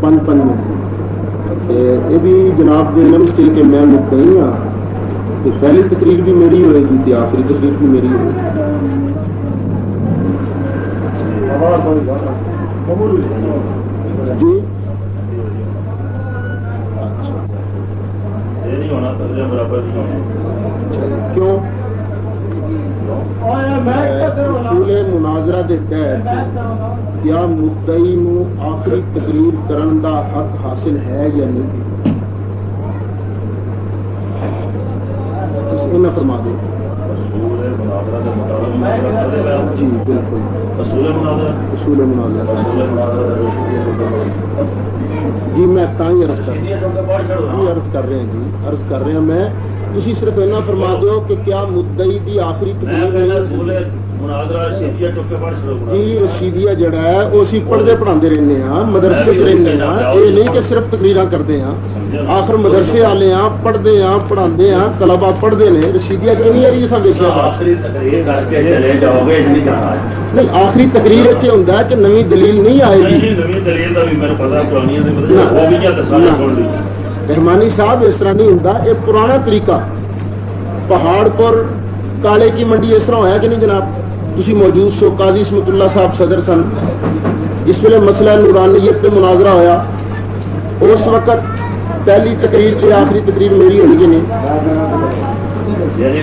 پن پن یہ بھی جناب کے علم سے کہ میں مقدمی ہاں کہ پہلی تقریر بھی میری ہوئے گی تھی آخری تقریر بھی میری ہوئے گی۔ جی؟ اچھا کیوں؟ اصول مناظرہ کے تحت کیا مدئی نو آخری تقریر کرن دا حق حاصل ہے یا نہیں؟ فرما دیں جی بالکل۔ اصول جی میں تھی عرض کر رہا ہوں۔ جی عرض کر رہے ہیں جی عرض کر رہا میں۔ تھی صرف ایسا فرما دو کہ کیا مدئی کی آخری جی رشیدیا جڑا ہے وہ اسی پڑھتے پڑھا رہنے ہاں مدرسے چ رہنے ہاں یہ نہیں کہ صرف تقریر کرتے ہاں آخر مدرسے والے ہاں پڑھتے ہاں پڑھا ہاں طلبا پڑھتے ہیں۔ رشیدیا کنی واری سب دیکھا نہیں آخری تقریر یہ ہوں کہ نویں دلیل نہیں آئے گی۔ رحمانی صاحب، اس طرح نہیں ہوں یہ پرانا طریقہ۔ پہاڑ پر کالے کی منڈی اس طرح ہوا کہ نہیں جناب؟ تھی موجود سو قاضی اسمت اللہ صاحب صدر سن۔ جس ویلے مسئلہ نورانیت پہ مناظرہ ہوا اس وقت پہلی تقریر کی آخری تقریر میری ہوئی نے یعنی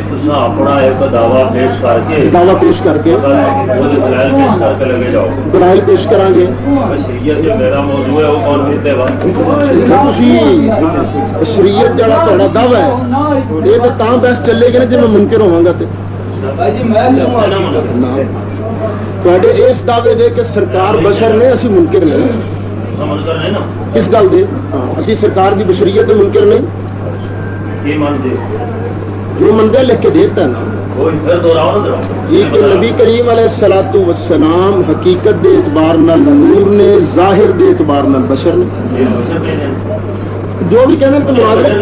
دعوی پیش کر کے دعوی پیش کر کے دلائل پیش کر کے دلائل پیش کریں گے شریعت جو میرا موضوع ہے جی۔ جڑا تھوڑا دعوی ہے یہ تو تاں چلے گا جی میں منکر ہوا گا جی، اس دعوے دے کہ سرکار بشر نے اسی منکر نہیں کس گل دے؟ ہاں، اسی سرکار کی بشریت منکر نہیں جو منظر لکھ کے دیتا ہے نا یہ کہ نبی کریم علیہ سلاط وسلام حقیقت دے اعتبار نہ نور نے ظاہر دے اعتبار نہ بشر نے۔ جو بھی کہنا تو مناظر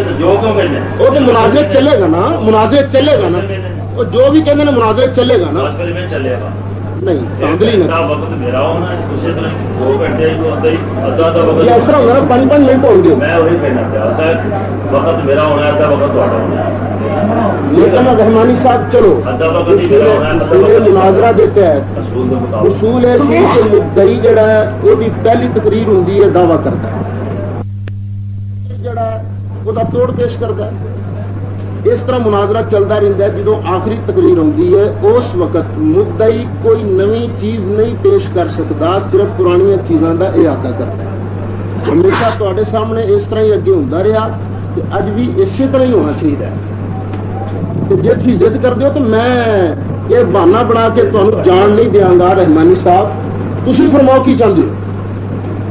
وہ تو مناظر چلے گا نا مناظر چلے گا نا۔ جو بھی کہنا مناظر چلے گا نا۔ نہیں اس طرح ہونا پن پن منٹ ہو گئے وقت میرا ہونا ہے وقت لیکن رحمانی صاحب چلو۔ مناظرہ دیتا ہے اصول ہے کہ مدعی جڑا ہے وہ بھی پہلی تقریر ہوں دعوی کرتا ہے۔ جڑا وہ توڑ پیش کرتا ہے۔ ਵੀ ਕਹਿੰਦੇ ਨੇ ਤਾਂ ਮੁਨਾਜ਼ਰੇ ਜੋ ਕੋ ਕਹਿੰਦੇ ਉਹ ਤਾਂ ਮੁਨਾਜ਼ਰੇ ਚੱਲੇਗਾ ਨਾ ਮੁਨਾਜ਼ਰੇ ਚੱਲੇਗਾ ਨਾ ਉਹ ਜੋ ਵੀ ਕਹਿੰਦੇ ਨੇ ਮੁਨਾਜ਼ਰੇ ਚੱਲੇਗਾ ਨਾ ਬਸ ਫਿਰ ਮੈਂ ਚੱਲਿਆ ਨਹੀਂ ਤਾਂਦਲੀ ਦਾ ਨਾ ਵਕਤ ਮੇਰਾ ਹੋਣਾ ਹੈ, ਤੁਸੀਂ ਤਾਂ ਦੋ ਘੰਟੇ ਹੀ ਤੋਂ ਹੀ ਅੱਧਾ ਦਾ ਵਕਤ ਇਹ ਇਸ ਤਰ੍ਹਾਂ ਹੁੰਦਾ ਨਾ ਪੰਜ ਪੰਜ ਮਿੰਟ ਹੋਣਗੇ ਮੈਂ ਉਹੀ ਕਹਿਣਾ ਚਾਹਤਾ ਹੈ ਵਕਤ ਮੇਰਾ ਹੋਣਾ ਹੈ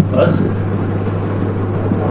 ਅੱਧਾ ਵਕਤ ਤੁਹਾਡਾ ਹੋਣਾ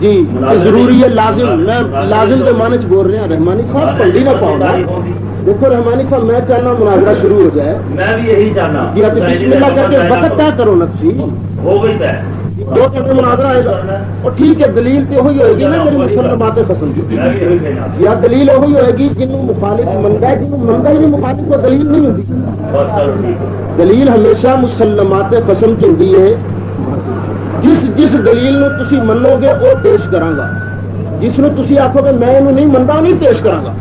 جی ضروری ہے لازم۔ میں لازم کے مانچ بول رہا ہیں رحمانی صاحب پنڈی نہ پاؤں دیکھو رحمانی صاحب میں چاہنا مناظرہ شروع ہو جائے۔ میں بھی یہی چاہنا۔ جی، بسم کر کے وقت طے کرو نقصی جی۔ ہو گئی دو گھنٹے مناظرہ آئے گا۔ اور ٹھیک ہے دلیل تو وہی ہوئے گی نا میری مسلم باتیں پسند یا دلیل وہی ہوئے گی جنہوں مخالف منگا ہے جنہوں منگا ہی نہیں مخالف کو دلیل نہیں ہوتی۔ دلیل ہمیشہ مسلمات پسند کی ہوتی ہے۔ جس دلیل تھی منو گے وہ پیش کرا گا جس تھی آخو گے میں یہ نہیں منتا نہیں پیش کرا گا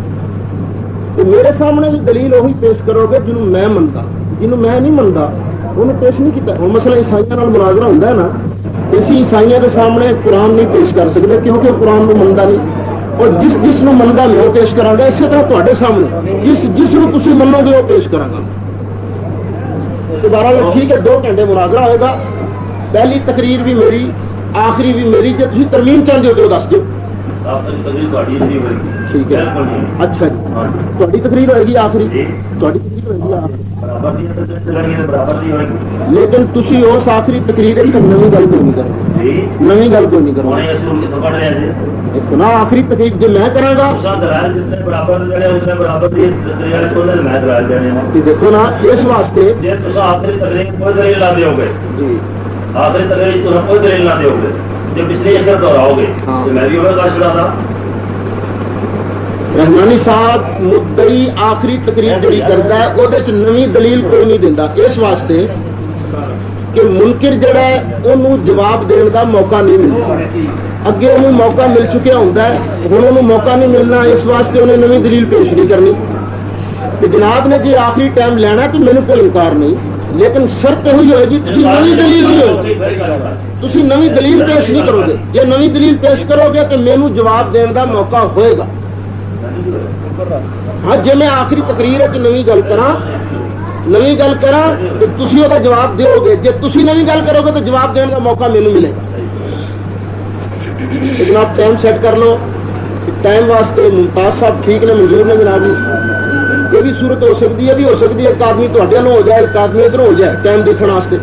تو میرے سامنے بھی دلیل وہی پیش کرو گے جنہوں میں منتا جنہوں میں نہیں منتا انہوں پیش نہیں کیا ہوں مسئلہ عیسائی مناظرہ ہوتا ہے نا اسی عیسائی کے سامنے قرآن نہیں پیش کر سکتے کیونکہ قرآن کو منتا نہیں۔ اور جس جس کو منتا میں وہ پیش کرا گا، اسی طرح تے سامنے جس جس کو تھی منو گے وہ پیش کرا گا۔ دوبارہ ٹھیک ہے، دو گھنٹے مناظرہ ہوئے گا۔ پہلی تقریر بھی میری آخری بھی میری جی تھی ترمیم چاہتے ہو تو دس دو ٹھیک ہے۔ اچھا جی۔ تھوڑی تقریر ہوئے گی آخری۔ لیکن تھی اس آخری تقریر نو گل کو نہیں کرو۔ نو گل کو نہیں کرو۔ نا آخری تقریب جو میں کرا گا۔ دیکھو نا اس واسطے آخری تقریر جی۔ آخری تقریر تو کوئی دلیل نہ دیو گے۔ جی پچھلی اثر دہراؤ گے۔ تو میں بھی کر چڑا تھا۔ رحمانی صاحب مدعی آخری تقریر جڑی کرتا ہے وہ نوی دلیل کوئی نہیں دینا اس واسطے کہ منکر جڑا ہے انہوں جواب دین کا موقع نہیں ملتا۔ اگے انہوں موقع مل چکیا ہوں ہوں انہوں موقع نہیں ملنا۔ اس واسطے انہیں نوی دلیل پیش نہیں کرنی۔ کہ جناب نے جی آخری ٹائم لینا تو میرے کوئی انکار نہیں۔ لیکن شرط یہ ہوئے گی تھی نوی دلیل نہیں ہوگی تھی نوی دلیل پیش نہیں کرو گے۔ جی نوی دلیل پیش کرو گے تو مینو جواب دین کا موقع ہوئے گا۔ ہاں جی میں آخری تقریر ہے نوی گل کرا نوی گل کرا تو تھی وہ جواب دو گے۔ جی تھی نوی گل کرو گے تو جواب دین کا موقع مینو ملے گا۔ جناب ٹائم سیٹ کر لو۔ ٹائم واسطے ممتاز صاحب ٹھیک نے منظور نے جناب جی۔ یہ بھی صورت ہو سکتی ہے بھی ہو سکتی ہے ایک آدمی تے ہو جائے ایک آدمی ادھر ہو جائے ٹائم دیکھنے واسطے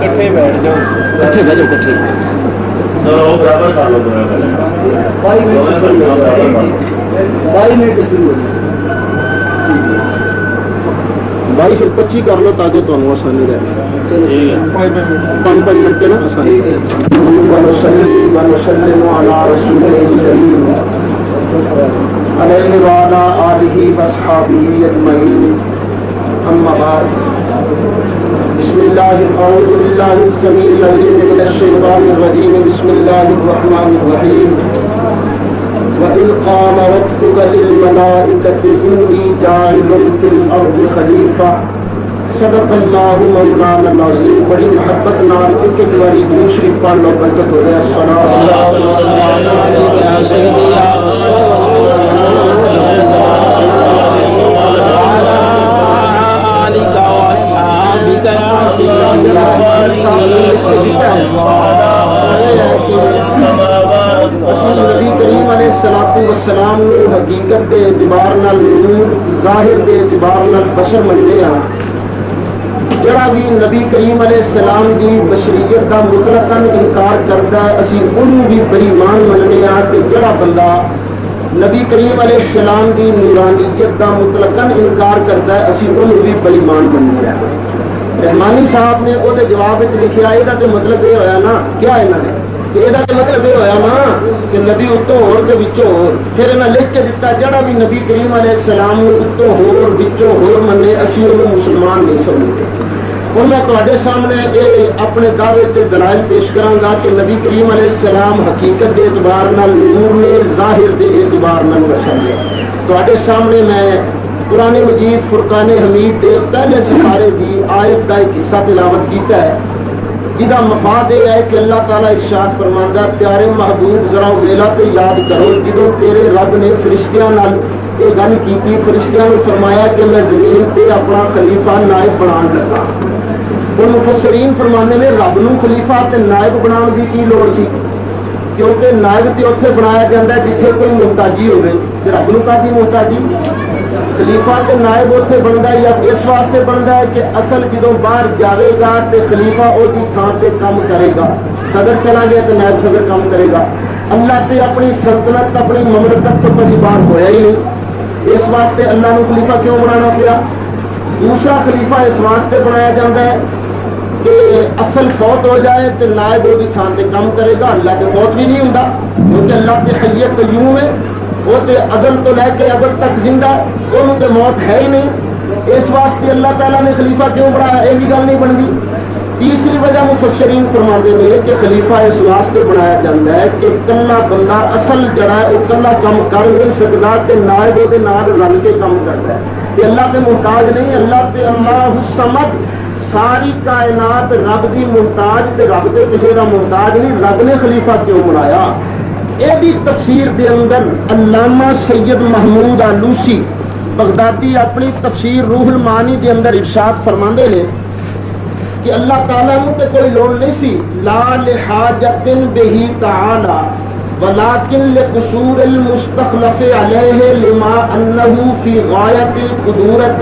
کٹھے بیٹھ جاؤ جاؤ بائی منٹ شروع ہو بھائی پھر پچی کر لو تاکہ تمہیں آسانی رہے۔ پانچ پانچ منٹ کے نا آسانی بعد۔ بسم الله من بسم الرحمن الرحيم وإذ قال ربك للملائكة إني جاعل في الأرض خليفة. صدق اللہ مولانا العظیم بڑی محبت نال ایک ایک باری دوسری پڑھ لو برکت ہو رہا سنا نبی کریم علیہ السلام والسلام نو حقیقت دے اعتبار نال نور، ظاہر دے اعتبار نال بشر منتے ہیں۔ جڑا بھی نبی کریم علیہ السلام کی بشریت کا مطلق انکار کرتا ہے، اسی انہوں بھی بےمان مننے ہاں کہ جڑا بندہ نبی کریم علیہ السلام کی نورانیت کا مطلق انکار کرتا ہے، اسی انہوں بھی بےمان مننے ہیں۔ رحمانی صاحب نے وہ جواب لکھا یہ مطلب یہ ہوا نا، کیا یہاں نے؟ یہ مطلب یہ ہوا نا کہ نبی اتوں ہو پھر انہیں لکھ کے دتا جڑا بھی نبی کریم علیہ السلام اتوں ہو ہو منے اسی انہوں مسلمان نہیں سمجھتے ہوں میں تے سامنے یہ اپنے دعوے سے دلائل پیش کرا کہ نبی کریم علیہ السلام حقیقت کے اعتبار نور نے ظاہر کے اعتبار نال گیا تے سامنے میں پرانے مجید فرقان حمید کے پہلے سہارے کی آیت کا ایک حصہ تلاوت کیتا ہے جہاں مفاد یہ ہے کہ اللہ تعالیٰ ارشاد فرماندہ، پیارے محبوب ذرا ویلا تو یاد کرو جدو تیرے رب نے فرشتیاں نال یہ گل کی فرشتیاں نے فرمایا کہ میں زمین پہ اپنا خلیفہ نائب بنا لگا۔ ہوں مفسرین فرمانے نے رب نو خلیفہ تے نائب بنا کی کی لوڑ سی؟ کیونکہ نائب تے اتنے بنایا جاتا ہے جتنے کوئی محتاجی ہوگی رب نو کا محتاجی؟ خلیفہ تے نائب اتنے بنتا ہے یا اس واسطے بنتا ہے کہ اصل جدو باہر جائے گا تو خلیفہ وہ تھان سے کام کرے گا۔ صدر چلا گیا تو نائب صدر کام کرے گا۔ اللہ تے اپنی سلطنت، اپنی مملکت تو کبھی باہر ہوا ہی نہیں۔ اس واسطے اللہ نے خلیفہ کیوں بنانا پیا؟ دوسرا خلیفہ اس واسطے بنایا جاتا ہے کہ اصل فوت ہو جائے تو نائب وہ بھی تھان سے کام کرے گا۔ اللہ کے فوت بھی نہیں ہوں کیونکہ اللہ کے حیت قیوم ہے وہ تو تو لے کے عدل تک زندہ وہ موت ہے ہی نہیں۔ اس واسطے اللہ تعالیٰ نے خلیفہ کیوں بنایا؟ یہ بھی گل نہیں بنتی۔ تیسری وجہ مفسرین فرما دے ہیں کہ خلیفہ اس واسطے بنایا جاتا ہے کہ کلا بندہ اصل جڑا ہے، وہ کلا کام کر نہیں سکتا، کہ نائب وہ رل کے کام کرتا ہے۔ کہ اللہ کے محتاج نہیں، اللہ تے اللہ سمجھ ساری کائنات رب کی محتاج تے رب کے کسی کا محتاج نہیں، رب نے خلیفہ کیوں بنایا؟ یہ بھی تفسیر دے اندر علامہ سید محمود آلوسی بغدادی اپنی تفسیر روح المانی دے اندر ارشاد فرما نے کہ اللہ تعالیٰ تے کوئی لوڑ نہیں سی۔ لا لحاجت بہی تعالی ولكن لقصور المستخلف عليه لما أنه في غاية القدورة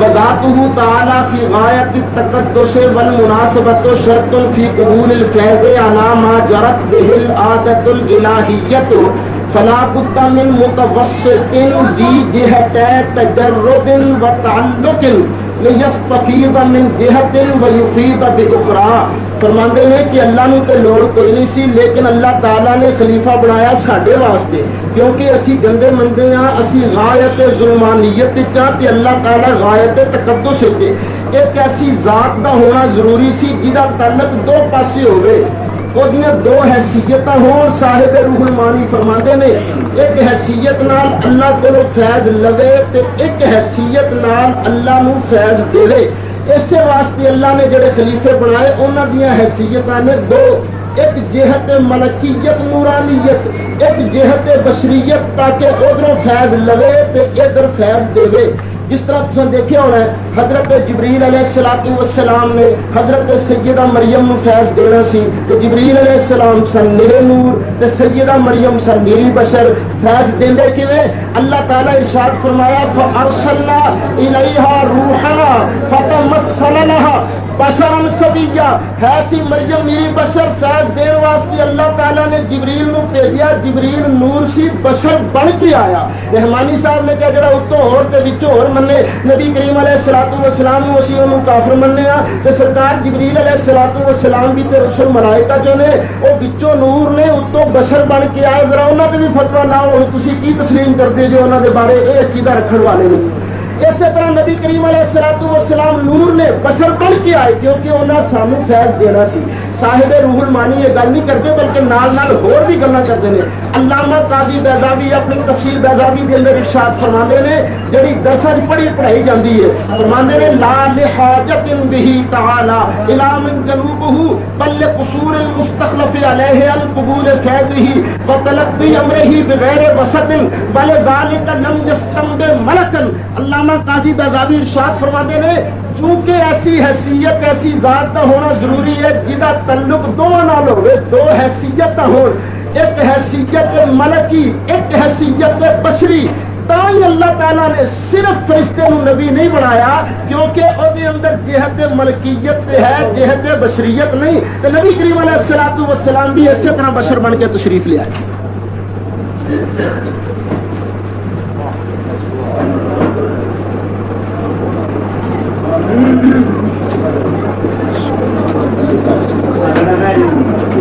وضاحت ہوں تعالیٰ کی غایت تقدس بل مناسبت و شرط الفی قبول الفیض علامہ جرت دہل عادت الإلهية فلا بد من متوسط ذي جہت تجرد و تعلق لیستفید من جہت و ویفید باخرى فرماندے نے کہ اللہ نو تے لوڑ کوئی نہیں سی، لیکن اللہ تعالیٰ نے خلیفہ بنایا ساڈے واسطے۔ کیونکہ اسی گندے مندے ہاں اسی غایت ظلمانیت چاہ ہاں، تے اللہ تعالیٰ غایت تقدس تے ایک ایسی ذات دا ہونا ضروری سی جہاں تعلق دو پاسے ہوئے وہ دو حیثیت ہون صاحب روح المانی فرماندے نے۔ ایک حیثیت نال اللہ کو فیض لوے، تے ایک حیثیت نال اللہ نو فیض دے۔ اسی واسطے اللہ نے جڑے خلیفے بنائے انہوں دیا حیثیت نے دو، ایک جہت ملکیت، نورانیت، ایک جہت بشریت تاکہ ادھر فیض لوے تے ادھر فیض دے جس طرح تم دیکھے ہونا ہے حضرت جبریل علیہ السلام والسلام نے حضرت سیدہ مریم فیض دینا سی تو جبریل علیہ السلام سن میرے نور، تے سیدہ مریم سن میری بشر۔ فیض دے دے کیویں؟ اللہ تعالیٰ ارشاد فرمایا فارسلنا الیہا روحنا فتمثل لها۔ بشر سبیا ہے سی مریم میری بشر فیض دین واسطے اللہ تعالیٰ نے جبریل نو بھیجیا، جبریل نور سی بشر بن کے آیا۔ رحمانی صاحب نے کہا، جڑا اتوں ہور تے وچوں ہور مننے، نبی کریم علیہ الصلوۃ والسلام نو اسی انہوں کافر مننے ہاں تے سرکار جبریل علیہ الصلوۃ والسلام بھی تے رسول ملائکہ چوں نے او وچوں نور نے اتوں بشر بن کے آئے۔ ذرا انہاں تے بھی فتوا لاؤ تسی کی تسلیم کرتے جو انہاں دے بارے، اے عقیدہ رکھن والے نے۔ اسی طرح نبی کریم علیہ السلام والسلام نور نے بسر بڑھ کے آئے کیونکہ انہیں سانو فیض دینا سی۔ صاحب روح المانی یہ گل نہیں کرتے بلکہ نال نال ہور بھی گلا کرتے ہیں۔ علامہ قاضی بیزابی اپنی تفصیل بیزابی کے اندر ارشاد فرماندے نے، جڑی درسج پڑھی پڑھائی جاتی ہے۔ فرماندے نے، لا لحاجت به تعالی الى من جنوبه بل قصور المستخلف علیہ القبول فیضه وتلقی امره بغیر وسط، بل ذلك لم يستنب ملكا علامہ قاضی بیزابی ارشاد فرماندے نے، چونکہ ایسی حیثیت، ایسی ذات کا ہونا ضروری ہے جہاں تعلق دونوں ہوئے، دو حیثیت ہو ایک حیثیت ملکی، ایک حیثیت بشری۔ ہی اللہ تعالیٰ نے صرف فرشتے نو نبی نہیں بنایا، کیونکہ وہ اندر جہت ملکیت ہے، جہت بشریت نہیں۔ تو نبی کریم علیہ السلام وسلام بھی اسی طرح بشر بن کے تشریف لیا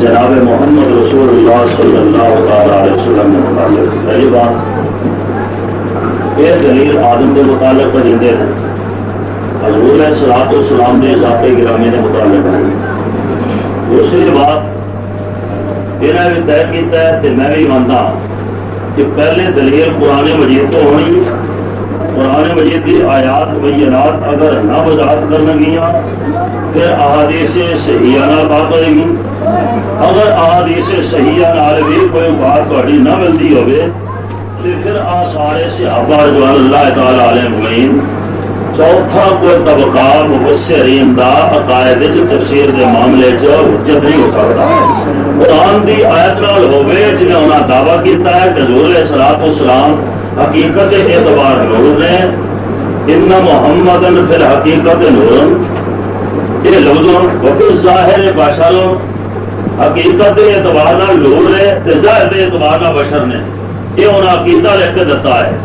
جناب محمد رسول اللہ صلی اللہ تعالی علیہ وسلم کے متعلق پہلی بات یہ دلیل آدم کے متعلق پرندے ہیں۔ حضور سلاط السلام نے اضافے گرامے کے متعلق ہیں۔ دوسری بات یہ طے کیتا ہے کہ میں بھی مانتا کہ پہلے دلیل قرآن مجید تو ہونی۔ پرانے مجید کی آیات بینات اگر نہ وضاحت کرنا گیا پھر احادیث صحیحانہ بات ہوئے گی۔ اگر احادیث صحیح نال بھی کوئی بات تاری نہ ملتی ہوگی تو پھر آ سارے صحابہ رضوان اللہ تعالی علیہ مین چوتھا کوئی طبقہ مبصرین دا عقائد تفسیر دے معاملے چ حجت نہیں ہو سکتا۔ قرآن کی آیت نال ہوے جنہیں انہیں دعویٰ کیتا ہے کہ حضور سلاط اسلام حقیقت اعتبار نور نے، ان محمد پھر حقیقت نور یہ لفظ ظاہر بشر حقیقت اعتبار نور نے ظاہر اعتبار بشر نے۔ یہ انہیں عقیدہ لکھ کے دتا ہے۔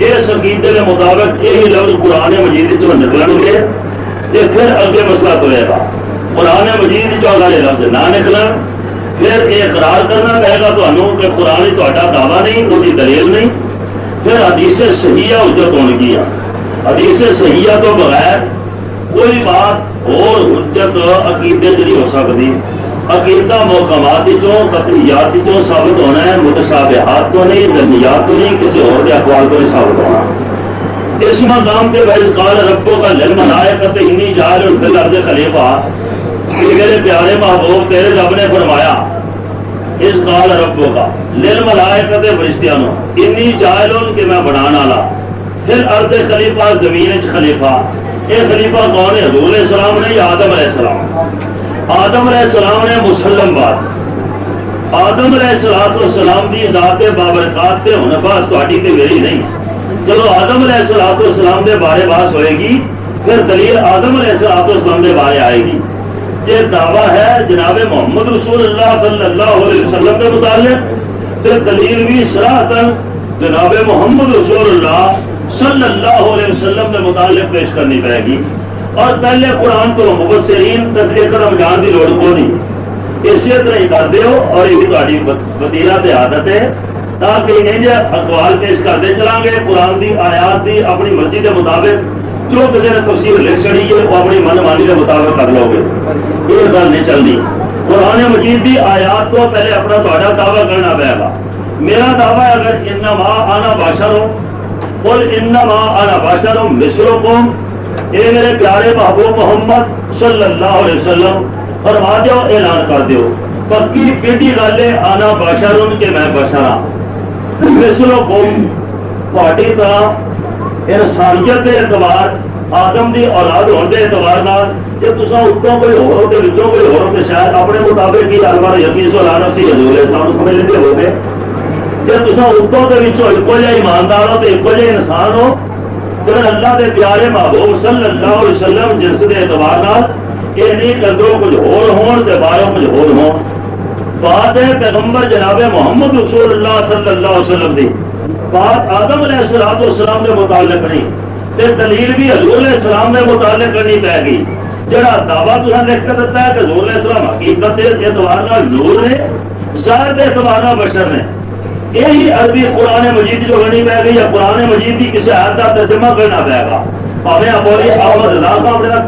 اس عقیدے کے مطابق یہی لفظ قرآن مجید چ نکل گے۔ تو پھر اگے مسئلہ ترے گا۔ قرآن مجید چ یہ لفظ نہ نکل پھر یہ اقرار کرنا پڑے گا تمہوں کہ قرآن تا دعوی نہیں وہ دلیل نہیں۔ پھر حدیث صحیحہ اجت ہو گیا حدیث صحیحہ تو بغیر کوئی بات اور حجت عقیدے چ نہیں ہو سکتی۔ عقیدہ محکمات قطعیات چوں ثابت ہونا ہے متصابہات تو نہیں جنیات تو نہیں، کسی اور کے اخبار کو نہیں ثابت ہونا؟ اس مقام کے بحث کال ربوں کا لل منائے کرتے ہی جہاز اور پھر عرض خلیفہ میرے پیارے محبوب تیرے رب نے فرمایا، اس کال ربوں کا لل منائے کرتے فرشتیانوں انی جائل کہ میں بنانا لا پھر ارد خلیفہ، زمین خلیفہ۔ یہ خلیفہ کون ہے؟ حضور علیہ السلام نے یا آدم علیہ السلام۔ آدم علیہ السلام نے مسلم بات آدم علیہ السلام السلام کی ذات بابرکات سے ہونے پاس تاری تو میری نہیں. چلو آدم علیہ السلام السلام کے بارے بات ہوئے گی، پھر دلیل آدم علیہ السلام السلام کے بارے آئے گی. یہ دعویٰ ہے جناب محمد رسول اللہ صلی اللہ علیہ وسلم کے متعلق. پھر دلیل بھی سراہتن جناب محمد رسول اللہ صلی اللہ علیہ وسلم کے متعلق پیش کرنی پڑے گی. اور پہلے قرآن کو مبصرین تدریس کرم جان کی لوڑ کو نہیں۔ اسی طرح ہی کر دیو اور یہ تاری وتیرا سے عادت ہے۔ تاکہ انج اخبار پیش کرتے چلیں گے، قرآن کی آیات کی اپنی مرضی کے مطابق جو کسی نے تفصیل لکھ چڑی ہے، وہ اپنی من مانی کے مطابق کر لو گے۔ یہ گل نہیں چلنی۔ قرآن مجید کی آیات کو پہلے اپنا تا دعوی کرنا پائے گا۔ میرا دعوی اگر ان ماں آنا باشر ہو اور ان ماں آنا باشر ہو مصروں کو یہ میرے پیارے محبوب محمد صلی اللہ علیہ وسلم، فرما دو اعلان کر دیو۔ پکی پیٹی گالے آنا بشر ان کے میں بشرا مسلو قوم پارٹی طرح انسانیت کے اعتبار، آدم کی اولاد ہونے کے اعتبار جی تصا اتوں کوئی ہو بچوں کوئی ہو تو شاید اپنے مطابق ہی ہر بار یقین سو لانا سی ہزور اسلام سمجھ لیتے ہو گئے جی تصا اتوں کے ایک جہا ایماندار ہو تو ایک جہا انسان ہو پھر اللہ کے پیارے محبوب صلی اللہ علیہ وسلم جنس کے اعتبار یہ نہیں کندروں کچھ ہور ہون تے باروں کچھ ہور ہون۔ بات ہے پیغمبر جناب محمد رسول اللہ صلی اللہ علیہ وسلم دی۔ بات آدم علیہ السلام السلام کے متعلق نہیں۔ تے دلیل بھی حضور علیہ السلام کے متعلق کرنی پائے گی۔ جہاں دعویٰ تمہیں لکھ کر دیتا ہے کہ حضور علیہ السلام حقیقت اعتبار نور ہے، ظاہر کے اعتبار بشر نے یہی عربی قرآن مجید جو کرنی پائے گی یا قرآن مجید کی کسی حد کا ترجمہ کرنا پائے گا۔ ہمیں ابولی احمد اللہ کا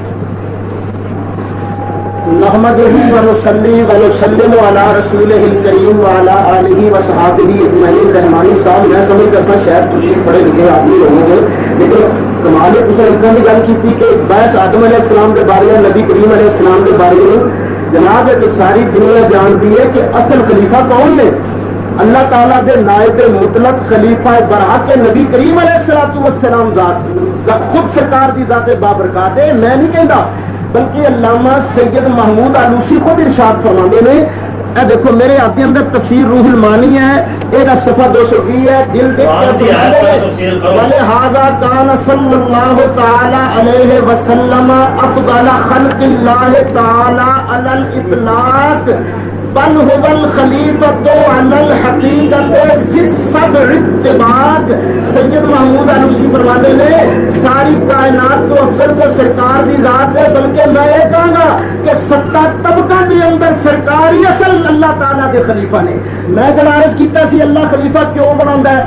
محمد ونسلی ونسلم على رسول الکریم وعلى آلہ وصحابہ اجمعین۔ رحمانی صاحب، میں سمجھ کر شاید تشریف پڑھے لکھے آدمی ہوں گے، لیکن کمال ہے اس نے بھی گل کی کہ بحث آدم علیہ السلام کے بارے میں، نبی کریم علیہ السلام کے بارے میں۔ جناب تو ساری دنیا جانتی ہے کہ اصل خلیفہ کون نے اللہ تعالیٰ دے نائب مطلق خلیفہ برا کے نبی کریم علیہ السلام والسلام ذات خود سرکار دی ذات بابرکات ہے۔ میں نہیں کہتا بلکہ علامہ سید محمود آلوسی خود ارشاد فرما نے اے دیکھو میرے آپ کے اندر تفسیر روح المانی ہے ایک صفحہ دو سو کی ہے دل کے ہاضا کان صلی اللہ تعالی علیہ وسلم افضل خلق اللہ تعالی علی الاطلاق۔ بل ہوبل خلیفت انل حقیقت سب اتباق سید محمود علوسی پروانے نے ساری کائنات تو افسر کو سرکار کی ذات ہے، بلکہ میں یہ کہوں گا کہ ستا طبقہ کے اندر سرکار ہی اصل اللہ تعالیٰ کے خلیفہ نے۔ میں گلارج کیتا سی، اللہ خلیفہ کیوں بنا ہے؟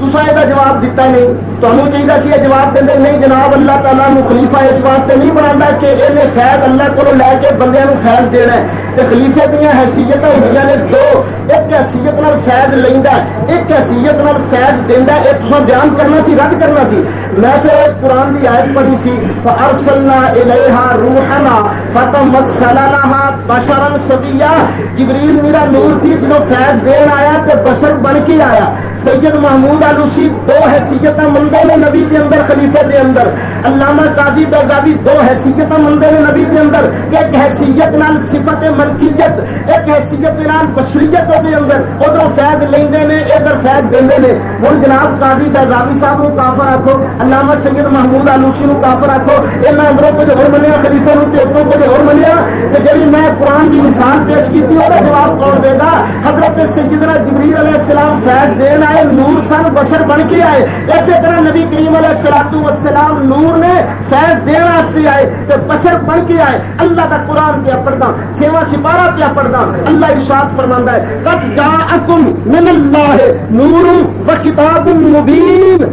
تصا یہ جواب دیتا نہیں۔ تمہیں چاہیے سی یہ جواب دیں نہیں، جناب اللہ تعالیٰ خلیفہ اس واسطے نہیں بنا کہ یہ فیض اللہ کو لے کے بندے فیض دینا ہے۔ خلیفے دیا حیثیت ہوئی نے دو ایک حیثیت نال فیض لینا ایک حیثیت نال فیض دینا ایک تو بیان کرنا سی رد کرنا سی میں پھر ایک قرآن کی آیت پڑھی سی ارسلنا الیہا روحنا فتمثل لها بشرا سویا جبریل میرا نور سی جنوں فیض دین آیا تے بشر بن کے آیا سید محمود آلوسی دو حیثیت مندے نے نبی کے اندر خلیفے دے اندر علامہ قاضی بیزابی دو حیثیت مندر نبی کے اندر، ایک حیثیت نال صفت ملکیت، ایک حیثیت نال بشریت کے اندر۔ ادھر فیض لیندے نے، ادھر فیض دیندے نے۔ ہوں جناب قاضی بیزابی صاحب کو کافر آخو علامہ سید محمود آلوسی نو کافر آخو یہ میں اندروں کچھ ہو منیا خلیفے نو ادھروں کچھ ہو منیا۔ کہ جی میں قرآن کی مثال پیش کی وہ جواب کون دے گا؟ حضرت سیدنا جبریل علیہ السلام فیض دین آئے، نور سن بشر بن کے آئے۔ اسی طرح نبی کریم علیہ السلام والسلام حضور نے فیض دین واسطے آئے تو بشر بن کے آئے۔ اللہ کا قرآن کیا پڑھتا چھواں سپارہ کیا پڑھتا اللہ ارشاد فرماندا ہے، قد جاءکم من اللہ نور و کتاب مبین۔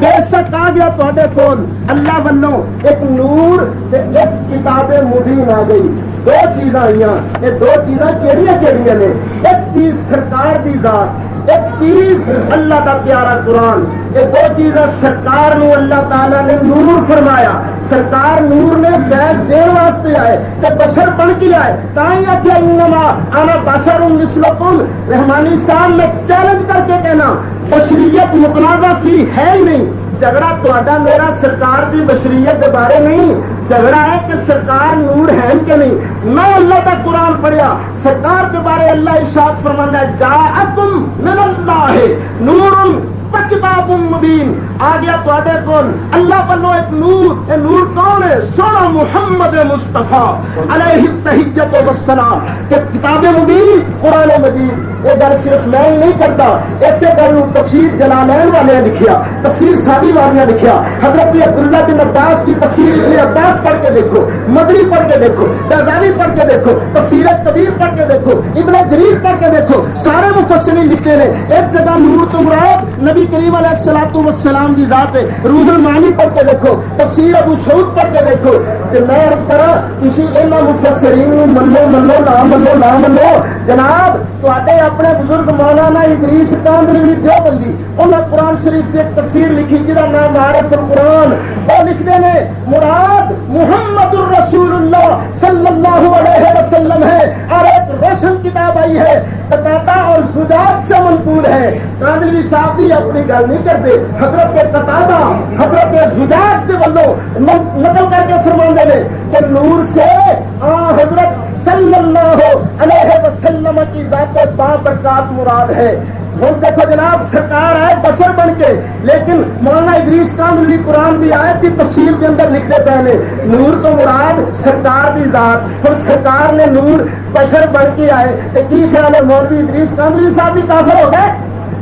بے شک آ گیا تے کول۔ اللہ ونو، ایک نور تے ایک کتاب مبین آ گئی۔ دو چیزاں آئی یہ دو چیزاں کہڑی کہڑی نے؟ ایک چیز سرکار دی ذات، ایک چیز اللہ کا پیارا قرآن۔ یہ دو چیزاں سرکار نو اللہ تعالی نے نور فرمایا۔ سرکار نور نے فیض دین واسطے آئے کہ بشر بن کے آئے۔ تا ہی آخیا انما آنا بشر مسلکم رحمانی صاحب، میں چیلنج کر کے کہنا، بشریت متنازع کی ہے ہی نہیں۔ جھگڑا تا میرا سرکار کی بشریت کے بارے نہیں. جھگڑا ہے کہ سرکار نور ہے کہ نہیں. میں اللہ کا قرآن پڑھیا. سرکار کے بارے اللہ ارشاد فرمانا ہے جا تم من اللہ ہے نور کتاب مبین. آ گیا تے کون اللہ بنو ایک نور، اے نور کون ہے؟ سونا محمد مصطفیٰ علیہ تحیت و السلام کہ کتاب مبین، قرآن مجید. یہ گل صرف میں ہی نہیں کرتا، ایسے گل تفسیر جلالین والے لکھیا، تفسیر سادی والے لکھیا۔ حضرت عبداللہ بن عباس کی تفسیر ابن عباس پڑھ کے دیکھو، مدری پڑھ کے دیکھو دزانی پڑھ کے دیکھو، تفسیر کبیر پڑھ کے دیکھو، ابن جریر پڑھ کے دیکھو، سارے مفسرین لکھتے ہیں۔ ایک جگہ نور تو مراد نبی کریم علیہ السلام والسلام کی ذات ہے، روح المانی پڑھ کے دیکھو، تفسیر ابو سعود پڑھ کے دیکھو۔ کہ میں اس طرح کسی ان مفسرین منو منو، نہ منو نہ منو۔ جناب تے اپنے بزرگ مولانا ادریس کاندری دو بندی۔ انہیں قرآن شریف کی ایک تفسیر لکھی جی جہاں نام معرف القرآن۔ وہ لکھتے ہیں، مراد محمد الرسول اللہ صلی اللہ علیہ وسلم ہے۔ اور ایک روشن کتاب آئی ہے۔ کتاتا اور زجاج سے منقول ہے۔ کاندری صاحب بھی اپنی گل نہیں کرتے۔ حضرت کے قطادہ حضرت کے زجاج کے ولو نقل کر کے فرما دے کہ نور سے آ حضرت صلی اللہ علیہ وسلم کی ذات پاک بابرکات مراد ہے۔ ہوں دیکھو جناب سرکار آئے بشر بن کے۔ لیکن مولانا ادریس کام لی قرآن بھی آئے تھی تفصیل کے اندر لکھتے پہلے نور تو مراد سرکار کی ذات۔ پھر سرکار نے نور بشر بن کے آئے۔ تو کی خیال ہے مولوی ادریس کامری صاحب بھی کافر ہو گئے؟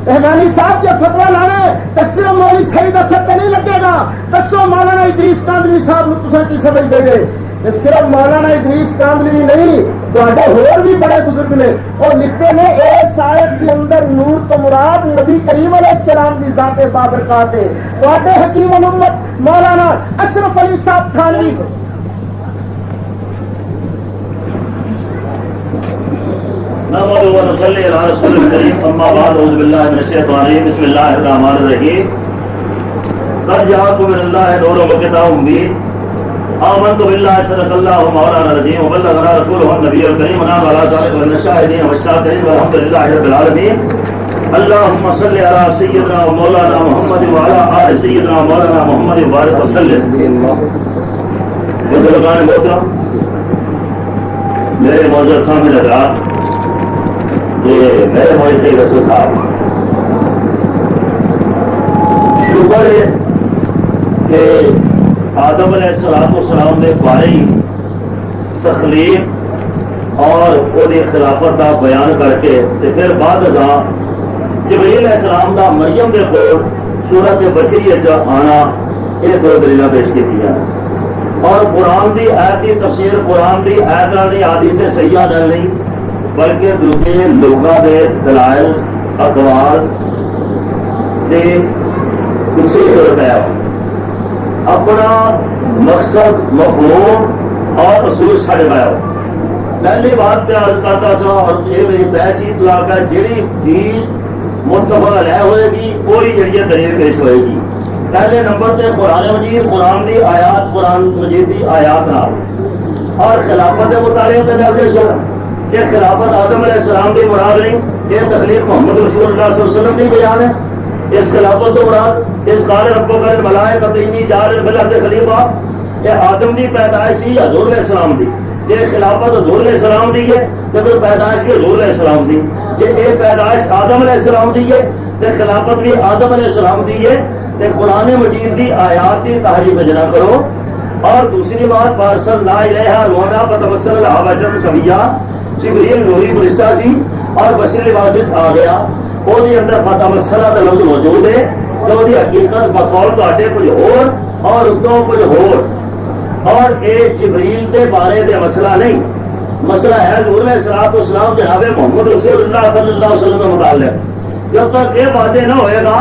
رحمانی صاحب جو فتوا لانا ہے؟ دسو مولی صحیح دست نہیں لگے گا؟ دسو مولانا ادریس کاندری صاحب تصا کی سمجھ دے گئے۔ یہ صرف مولانا ادریس کاندری نہیں تو بھی بڑے بزرگ نے۔ اور لکھتے ہیں اس آیت کے اندر نور تو مراد نبی کریم علیہ السلام کی ذات بابرکات ہے۔ تے حکیم محمد مولانا اشرف علی صاحب خانوی نحمد ونصلي على رسول الكريم اما بعد، اعوذ بالله من الشيطان الرجيم بسم الله الرحمن الرحيم قد جاءكم من الله نور وكتاب مبين آمنت بالله صدق الله مولانا العظيم وبلغنا رسوله النبي الكريم ونعم على ذلك من الشاهدين والشاكرين والحمد لله رب العالمين اللهم صل على سيدنا ومولانا محمد وعلى ال سيدنا ومولانا محمد وبارك وسلم بزرگان محترم میرے موجود سامنے لگا یہ میرے موجود سے رسول صاحب. شکر ہے کہ آدم علیہ السلام السلام کے بارے ہی تخلیق اور وہ خلافت کا بیان کر کے پھر بعد ازاں جبریل علیہ السلام کا مریم کے کول سورت بشری آنا، یہ دو دلیل پیش کی اور قرآن کی ایت کی تفسیر، قرآن کی ایت نہیں آدھی سے سیاح نہ نہیں، بلکہ دوسرے لوگوں کے دلائل اخبار کے کچھ بتایا اپنا مقصد، مفہوم اور اصول چھڑ گیا پہلی بات پہ عرض کرتا سا، اور یہ میری پیسی اطلاق ہے جہی چیز متفق لے ہوئے گی، وہی جڑی دلیل پیش ہوئے گی۔ پہلے نمبر پہ قرآن مجید، قرآن دی آیات، قرآن مجید دی آیات نہ اور خلافت کے مطالعے پہ درج ہو کہ خلافت آدم علیہ السلام کی مراد نہیں، یہ تکلیف محمد رسول اللہ صلی اللہ علیہ وسلم کی بیان ہے۔ اس خلافت تو مراد اس کال ربو کا ملائے قطعی جار بلا کے خلیفہ یہ آدم کی پیدائش ہی حضور علیہ السلام دی۔ جی خلافت حضور علیہ السلام دی ہے تو پھر پیدائش بھی حضور علیہ السلام دی۔ جی یہ پیدائش آدم علیہ السلام دی ہے تو خلافت بھی آدم علیہ السلام دی ہے۔ تو قرآن مجید دی آیات کی تحریف نہ کرو۔ اور دوسری بات، پارسل لا الہ رونا بتبسل اللہ بشر سبیا جبریل نوری فرشتہ سی، اور بشر لباس آ گیا۔ وہ اندر فتح مسئلہ کا لفظ موجود ہے کہ وہ حقیقت بقول تے کچھ اور اور اتوں کچھ اور اور یہ جبریل کے بارے دے مسئلہ نہیں مسئلہ ہے نور سلاط اسلام جناب محمد رسول اللہ صلی اللہ علیہ وسلم کا متعلق جب تک یہ واضح نہ ہوئے گا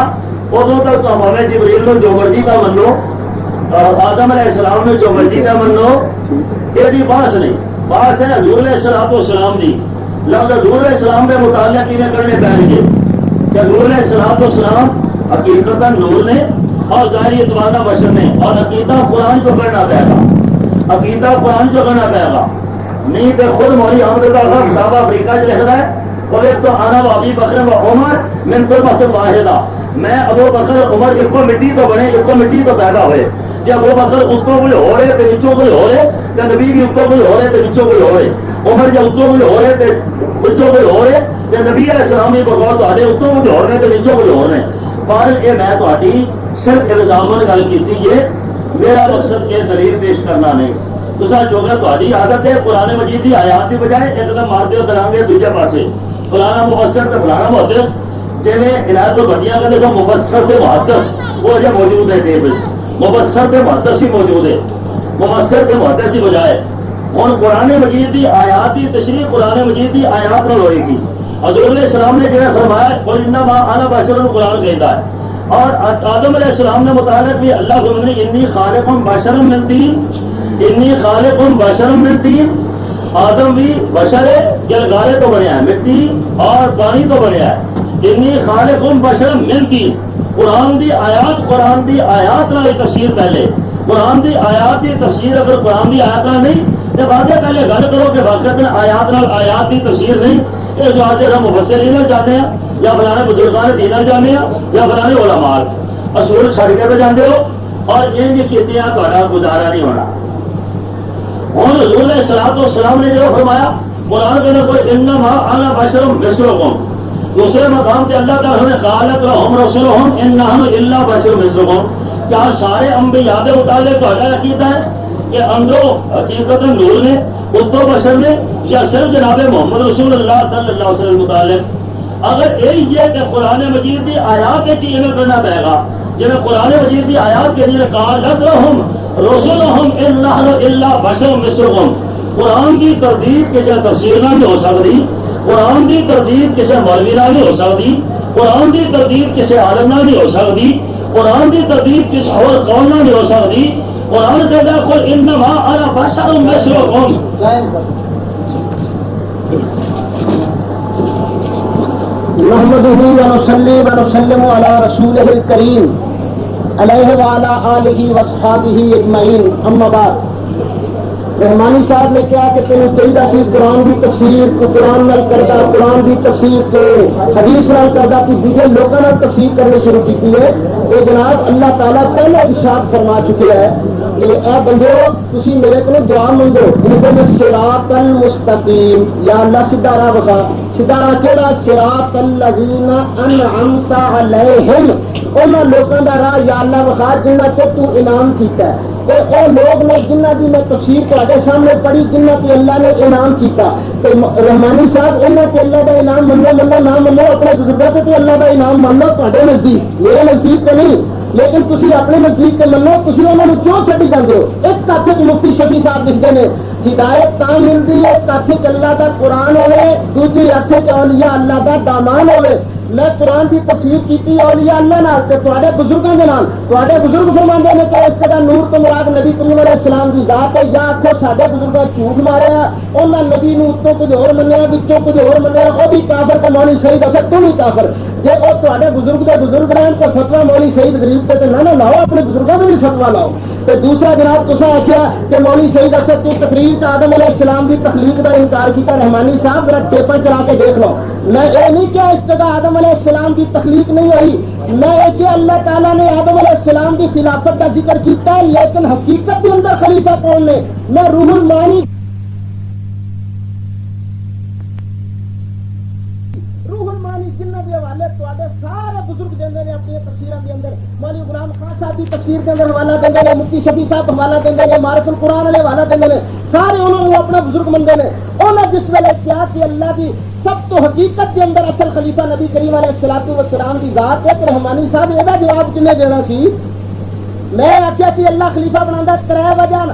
ادو تک تو ہمیں جبریل جو مرضی کا من لو آدم علیہ السلام میں جو مرضی کا من لو یہ باس نہیں باس ہے حضور علیہ السلام اسلام دی لفظ حضور علیہ السلام کے مطالعہ کینے کرنے پہن گے کہ حضور علیہ السلام اسلام حقیقت نور نے اور ظاہری اعتبار بشر نے، اور عقیدہ قرآن کو کرنا پائے گا عقیدہ قرآن کو کرنا پائے گا نہیں تو خود موری احمد کا کتاب افریقہ چ لکھ رہا ہے اور ایک تو آنا ابھی بکر و عمر من تو بخر واحدہ میں ابو بکر عمر ایک کو مٹی تو بنے ایک کو مٹی تو پیدا ہوئے۔ یا ابو بکر اس کو کچھ ہو رہے تو نیچوں کچھ ہو رہے، یا نبی بھی اس کو کچھ ہو رہے تو نیچوں کچھ ہو رہے۔ عمر جب اس کو کچھ ہو رہے تو نیچوں کچھ ہو رہے، یا نبی علیہ السلام بغور تو آتے، اس کو کچھ ہو رہے تو نیچوں کچھ ہو رہے پر یہ میں تاری صرف الزام گل کی ہے میرا مقصد یہ دلیل پیش کرنا نہیں۔ تصا جو کہ تاری عادت ہے پرانے مجید کی آیات کی بجائے ایک دم مارتے ہو کریں گے دوجے پاسے۔ فلانا مبصر تو فلانا محدث جی میں عنایت کو بٹیاں کرتے سو مبصر سے محدث، وہ اجے موجود ہے ٹیب مبصر کے محدث ہی موجود ہے مبصر کے محدث کی بجائے ہوں قرآن مجید کی آیات کی تشریح قرآن مجید کی آیات نہ ہوئے گی۔ حضور علیہ السلام نے جو فرمایا وہ ان آنا باشر قرآن کہتا ہے۔ اور آدم علیہ السلام نے مطالعہ بھی اللہ نے انی خالق بشرم ملتی انی خالق بشرم ملتی آدم بھی بشر گلگارے تو بنیا ہے، مٹی اور پانی تو بنیا ہے۔ انی خالق بشرم ملتی قرآن دی آیات، قرآن دی آیات نہ تفسیر پہلے۔ قرآن دی آیات کی تفسیر اگر قرآن دی آیات نہیں، جب آگے پہلے گل کرو کہ واقع آیات نال آیات کی تفسیر نہیں، اس واسطے ہم مبصر لینا چاہتے ہیں، یا فلانے بزرگان نے دینا چاہتے ہیں، یا فلانے اولا مال اصول چھڑ کے تو جانے ہو، اور ان کی جی کھیتیاں تا گزارا نہیں ہونا۔ ہوں، حضور نے سلاد و سلام نے جو فرمایا، قرآن کے اندر کوئی ان آنا بشرم مصر قوم دوسرے مقام پہ اللہ تعالیٰ نے خالت ہم رسول ہوں ان اللہ بشر مصر قوم کیا سارے امبے یاد متعلق تو عقیدہ ہے کہ اندروں حقیقت نور نے اتو بشر نے یا صرف جناب محمد رسول اللہ صلی اللہ علیہ وسلم متعلق۔ اگر یہی ہے کہ قرآن مجید کی آیات چیز کرنا پائے گا، جب قرآن مجید کی آیات کے لیے کہا لگ ہوں رسول اللہ اللہ بشر مصر قرآن کی تردید کسی تفصیل نہ بھی ہو سکتی، قرآن کی تردید کسی مولوی نہ بھی ہو سکتی، قرآن کی تردید کسی عالم نہ بھی ہو سکتی۔ قرآن کی تردید کس اور قوم نہ بھی ہو سکتی قرآن کہتا کوئی ان ارا بشر مصر قوم نحمده ونصلي ونسلم على رسوله الكريم، عليه وعلى آله واصحابه اجمعين اما بعد. رحمانی صاحب نے کیا کہ تینوں چاہیے سی قرآن کی تفسیر قرآن نال کرتا قرآن کی تفسیر حدیث نال کرتا کہ دوسرے لوگوں نے تفسیر کرنی شروع کی ہے۔ وہ جناب اللہ تعالیٰ پہلے ارشاد فرما چکے ہے کہ اے بندے تھی میرے کو دعا منگو جن سراط المستقیم یا اللہ سیدھا راہ بخا سیدھا راہ کہڑا سراط الذین انعمت علیہم انہاں لوگوں دا راہ یا اللہ بخا جنہ تے تو انعام کیتا ہے۔ دیکھو لوگ نے جنہ کی میں تفسیر تے سامنے پڑھی جنہ کی اللہ نے انعام کیتا، تو رحمانی صاحب انہوں کے اللہ کا انعام منو ملو نہ منو، اپنے بزرگوں سے اللہ کا انعام مان لو تے نزدیک، میرے نزدیک تو نہیں، لیکن تھی اپنے نزدیک سے منو تھی انہوں کیوں چڑی جاتے ہو؟ ایک کاتھ مفتی شفی صاحب لکھتے ہیں ہدایت تا ملتی ہے کاتھ اللہ کا قرآن ہوئے، دوسری ہاتھ چولیا اللہ کا دامان ہوئے۔ میں قرآن کی تفسیر کی اولیاء اللہ نال تے تواڈے بزرگوں دے نال، تواڈے بزرگ فرماندے نے کہ اس جگہ نور تو مراد نبی کریم علیہ السلام دی ذات ہے۔ یا آخو ساڈے بزرگوں جھوٹ ماریا، انہاں نبی نو اتوں کچھ اور منیا، وچوں کچھ اور منیا، وہ بھی کافر کا مولوی صحیح دس تو بھی کافر۔ جے وہ تواڈے بزرگ دے بزرگ رہن تو فتوا مولوی صحیح غریب تے نہ نہ لاؤ، اپنے بزرگوں دے بھی فتوا لاؤ۔ تو دوسرا جناب تصا آخیا کہ مولوی صحیح دس تو تقریر چ آدم علیہ السلام کی تخلیق کا انکار کیا، رحمانی صاحب، ذرا پیپر چلا کے دیکھ لو۔ میں یہ نہیں کیا اس جگہ آدم علیہ السلام کی تخلیق نہیں ہوئی۔ میں ایک اللہ تعالیٰ نے آدم علیہ السلام کی خلافت کا ذکر کیا، لیکن حقیقت کے اندر خلیفہ کون نے میں روح المانی روح المانی جنہ کے حوالے تے سارے بزرگ نے اپنی تفصیلوں اندر غلام خان صاحب تفسیر اندر حوالہ مفتی شفیع صاحب حوالہ والے حوالہ سارے انہوں نے اپنا بزرگ منگے نے انہیں جس ویلے کیا کہ اللہ کی سب تو حقیقت کے اندر اصل خلیفہ نبی کریم علیہ السلاط وسلام کی ذات ہے کہ رحمانی صاحب یہ جواب کنے دینا سی؟ میں آخیا کہ اللہ خلیفہ بنا تر وجہ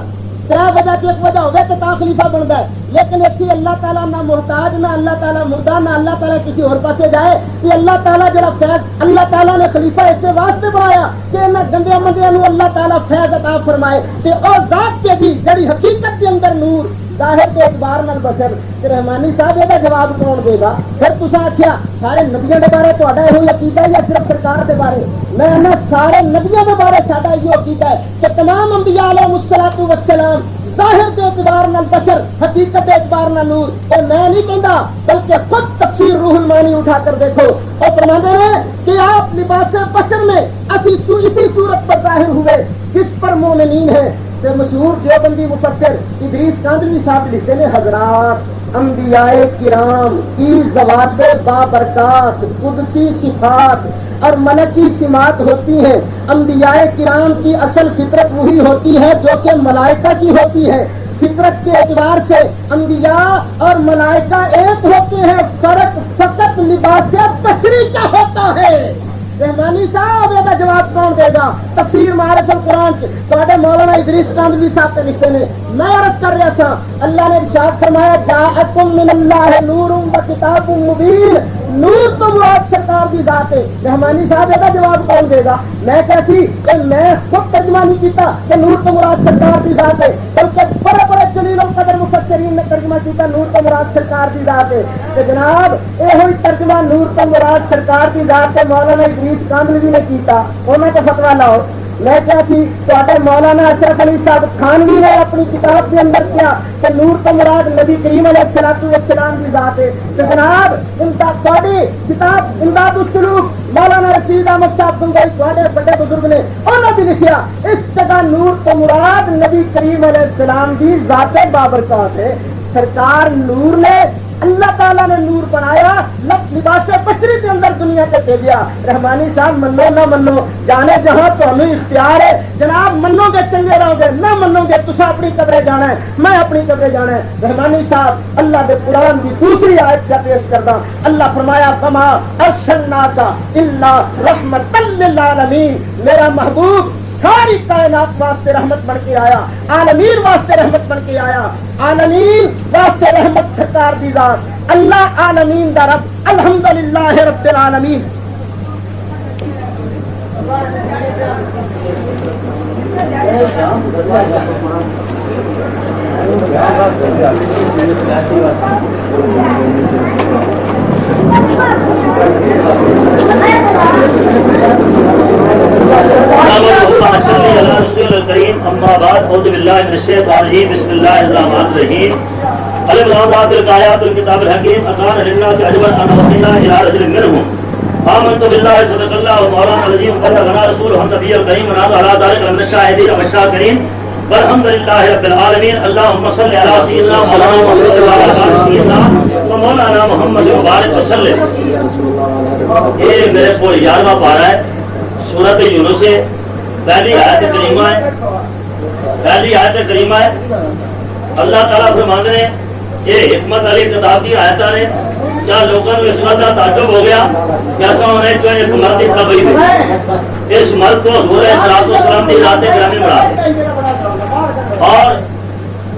تر وجہ کی ایک وجہ ہوگی تو تا خلیفہ بنتا ہے۔ لیکن اتنی اللہ تعالیٰ نہ محتاج، نہ اللہ تعالیٰ مردہ، نہ اللہ تعالیٰ کسی اور پاسے جائے۔ کہ اللہ تعالیٰ جڑا فیض، اللہ تعالیٰ نے خلیفہ اسے واسطے بنایا کہ انہیں گندے مندیا اللہ تعالیٰ فیض عطا فرمائے۔ کہ اور ذات کے جی جڑی حقیقت کے اندر نور ظاہر کے اعتبار نال بسر کہ رحمانی صاحب یہ جواب کون دے گا؟ پھر تصا آخیا سارے نبیوں کے بارے تا یہ عقیدہ یا صرف سرکار کے بارے؟ میں سارے نبیوں کے بارے ساڈا یہ عقیدہ ہے کہ تمام انبیاء علیہ مسلاط وسلام ظاہر کے اعتبار نال بشر، حقیقت کے اعتبار نال نور۔ اور میں نہیں کہتا بلکہ خود تفسیر روح المانی اٹھا کر دیکھو۔ اور فرما دے رہے کہ آپ لباس بشر میں اسی اسی صورت پر ظاہر ہوئے، جس پر مومنین ہے سے مشہور دیوبندی مفسر ادریس کاندلی صاحب لکھتے ہیں، حضرات، انبیاء کرام کی زوات بابرکات، قدسی صفات اور ملکی سماعت ہوتی ہیں۔ انبیاء کرام کی اصل فطرت وہی ہوتی ہے جو کہ ملائکہ کی ہوتی ہے۔ فطرت کے اعتبار سے انبیاء اور ملائکہ ایک ہوتے ہیں، فرق فقط لباس تشریح کا ہوتا ہے۔ رحمانی صاحب یہ جواب کون دے گا؟ تفسیر معرف القرآن تے مولانا ادریس کاندوی صاحب پہ لکھتے ہیں۔ میں عرض کر رہا سا، اللہ نے ارشاد فرمایا، جاءکم من اللہ نور و کتاب مبین۔ نور تو مراد سرکار کی ذات ہے۔ رحمانی صاحب یہ جواب کون دے گا؟ میں کیسی؟ کہ میں خود ترجمہ نہیں کیتا کہ نور تو مراد سرکار کی ذات ہے، بلکہ بڑے بڑے جلیل القدر مفسرین نے ترجمہ کیتا نور تو مراد سرکار کی ذات ہے۔ کہ جناب یہ ترجمہ نور تو مراد سرکار کی ذات ہے، مولانا ادریس کاملوی نے کیتا۔ انہوں نے فتوا لاؤ۔ میں کیا سی مولانا اشرف علی صاحب خانوی نے اپنی کتاب کے اندر کیا کہ نور تو مراد نبی کریم علیہ السلاط السلام کی ذات ہے۔ تو جناب، ان کا تھوڑی کتاب امداد السلوک مولانا رشید احمد صاحب دنگئی تھوڑے بڑے بزرگ نے، انہوں نے لکھیا، اس جگہ نور تو مراد نبی کریم علیہ السلام کی ذات بابرکات ہے۔ سرکار نور نے اللہ تعالیٰ نے نور بنایا لباس بشری کے اندر دنیا سے بھیجا رحمانی صاحب، منو نہ منو، جانے جہاں تو ہمیں اختیار ہے۔ جناب، منو گے چنگے رہو گے، نہ منو گے تصا اپنی قبرے جانا ہے، میں اپنی قبرے جانا ہے۔ رحمانی صاحب، اللہ کے قرآن کی دوسری آیت کا پیش کرتا اللہ فرمایا کما ارشنا کا اللہ رحمت میرا محبوب ساری کائنات واسطے رحمت بن کے آیا، عالمین واسطے رحمت بن کے آیا، عالمین واسطے رحمت سرکار دی ذات، اللہ عالمین دا رب الحمد للہ رب العالمین۔ اما بعد، اعوذ باللہ من الشیطان الرجیم، بسم اللہ الرحمن الرحیم۔ لام الكتاب الحکیم، اکان للناس عجبا ان وحینا الى رجل منهم۔ آمنت صدق مولانا العظیم بلغنا ذلك من والحمد لله رب العالمين اللهم صل على سيدنا مولانا محمد وعلى ال سيدنا محمد وسلم۔ یہ میرے کو گیارہواں پارا ہے سورت یونس سے پہلی آیت کریمہ ہے، پہلی آیت کریمہ ہے۔ اللہ تعالیٰ فرماند نے یہ حکمت علی کتاب کی آیت نے، کیا لوگوں کو اس بات کا تعجب ہو گیا؟ کیسا ہونے جو ایک مرد کی خبری ہوئی اس مرد کو حضور سلاد السلام کی رات گرامی بڑھا اور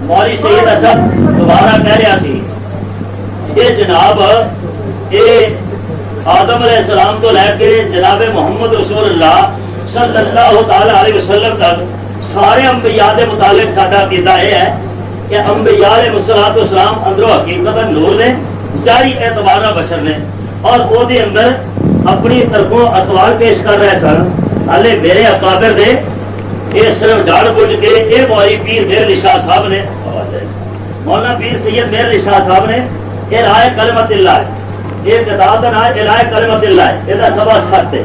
موری سید اچھا دوبارہ کہہ رہا سی یہ جناب یہ آدم علیہ السلام کو لے کے جناب محمد رسول اللہ صلی اللہ تعالی علیہ وسلم تک سارے انبیاء کے متعلق سارا کیتا یہ ہے کہ انبیاء علیہ مسلات اسلام اندروں حقیقت نور نے، جاری اعتبار بشر نے اور وہ دے اندر اپنی طرفوں اخبار پیش کر رہے سن۔ ہالے میرے اکابر دے، یہ صرف جاڑ بوجھ کے یہ بواری پیر میر نشا صاحب نے، مولانا پیر سید میر نشا صاحب نے یہ رائے کلمت اللہ ہے۔ یہ کتاب کا نام ہے رائے اللہ ہے یہ سبا سخت ہے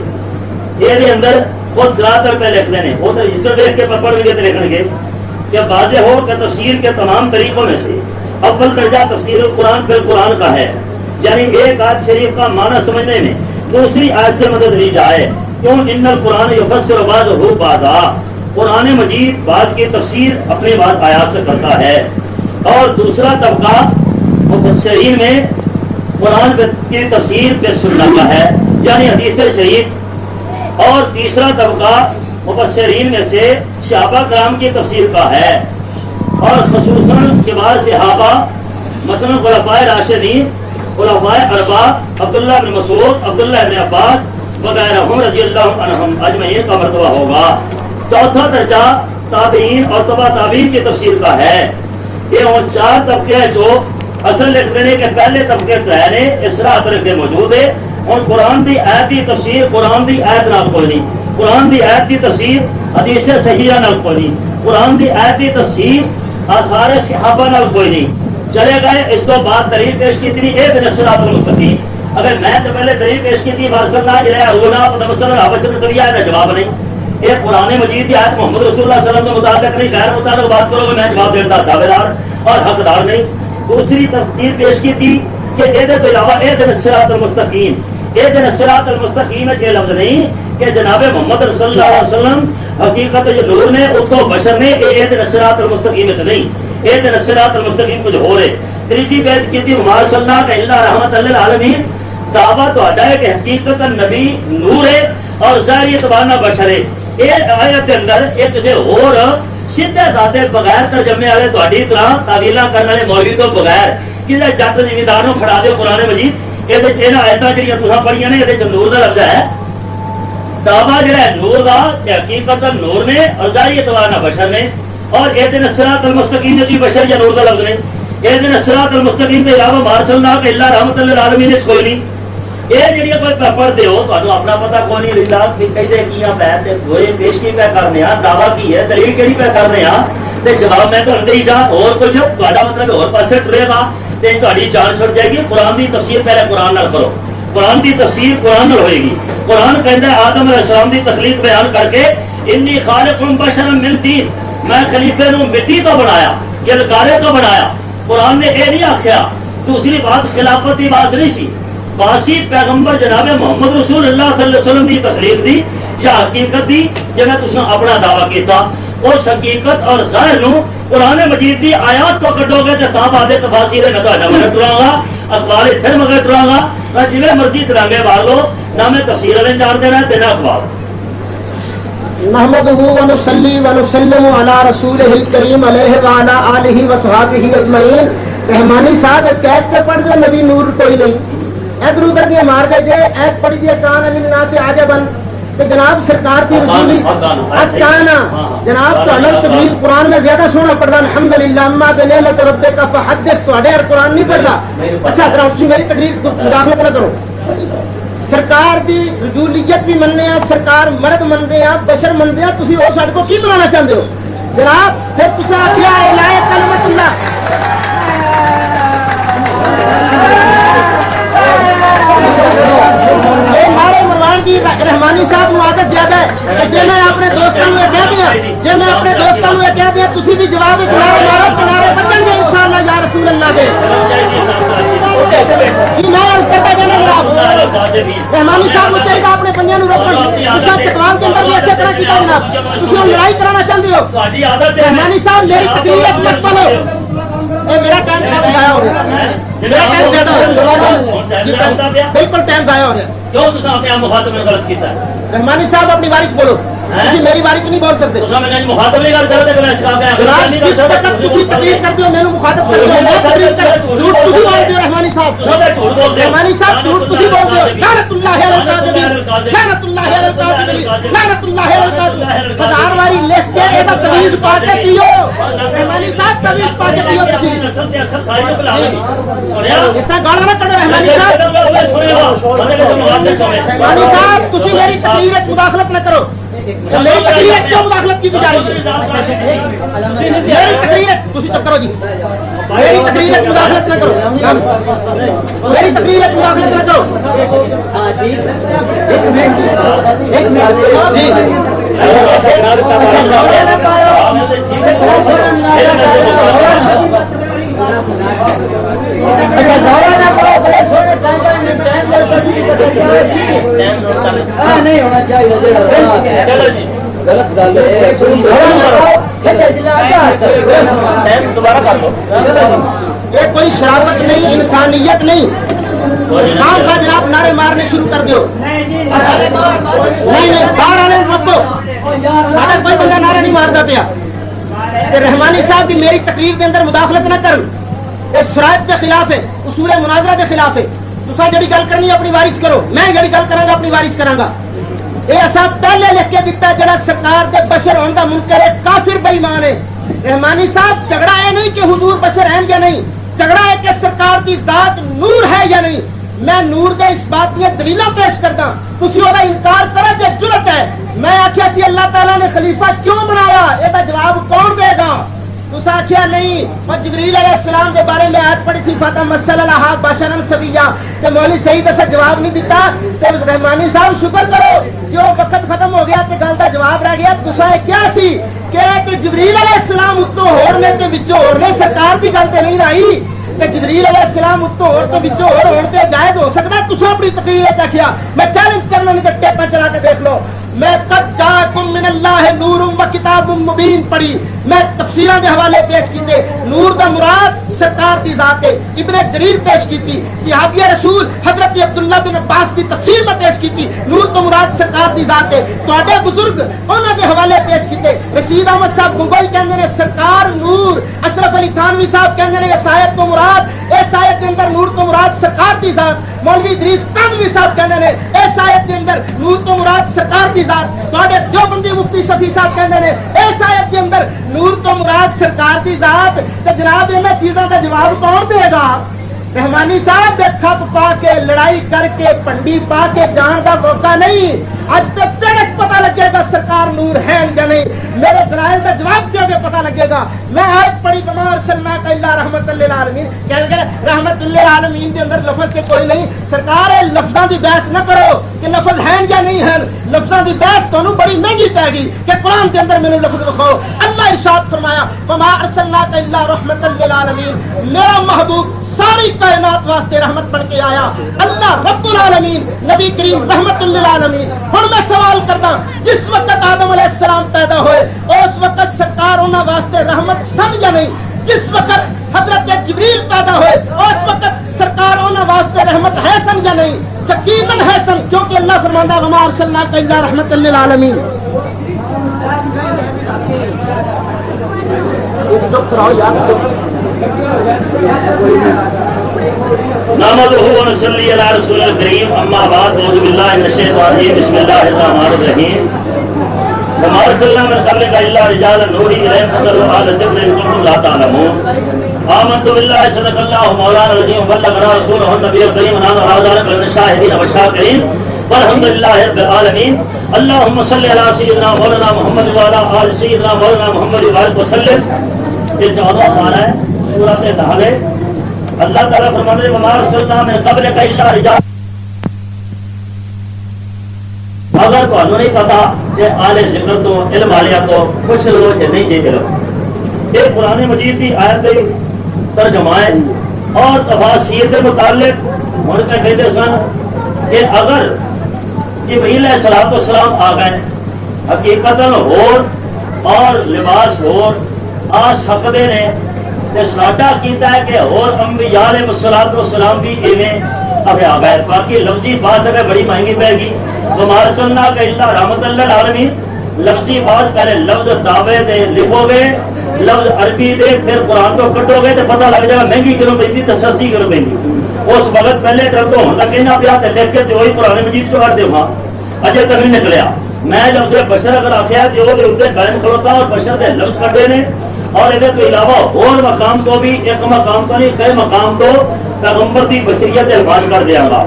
یہ اندر وہ زیادہ پہ لکھتے ہیں وہ تو رجسٹر دیکھ کے پڑھ کے لکھیں گے۔ کہ واضح ہو کہ تفسیر کے تمام طریقوں میں سے اول درجہ تفسیر القرآن پھر قرآن کا ہے۔ یعنی ایک آج شریف کا معنی سمجھنے میں دوسری آج سے مدد لی جائے۔ کیوں؟ ان قرآن یفسر باز ہو بازا قرآن مجید بعض کی تفسیر اپنی بات آیات سے کرتا ہے۔ اور دوسرا طبقہ مفسرین میں قرآن کی تفسیر پہ سننا کا ہے یعنی حدیث شریف۔ اور تیسرا طبقہ مبصرین میں سے شہابہ کرام کی تفسیر کا ہے۔ اور خصوصاً کے بعد صحابہ، مثلاً غلفائے راشدین غلفائے اربا عبداللہ بن مسعود، عبداللہ بن عباس وغیرہ رضی اللہ عنہم اجمعین کا مرتبہ ہوگا۔ چوتھا درجہ تابعین اور تبا تعبین کی تفسیر کا ہے۔ یہ ان چار طبقے جو اصل لکھ دینے کے پہلے طبقے ٹہرے اس راہ کے موجود ہے۔ اور قرآن کی عید کی تفسیر، قرآن کی عید نال کوئی نہیں قرآن کی عید کی تفسیر حدیث صحیح نال کوئی قرآن کی عید کی تفسیر آثار صحابہ نال کوئی نہیں چلے گئے، اس کو بعد دلیل پیش کی تھی ایک نشرات المستقیم۔ اگر میں تو پہلے دلیل پیش کی تھی بارسلہ رونا متوسل کا جواب نہیں۔ یہ پرانے مجید کی آیت محمد رسول اللہ وسلم کے مطابق نہیں، غیر مطابق بات کرو گے، میں جواب دیتا دعوے دار اور حقدار نہیں۔ دوسری تفصیل پیش کی تھی کہ یہ علاوہ یہ دن سراط المستقیم یہ دن سراط المستقیم یہ لفظ نہیں کہ جناب محمد رسول اللہ علیہ وسلم حقیقت جو نور نے، اس کو بشر نے یہ دن سراط المستقیم سے نہیں یہ دن سراط المستقیم کچھ ہو رہے تیسری بیت کی تھی محمد صلی اللہ کا اللہ رحمت اللہ عالمین دعویٰ تو ہے کہ حقیقت نبی نور ہے اور ظاہری اعتبار نہ بشر ہے۔ یہ آیت کے اندر ایک کسی سیدھے سادے بغیر ترجمے والے تاری طرح تعویل کرنے والے مولوی تو بغیر کسی جٹ زمیندار کھڑا دو قرآن مجید یہ آیت جہاں تصا پڑھیا نے یہ نور کا لفظ ہے دعوی جہا ہے نور کا حقیقت نور نے اور ظاہری اعتبار نہ بشر نے اور یہ دن اثرات المستقیم جی بشر یا نور کا لفظ نے یہ دن اثرات المستقیم کے علاوہ مار اللہ کہ اللہ رحمت اللہ عالمی نے کوئی نہیں یہ جی کوئی پڑھتے ہو تو اپنا پتا کون نہیں لگتا کہتے کی پہ ہوئے پیش کی پہ کرنے دعوی کی ہے دلیل کہڑی پہ کرنے جواب میں تو ہی جا اور کچھ تا مطلب اور پاسے ٹرے گا تو تاری جان چھڑ جائے گی قرآن کی تفسیر پہلے قرآن نہ کرو قرآن کی تفسیر قرآن نہ ہوئے گی قرآن کہتا ہے آدم علیہ السلام کی تکلیف بیان کر کے انی خالق بشرم ملتی میں خلیفے نو مٹی تو بنایا گلکارے تو بنایا قرآن نے یہ نہیں آخیا دوسری بات خلافت کی بات نہیں سی باسی پیغمبر جناب محمد رسول اللہ صلی اللہ علیہ وسلم کی تقریر دی یا حقیقت دی جب تم اپنا دعوی کیتا؟ اس حقیقت اور ظاہر نو قرآن مجید دی آیات تو کٹو گے تو تاب آدھے تفاصیل میں تو مگر ٹرا گا، اخبار پھر مگر ٹرا گا۔ میں جی مرضی ترانگے مار لو، نہ میں تفصیل والے جان دینا تیرا اخبار۔ نحمده ونصلي ونسلم على رسوله الكريم عليه وعلى آله وصحبه اجمعين رحمانی صاحب، قید سے پڑھ دو نبی نور کوئی نہیں۔ ادھر ادھر دیا مار گئے جی ایت پڑی جی کان علی نا سے آگے بن۔ تو جناب سرکار کی رجولی کانا جناب تو الگ تجویز قرآن میں زیادہ سونا پڑتا الحمد للہ اما کے نعمت ربے کا فحدث تو اڈے قرآن نہیں پڑھتا اچھا ذرا اسی میری تقریر مداخلت نہ کرو۔ سرکار کی رجولیت بھی مننے ہیں سرکار مرد منتے ہیں بشر منتے ہیں تھی وہ سڑک کو کی بنانا چاہتے ہو؟ جناب پھر تصا آخیا لائے کلمت اللہ۔ جی رحمانی صاحب نو عادت زیادہ ہے؟ کہ جی میں اپنے دوستوں یہ کہہ دیا جی میں اپنے دوستوں یہ کہہ دیا تھی بھی جواب مارو کنارے بچن گے ان شاء اللہ یا رسول اللہ کے۔ جی میں کرتا جانا جناب رحمانی صاحب کو چاہیے اپنے پنجا روکن چکوان کے اندر بھی اچھی طرح کیا جناب تھی لڑائی کرانا چاہتے ہو؟ رحمانی صاحب، میری تقریر ایک مرتبہ میرا ٹائم ضائع ہو رہا میرا ٹائم زیادہ ہو بالکل ٹائم ضائع ہو رہا ہے رحمانی صاحب اپنی بارش بولو میری بارش نہیں بول سکتے تقریر کرتے ہو میرے مخاطب کرتے ہو جھوٹ تھی بولتے ہو رحمانی صاحب رحمانی صاحب جھوٹ تھی بولتے ہو لعنت اللہ لعنت اللہ لعنت اللہ ہزار باری لکھ کے تمیز پا کے پیو رحمانی صاحب تمیز پا کے پیو اس طرح گانا نہ کرو رحمانی صاحب صاحب تھی میری تقریر مداخلت نہ کرو میری تقریر کیوں مداخلت کی جا رہی ہے میری تقریر تھی چپ کرو جی میری تقریر مداخلت نہ کرو میری تقریر مداخلت نہ کرو جی نہیں ہونا چاہیے غلط گل دوبارہ کر یہ کوئی شرارت نہیں، انسانیت نہیں۔ کام کا جناب، نعرے مارنے شروع کر دو نہیں نہیں، باہر والے رکھو سارا کوئی بندہ نعرے نہیں مارتا پیا۔ تے رحمانی صاحب بھی میری تقریر کے اندر مداخلت نہ کرن۔ یہ شرائط کے خلاف ہے، اصول مناظرہ کے خلاف ہے۔ تصا جڑی گل کرنی اپنی وارش کرو۔ میں جڑی گل کرا اپنی وارش کرا یہ اصا پہلے لکھ کے دتا جڑا سرکار کے بشر ہونے کا منکر ہے، کافر بےمان ہے۔ رحمانی صاحب، جھگڑا ہے نہیں کہ حضور بشر ہیں یا نہیں، جھگڑا ہے کہ سرکار کی ذات نور ہے یا نہیں۔ میں نور کے اس بات کی دلیل پیش کرتا تھی وہ انکار کرو کہ ضرورت ہے۔ میں آخیا سی اللہ تعالیٰ نے خلیفہ کیوں بنایا؟ یہ جواب کون دے گا؟ تصا آخیا نہیں اور جبریل علیہ السلام کے بارے میں آج پڑھی تھی فتح مسل اللہ باشرم سبیا تو مولوی صحیح دسا جواب نہیں دیتا تو رحمانی صاحب شکر کرو کہ وہ وقت ختم ہو گیا تو گل کا جواب رہ گیا۔ تصا یہ کیا سی کہ جبریل علیہ السلام اتوں ہونے کے بچوں ہونے سرکار کی گل تو نہیں آئی؟ کہ جبریل علیہ السلام اتوں ہور تو بچوں ہور ہونے سے جائز ہو سکتا تصا اپنی تقریر آخیا میں چیلنج کرنا نہیں تو ٹیپا چلا کے دیکھ لو میں کب جا کم من اللہ نور و کتاب مبین پڑھی۔ میں تفصیل کے حوالے پیش کیتے۔ نور کا مراد سرکار کی ذات ہے۔ ابن جریر پیش کی تھی صحابیہ رسول حضرت عبداللہ بن عباس کی تفصیل میں پیش کیتی۔ نور تو مراد سرکار کی ذات ہے۔ تے بزرگ انہوں کے حوالے پیش کیتے۔ رشید احمد صاحب گنگوئی کہتے ہیں سرکار نور، اشرف علی تھانوی صاحب کہتے ہیں اس آیت مراد۔ اس آیت کے اندر نور تو مراد سرکار کی ذات۔ مولوی ادریس تانوی صاحب کہتے ہیں اس آیت کے اندر نور تو مراد سرکار کی صاحب جو بندی مفتی شفیع صاحب کہتے ہیں اس آیت کے اندر نور تو مراد سرکار کی ذات تو جناب ان چیزوں کا جواب کون دے گا؟ رحمانی صاحب دے کھپ پا کے لڑائی کر کے پنڈی پا کے جان کا موقع نہیں۔ اج تک پیڑک پتا لگے گا سرکار نور ہے یا نہیں۔ میرے دلائل کا جواب دے کے پتا لگے گا۔ میں آج پڑی کمار سلما کا اللہ رحمت اللہ عالمین۔ کہہ گئے رحمت اللہ عالمین کے اندر لفظ کے کوئی نہیں۔ سرکار لفظوں کی بحث نہ کرو کہ لفظ ہیں یا نہیں ہیں۔ لفظوں کی بحث تمہیں بڑی مہنگی پائے گی کہ قرآن کے اندر میرے لفظ دکھاؤ اللہ ارشاد فرمایا کما ارسلنا کا اللہ رحمت اللہ عالمین میرا محبوب ساری کائنات واسطے رحمت بن کے آیا۔ اللہ رب العالمین، نبی کریم رحمت اللہ عالمین ہوں میں سوال کرتا جس وقت آدم علیہ السلام پیدا ہوئے، اس وقت سرکار انہوں واسطے رحمت سن یا نہیں؟ جس وقت حضرت جبریل پیدا ہوئے، اس وقت سرکار انہوں واسطے رحمت ہے سن یا نہیں؟ یقیناً ہے سن، کیونکہ اللہ فرماندہ ومار صلی اللہ کا اللہ رحمت اللہ عالمین چپ کراؤ یار نحمده ونصلي على رسول الكريم اما بعد اعوذ بالله من الشيطان الرجيم، بسم الله الرحمن الرحيم. وما ارسلنا من قبلك الا رجالا نوحي اليهم فصلوا على سبل ان كنتم لا تعلمون. آمنت بالله، صدق الله مولانا العظيم وبلغنا رسوله النبي الكريم ونحن على ذلك من الشاهدين والشاكرين، والحمد لله رب العالمين. اللهم صل على سيدنا مولانا محمد وعلى ال سيدنا مولانا محمد وبارك وسلم. یہ چودہ ہمارا ہے سورت دہل ہے۔ اللہ تعالیٰ فرمانے بمار سلطان میں قبل کئی سارے جا اگر تمہیں نہیں پتا کہ آلے ذکر تو، علم والیا تو کچھ لو کہ نہیں چاہیے چلو یہ پرانے مجید کی آیت ترجمہ ہے۔ اور تفاصیر کے متعلق ہوں میں کہتے سن کہ اگر جبریل علیہ السلام آ گئے حقیقت ہور اور لباس ہور آ سکتے ہیں ساڈا کیتا ہے کہ اور انبیاء علیہ الصلوۃ والسلام بھی ایویں اب باقی لفظی بات اگر بڑی مہنگی پائے گی۔ تو مار سننا کہ اللہ رحمت اللہ العالمین لفظی بات پہلے لفظ دعوے دے لکھو گے لفظ عربی دے، پھر قرآن کو کٹو گے تو پتہ لگ جائے گا مہنگی کرو پہ تو سستی کرو پہ اس وقت پہلے کر دو ہوں کہنا پیا لکھ کے وہی پرانے مجید کو کر دے وہاں اجے تک نہیں نکلیا۔ میں لفظ بشر اگر آخیا تو وہ اتنے قائم کھلوتا اور بشر کے لفظ کٹے نے، اور یہ علاوہ اور مقام تو بھی، ایک مقام تو نہیں، کئی مقام تو پیغمبر کی بشریت احمد کر دیا گا۔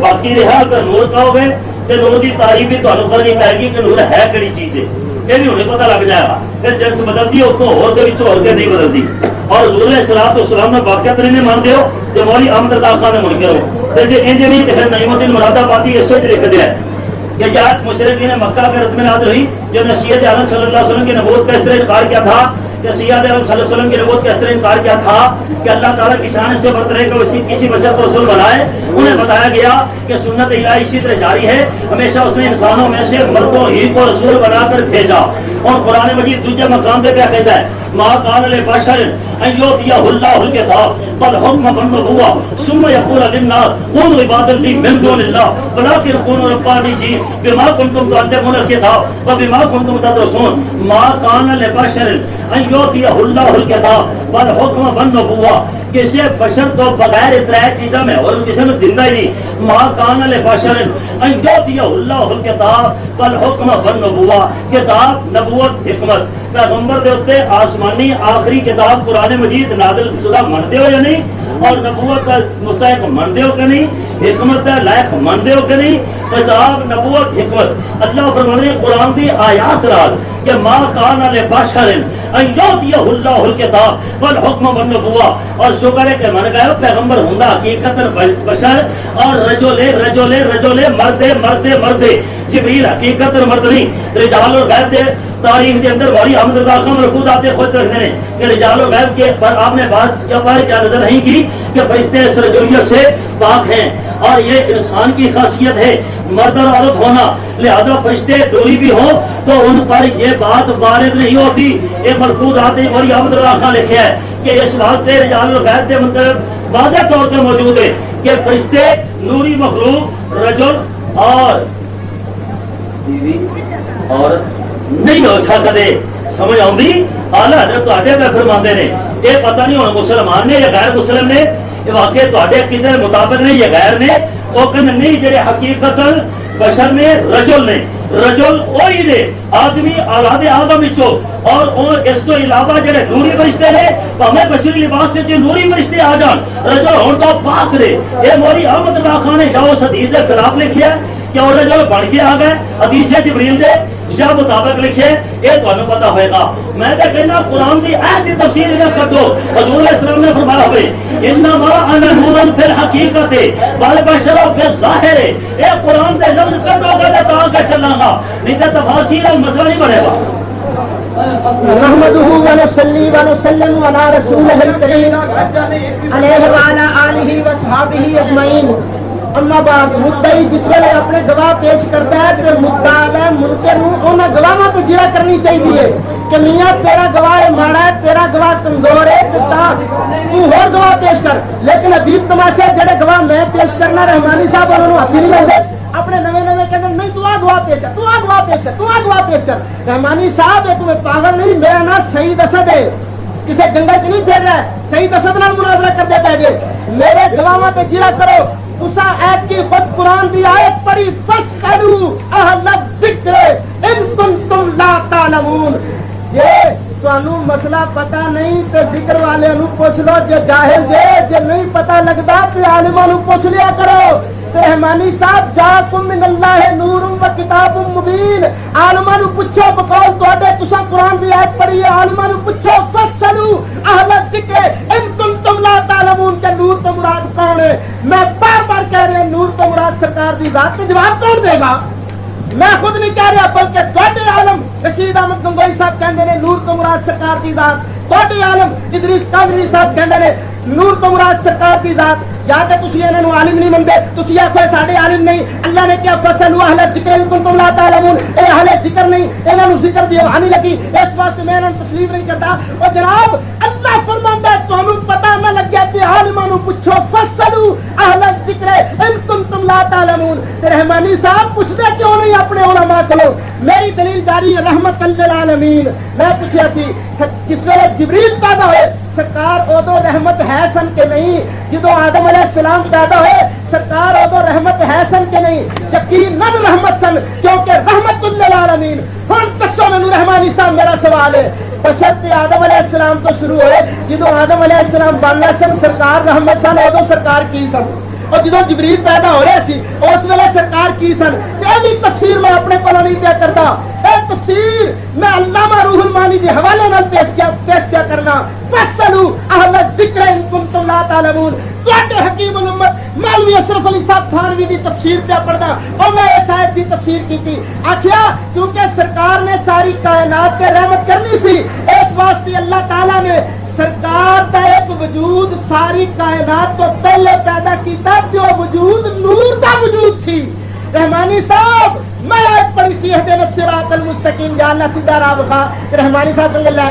باقی رہا اگر نور کہو گے تو نور کی تاریخ بھی تمہیں کرنی پائے گی کہ نور ہے کہڑی چیز ہے۔ یہ بھی انہیں پتا لگ جائے گا۔ پھر جنس بدلتی ہے، اتوں ہو نہیں بدلتی۔ اور حضور سلام تو سلام میں واقعات نہیں مانتے ہو تو مولی احمد اللہ خان نے منکر ہو۔ پھر جی انج نہیں تو پھر نعیم الدین مراد آبادی اس وجہ لکھ دیا کہ یاد مشرقی نے مکہ کے رسم نازل ہوئی، جو نصیحت عالم صلی اللہ علیہ وسلم کی نبوت کا اس طرح کیا تھا کہ سیاد صلی اللہ علیہ وسلم کی نبوت کا اس طرح انکار کیا تھا کہ اللہ تعالیٰ کی شان سے برترے کو کسی بشر کو رسول بنائے۔ انہیں بتایا گیا کہ سنت الہی اسی طرح جاری ہے۔ ہمیشہ اس نے انسانوں میں سے مردوں ہی کو رسول بنا کر بھیجا۔ اور قرآن مجید دوسرے مقام پہ کیا کہتا ہے؟ ماں کان علیہ بشر ایودیا اللہ کے تھا بل حکم بند ہوا سم یقول للناس کون عبادت دی من دون اللہ بلا کہ کون ربانی جی بیمار کن تم تو اندر بما کنتم تعلمون الكتاب، وبما کنتم تدرسون۔ ما کان لبشر ان یؤتی اللہ الکتاب بل حکم بن ہوا کسی بشر تو بغیر اتنا چیزوں میں اور کسی نے زندہ ہی نہیں۔ ماں کان لبشر ان یؤتی اللہ الکتاب بل حکم بن ہوا کتاب، نبوت، حکمت۔ پیغمبر دے اتنے آسمانی آخری کتاب قرآن مجید نادل شدہ منتے ہو یا نہیں؟ اور نبوت کا مستحق منتے ہو کہ نہیں؟ حکمت کا لائق منتے ہو کہ نہیں؟ کتاب نبوت، حکمت۔ اللہ فرمانے قرآن کی آیات رال کہ ماں کان والے بادشاہ اللہ الکتاب بل حکم ہوا اور شکر ہے کہ من گئے پیغمبر ہوں حقیقت بشر اور رجولے رجولے رجولے، مردے مردے مردے۔ جبریل حقیقت مرد نہیں، رجال اور غیر دے تاریخ کے اندر بڑی احمد اللہ خان رفود آتے خود رکھتے ہیں کہ رجال و غیب کے پر آپ نے بات کیا نظر نہیں کی۔ کہ فرشتے اس رجولیت سے پاک ہیں۔ اور یہ انسان کی خاصیت ہے، مرد اور عورت ہونا۔ لہذا فرشتے دوری بھی ہوں تو ان پر یہ بات وارد نہیں ہوتی۔ یہ مرفوظ آتے بڑی احمد اللہ خان لکھے ہے کہ اس بات رجال و کے مطلب واضح طور پہ موجود ہے کہ فرشتے نوری مخلوق، رجل اور اور نہیں ہو سکتے۔ سمجھ آؤں آلہ حضرت تے پہ فرما نے یہ پتہ نہیں ہوں مسلمان نے یا غیر مسلم نے یہ واقعی تے کسی مطابق نے یا غیر نے وہ کہ نہیں جہے حقیقت بشر نے، رجل نے رجل وہی نے آدمی آلاد آدم چو اور اس تو علاوہ جڑے نوری فرشتے نے ہمیں بشری لباس سے جی نوری فرشتے آ جان۔ رجل ہوں تو پاک نے یہ موری احمد اللہ خان نے جاؤ حدیث کے خلاف لکھیا کہ وہ رجل بن کے آ گئے۔ حدیث جبریل دے یا مطابق لکھے۔ یہ تمہیں پتا ہوئے گا۔ میں تو کہنا قرآن کی ایسی تفصیل نہ کٹو حضور اسلام نے فرمایا ہوئے ان پھر حقیقت ہے بال بشر پھر ظاہر ہے یہ قرآن سے لفظ کٹو گا تو آگے چلنا گا نہیں تو تفاصیل اور مسئلہ نہیں بڑھے گا۔ نحمده ونصلي ونسلم على رسوله الكريم عليه وعلى آله وصحابه أجمعين اما بعد، مدعی جس ویلے اپنے گواہ پیش کرتا ہے تو مدعا ہے منکر انہیں گواہ تو جڑا کرنی چاہیے کہ میاں، تیرا گواہ ماڑا ہے، تیرا گواہ کمزور ہے، تو اور گواہ پیش کر۔ لیکن عجیب تماشا جڑے گواہ میں پیش کرنا، رحمانی صاحب اور انہوں ہاتھی نہیں لگے۔ اپنے نوے نوے دعا نہیں پیش کر تو دعا پیش کر تو آ پیش کر۔ رحمانی صاحب ایک تمہیں پاگل نہیں، میرا نام صحیح اسد ہے۔ کسی گنگا چ نہیں پھیر رہا ہے۔ صحیح دسد نال مناظرہ کرتے دیتا ہے میرے گواہ پہ جیڑا کرو۔ اسا ایپ کی خود قرآن کی آیت پڑی فسلو اہل ذکر ان تم تم لا تعلمون۔ یہ تمہوں مسئلہ پتا نہیں تو ذکر والے پوچھ لو جو جاہل جے جو نہیں پتا لگتا تو عالموں پوچھ لیا کرو رحمانی صاحب جا کم من اللہ نور و کتاب مبین آلما نو پوچھو بقول تے تسا قرآن کی آیت پڑھی ہے آلما نو پوچھو فصلو اہل ذکر ان تم تم لا تعلمون کے نور تو مراد کون ہے میں بار بار کہہ رہا نور تو مراد سرکار دی ذات جواب کون دے گا میں خود نہیں کہہ رہا بلکہ تے عالم رشید احمد گنگوئی صاحب کہتے ہیں نور تو مراد سرکار کی ذات تے عالم ادریس کامری صاحب کہتے ہیں نور تو مراد سرکار کی ذات یا تو تھی انہوں عالم نہیں منگے تھی آخو سارے عالم نہیں، اللہ نے کیا فصل اہل ذکر تم لاتا لمون یہ اہل ذکر نہیں یہاں ذکر دی ہانی لگی، اس واسطے میں تسلیم نہیں کرتا۔ اور جناب، اللہ فرما تمہیں پتا نہ لگیا کہ عالما پوچھو فصل اہل ذکر تم تم لاتا لمون رحمانی صاحب پوچھتے کیوں نہیں اپنے علماء چلو میری دلیل جاری رحمت العالمین۔ میں پوچھا سی، کس ویلے جبریل پیدا ہوئے؟ سرکار ادو رحمت ہے سن کے نہیں؟ جدو آدم علیہ السلام پیدا ہوئے، سرکار ادو رحمت ہے سن کے نہیں؟ یقین نن رحمت سن، کیونکہ رحمت العالمین۔ ہوں دسو مینو رحمانی صاحب، میرا سوال ہے۔ بشرط آدم علیہ السلام تو شروع ہوئے، جدو آدم علیہ السلام بننا سن، سرکار رحمت سن، ادو سرکار کی سن؟ اور جدو جبریل پیدا ہو رہے سی اس ویلے سرکار کی سن یہ بھی تفسیر میں اپنے کو نہیں پیا کرتا؟ اے تفسیر، میں علامہ روح المانی کے حوالے نال پیش کیا پیش کیا کرنا۔ فصلو اہل ذکر ان کنتم لا تعلمون۔ تے حکیم الامت، مولوی اشرف علی صاحب تھانوی دی تفسیر پہ پڑھنا۔ اور میں اس آیت دی تفسیر کی تھی آخیا کیونکہ سرکار نے ساری کائنات پہ رحمت کرنی سی، اس واسطے اللہ تعالیٰ نے سرکار کا ایک وجود ساری کائنات تو پہلے پیدا کیتا جو وجود نور کا وجود تھی۔ رحمانی صاحب، میں ایک بڑی سی ہے المستقیم، جاننا سیدھا رام خان۔ رحمانی صاحب نے اللہ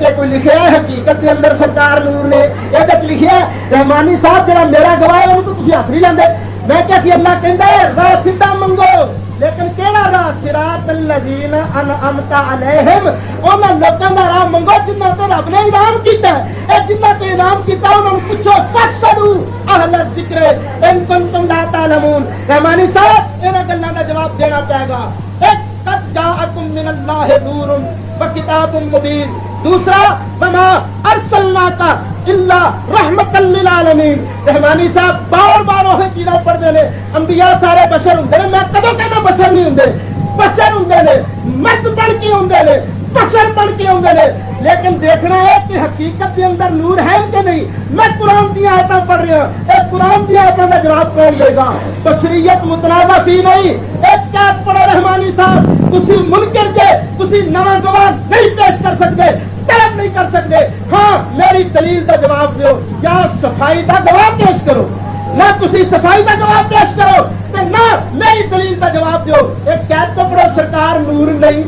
یہ کوئی لکھا ہے حقیقت کے اندر سرکار نور نے؟ یہ لکھا ہے۔ رحمانی صاحب جہاں میرا گواہ ہے، ان کو تھی ہاتھ نہیں لیندے میں کیا سی اللہ کہہ ہے راہ سیدھا منگو۔ لیکن کہڑا راہ سرات الذین انعمت علیہم۔ انہاں لوکاں دا راہ منگو جنہاں تے رب نے انعام کیتا ہے۔ اے جنہاں تے انعام کیتا انہاں نوں پوچھو فسلو اہل الذکر ان کنتم لا تعلمون۔ رحمانی صاحب، انہاں گلاں دا جواب دینا پائے گا۔ ایک قد جاءکم من اللہ نور و کتاب مبین دوسرا بنا ارسلنا کا اللہ رحمت للعالمین رحمانی صاحب، بار بار وہ چیزاں پڑھتے ہیں۔ انبیاء سارے بشر ہوں میں کدو کہنا بشر نہیں ہوں بشر ہوں مرد بن کے ہوں بشر بن کے ہوں لیکن دیکھنا ہے کہ حقیقت کے اندر نور ہے کہ نہیں۔ میں قرآن کی آیتیں پڑھ رہی ہوں۔ ایک قرآن کی آیتوں کا جواب کون لے گا؟ تو شریعت متنازع فی نہیں۔ ایک کیا پڑھا رحمانی صاحب۔ تھی منکر کے تھی نواں گواہ نہیں پیش کر سکتے طلب نہیں کر سکتے ہاں میری دلیل کا جواب دو یا صفائی کا گواہ پیش کرو۔ نہ تھی صفائی کا جواب پیش کرو نہ میری دلیل کا جواب دو ایک کیب تو پڑھو، سرکار نور نہیں۔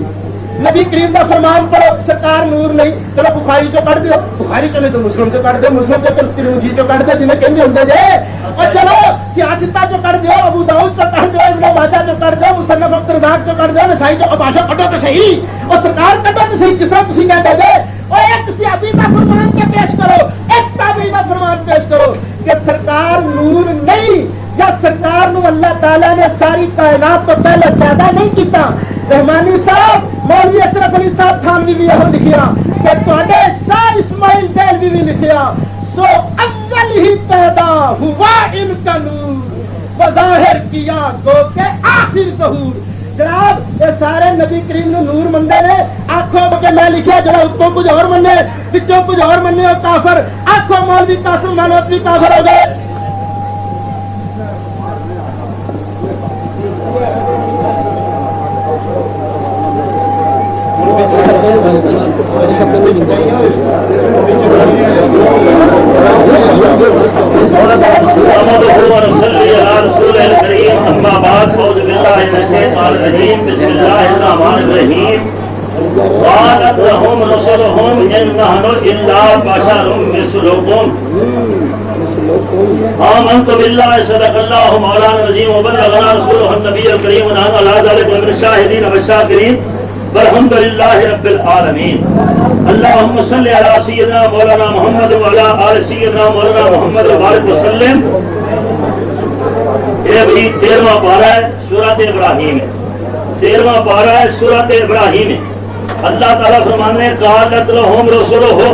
نبی کریم کا فرمان پڑھو سرکار نور نہیں، چلو بخاری چو کٹ دو بخاری چلے تو مسلم سے کٹ دو مسلم سے ترونجی چو کٹ دو جنہیں کہیں ہوں جائے اور چلو سیاستہ چو کٹ دو ابو داؤد چو کٹ دو ابن باجا چو کٹ دو مصنف اختر داغ چو کٹ دو نسائی چو بادشاہ کٹو تو صحیح۔ اور سرکار کٹو تو صحیح کس طرح تھی کہتے دے اور ایک سیاسی کا فرمان کے پیش کرو، ایک تابعی کا فرمان پیش کرو کہ سرکار نور نہیں، یا سرکار نو اللہ تعالیٰ نے ساری کائنات تو پہلے پیدا نہیں کیتا۔ رحمانی صاحب، مولوی اشرف علی صاحب تھانوی بھی یہ لکھیا کہ تے شاہ اسماعیل دہلوی بھی لکھیا۔ سو اول ہی پیدا ہوا ان کا نور۔ بظاہر کیا گو کے آخر ظہور۔ جناب، یہ سارے نبی کریم نو نور مندے نے۔ آخو کہ میں لکھیا جڑا اتوں کچھ اور منے پچھوں کچھ اور منے اور کافر۔ آخو مولوی قاسم مانوتوی کافر ہو گئے۔ اما بعد فوز بالله من الشيطان الرجيم بسم الله الرحمن الرحيم قالت لهم رسلهم ان نحن الا بشر مثلكم۔ آمنت بالله، صدق الله مولانا العظيم وبلغنا رسوله النبي الكريم ونحن على ذلك من الشاهدين والشاكرين۔ والحمد لله رب العالمين اللهم صل على سيدنا مولانا محمد وعلى ال سيدنا مولانا محمد وبارك وسلم۔ یہ بھی تیرواں پارا ہے سورت ابراہیم ہے۔ تیرواں پارا ہے سورت ابراہیم ہے۔ اللہ تعالیٰ فرمانے کالت ہوم رسول ہو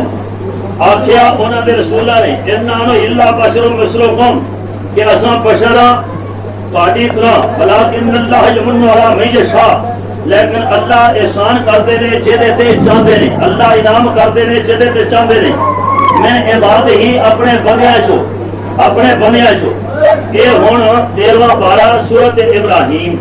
آخیا انہوں نے رسولہ نے انہوں اللہ پشرو مسرو قوم کہ اصا پشرا ہاں، پارٹی طرح بلا کن اللہ یمن والا میں شاہ لیکن اللہ احسان کرتے ہیں جہے چاہتے ہیں۔ اللہ انعام کرتے ہیں جہے چاہتے ہیں۔ میں یہ بات ہی اپنے بنیا چو اپنے بنیا چو یہ ہوں تیرواں بارہ سورت ابراہیم۔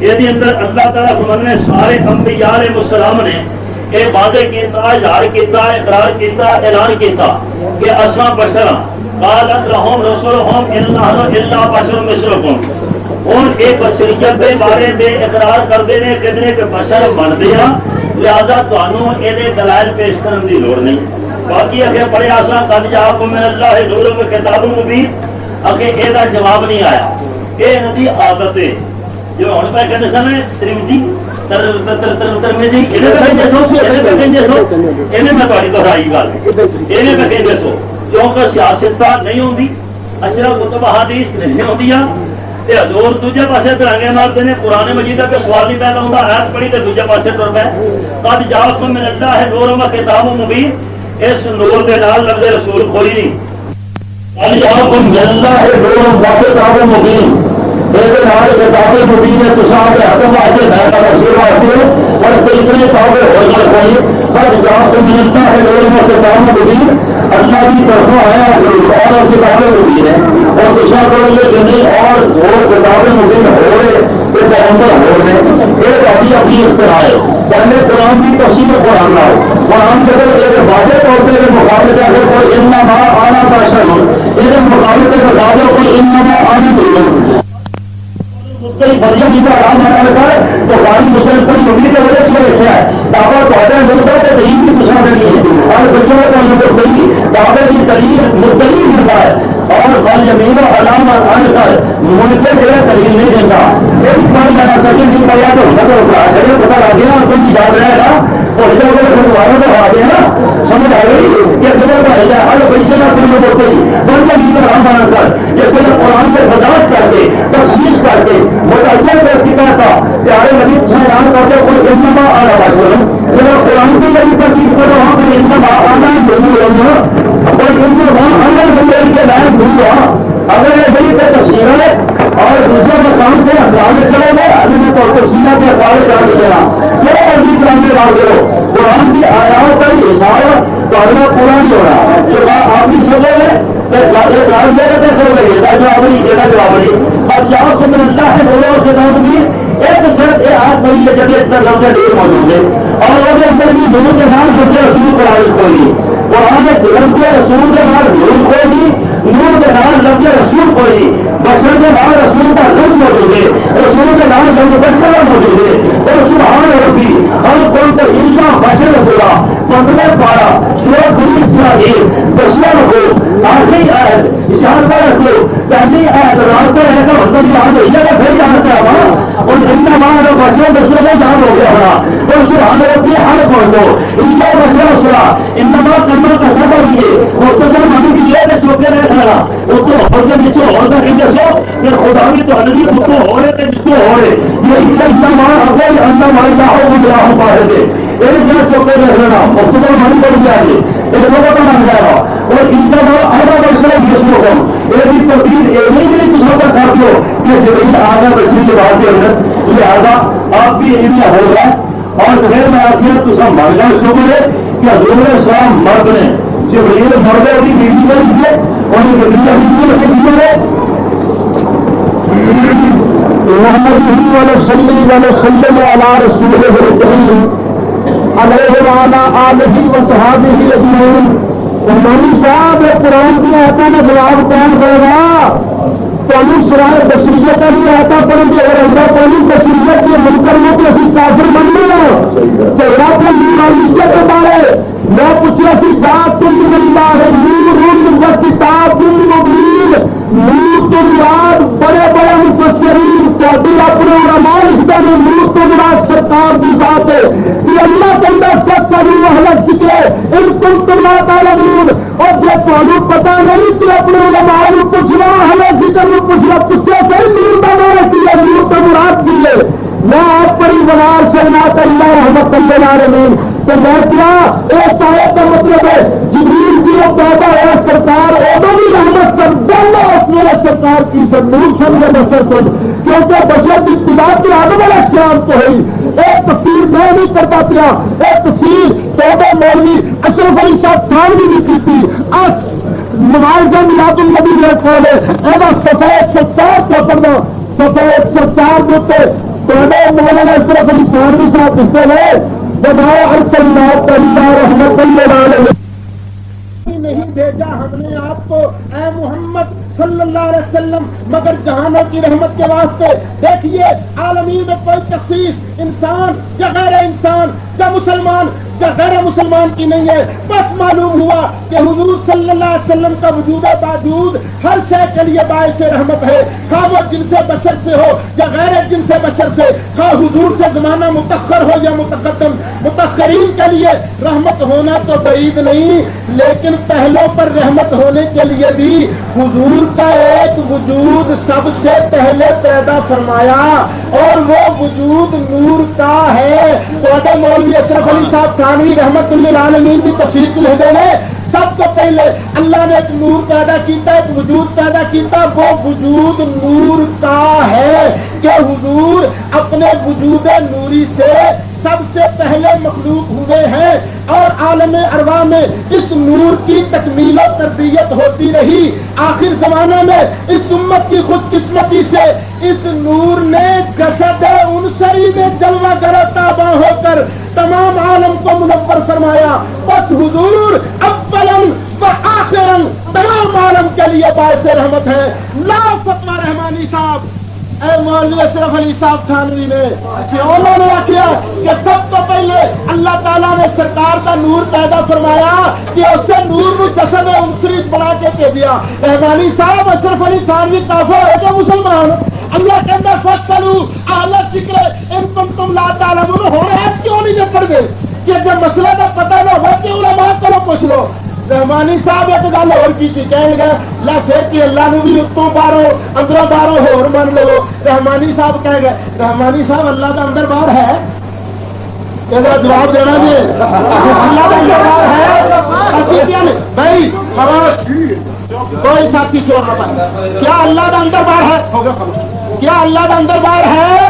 یہ اندر اللہ تعالیٰ فرمان نے سارے انبیاء علیہ السلام نے یہ واضح کیتا، اظہار کیتا، اقرار کیتا، اعلان کیتا کہ اساں بشر قالت لهم رسولهم ان الا بشر مثلكم۔ ہوں یہ بشریت کے بارے میں اقرار کرتے ہیں کہتے کہ بشر بنتے ہیں۔ لہذا تمہوں یہ دلائل پیش کرنے کی لوڑ نہیں۔ باقی اگر بڑے آسان کل جا کو میں اللہ نور میں کتابوں بھی اگر یہ جواب نہیں آیا۔ یہ ندی عادت ہے جو ہوں پہ کہتے سن سریم جی کیونکہ سیاست نہیں ہوتی اشرف متبہ حدیث نہیں ہوتی ہزور دوجے پاسے ترنگے مارتے ہیں پرانے مجید کا سوال نہیں پیدا ہوتا ایت پڑھی تو دوجے پاسے تر پہ کد جا میں لگتا ہے نور میں کتاب مبین۔ اس نور کے نال لگتے رسول کوئی نہیں۔ آپ ہے کتاب مبین۔ میرے نال کتاب مبین ہے تو حکم واسطے میں واسطے اور کوئی ہو جائے کوئی ہر جہاں کو ملتا ہے لوگوں کے کتاب مبین اللہ کی طرفوں آیا اور کتابیں مبین ہے۔ اور دوسرا کرو گے کہ نہیں اور وہ کتابیں مبین ہو رہے یہ پیغمبر ہو رہے ایک ابھی اپنی اختراع ہے پہلے قرآن کی تفصیل قرآن نہ ہو قرآن کے اگر ایک واضح طور پہ اگر مقابلے اگر کوئی ان نما آنا پیسہ ہو یہ مقابلے کے بتا دو کوئی ان نما آنی نہیں۔ آنا لگا تو باری مسلم کوئی جی نبی کے وجہ سے رکھا ہے دعوت تو آدھا ملتا ہے کہ دلیل کی پوچھنا اور بچوں کا کوئی کوئی دعوت کی مختلف ملتا ہے۔ اور بل زمین و علام اور ان کر منکر جو ہے دلیل نہیں دیتا۔ ایک بار جانا سکے نہیں پڑا تو ہوتا تو پتا لگ گیا اور کوئی یاد رہے گا۔ اور اگر نا سمجھ آ گئی کہ ہر بچے کا کوئی ہی جی بنا کر یہ کوئی قرآن سے برداشت کر کے تشخیص کر کے متعلق ویکتی کا تھا پیارے نبی کرتے کوئی آ رہا ہے جب قرآن کی نبی پر چیز کرو وہاں پہ آنا ہی ضرور ہوگا اور ان وہاں کے لائن اگر یہ بڑی تصویر ہے اور دوسرے کا کام سے اخبار چلے گئے ابھی میں تو تفصیلہ کے اخبار چلا دینا۔ جو مرضی کرنے ڈال دو قرآن کی آیات کا حساب پڑھنا پورا نہیں ہو رہا۔ جو بات آپ بھی سمجھے گئے جواب نہیں یہ جواب نہیں اور جہاں کو ملتا ہے بولے اس کے بعد بھی ایک صرف یہ آٹھ مہینے جب اتنا لفظ ڈیر موجود ہے۔ اور وہ بھی دونوں کے نام سوچے رسول قرآن کھولی قرآن سلم کے رسول کے بعد نور کھولی نور کے نام لفظ رسول کھولی بشر کے نام رسول کا لفظ موجود ہے، رسول کے نام لفظ بشر موجود ہے۔ اور سبحان ربی اور کوئی تو ان کا بشر ہوا۔ پندرہ پارا، سورہ بری اسرائیل دشمن ہو، آخری آیت اشار کا رکھ پہلی آیت رات کو رہے گا مطلب یاد ہے یہ پھر یاد ہے ہمارا اور ان کا مان اور بشر دوسرے کا یاد ہو گیا ہمارا اور سبحان ربی ہر پڑھ دو۔ ان کا بشر سنا۔ ان کا کمر کا سب دیے اور تو جب ہمیں بھی یہ چوکے رہے کھانا وہ تو اور کے نیچے اور کا کہیں سو پھر خدا بھی تو ہنگی خود کو ہو رہے تھے جس کو ہو رہے یہ ان کا اتنا مان اگر اندر مان نہ ہو وہ گیا ہو پا رہے تھے ایک جگہ چوکے رہ لینا اور صبح من پڑ گیا یہ جائے گا اور ایک تبدیل ایک ہی میری کچھ کہ کے کے اندر یہ آدھا آپ بھی ایریا ہوگا اور پھر میں آخر تو سب مر جائے شکر ہے کہ حضور اسلام مرد نے جب ریل مرد ہے کی بیٹی کر دیے اور یہ بیٹی ابھی رکھے والے والے والا رسول علیہ والا آلہ و صحابہ اجمعین۔ رحمانی صاحب، قرآن کی آتا میں جواب کون دے گا پانی سرائے بصریت کا بھی آتا پڑیں گے اگر اللہ پانی بصریت کے منکر میں تو اسی کافر بن گیا چہرہ کو نورانیت کے بارے میں پوچھا سی بات تم بندہ ہے نور نور و کتاب تم مبین نور تو مراد بڑے بڑے مفسرین چاہتے اپنے علماء لکھتے ہیں نور تو مراد سرکار کی ذات ہے۔ یہ اللہ کے اندر سب ساری محلت سکے ان تم تم تعلق اور جب تمہیں پتا نہیں تو اپنے علماء کو پوچھنا ہمیں ذکر میں پوچھنا پوچھے صحیح نور کا نام کیا نور تو مراد کی ہے۔ میں آپ پریوار سے نہ اللہ رحمت اللہ عالمین تو میں کیا؟ ایک آیت کا مطلب ہے، جبریل کی وہ پیدا ہے، سرکار ادو بھی رحمت سب دونوں اس میرے سرکار کی سب نور سمجھے بشر سب کیونکہ بشر کی ابتدا کی آدم علیہ السلام تو ہے ایک تفسیر میں نہیں کرتا پیا ایک تفسیر توبہ مولوی اشرف علی صاحب خان بھی نہیں کی تھی۔ نماز میلاد النبی میرے کھولے ایسا سفید سے چار کو پڑھنا۔ سفید سے چار دوتے توبہ مولانا اشرف علی خان بھی صاحب حصے میں بتاؤ ارسل اللہ رحمت اللہ نہیں اپنے آپ کو اے محمد صلی اللہ علیہ وسلم، مگر جہانوں کی رحمت کے واسطے، دیکھیے، عالمی میں کوئی تخصیص، انسان یا غیر انسان یا مسلمان یا غیر مسلمان کی نہیں ہے۔ بس معلوم ہوا کہ حضور صلی اللہ علیہ وسلم کا وجود باوجود ہر شے کے لیے باعث رحمت ہے۔ خواہ وہ جن سے بشر سے ہو یا غیر جن سے بشر سے، خواہ حضور سے زمانہ متخر ہو یا متقدم متخرین کے لیے رحمت ہونا تو بعید نہیں، لیکن پہلوں پر رحمت ہونے کے لیے بھی حضور کا ایک وجود سب سے پہلے پیدا فرمایا اور وہ وجود نور کا ہے۔ تو مولوی اشرف علی صاحب خانوی رحمت اللہ عالمین کی تفصیل لے دے سب تو پہلے اللہ نے ایک نور پیدا کیتا، ایک وجود پیدا کیتا، وہ وجود نور کا ہے کہ حضور اپنے وجود نوری سے سب سے پہلے مخلوق ہوئے ہیں اور عالم اروا میں اس نور کی تکمیل و تربیت ہوتی رہی۔ آخر زمانے میں اس امت کی خوش قسمتی سے اس نور نے جسد انسری میں جلوہ گر ہو کر تمام عالم کو منور فرمایا، بس حضور اولم و آخرن تمام عالم کے لیے باعث رحمت ہے۔ لا فتوا رحمانی صاحب۔ اے مولوی اشرف علی صاحب تھانوی نے انہوں نے کیا کہ سب تو پہلے اللہ تعالیٰ نے سرکار کا نور پیدا فرمایا کہ اس سے نور کو جسد انسری بنا کے دے دیا۔ رحمانی صاحب، اشرف علی تھانوی کافر ہے کہ مسلمان؟ اللہ کے اندر فصل اعلی ذکر ان تم تم لا تعالیٰ ہونا ہے، کیوں نہیں جب پڑھ گئے کہ جب مسئلہ کا پتہ نہ ہو کہ علماء کرو پوچھ لو۔ رحمانی صاحب ایک گل اور کی تھی، کہنے گا لا پھر کہ اللہ نے بھی اتوں بارو اندروں بارو ہور من لو. رحمانی صاحب کہہ گئے رحمانی صاحب، اللہ کا اندر باہر ہے؟ جواب دینا جی۔ اللہ کا اندر باہر ہے؟ اسی کیا نہیں، بھائی خلاص کوئی ساتھی چھوڑنا پائے۔ کیا اللہ کا اندر باہر ہے؟ ہو گیا خلاص کیا اللہ کا اندر باہر ہے؟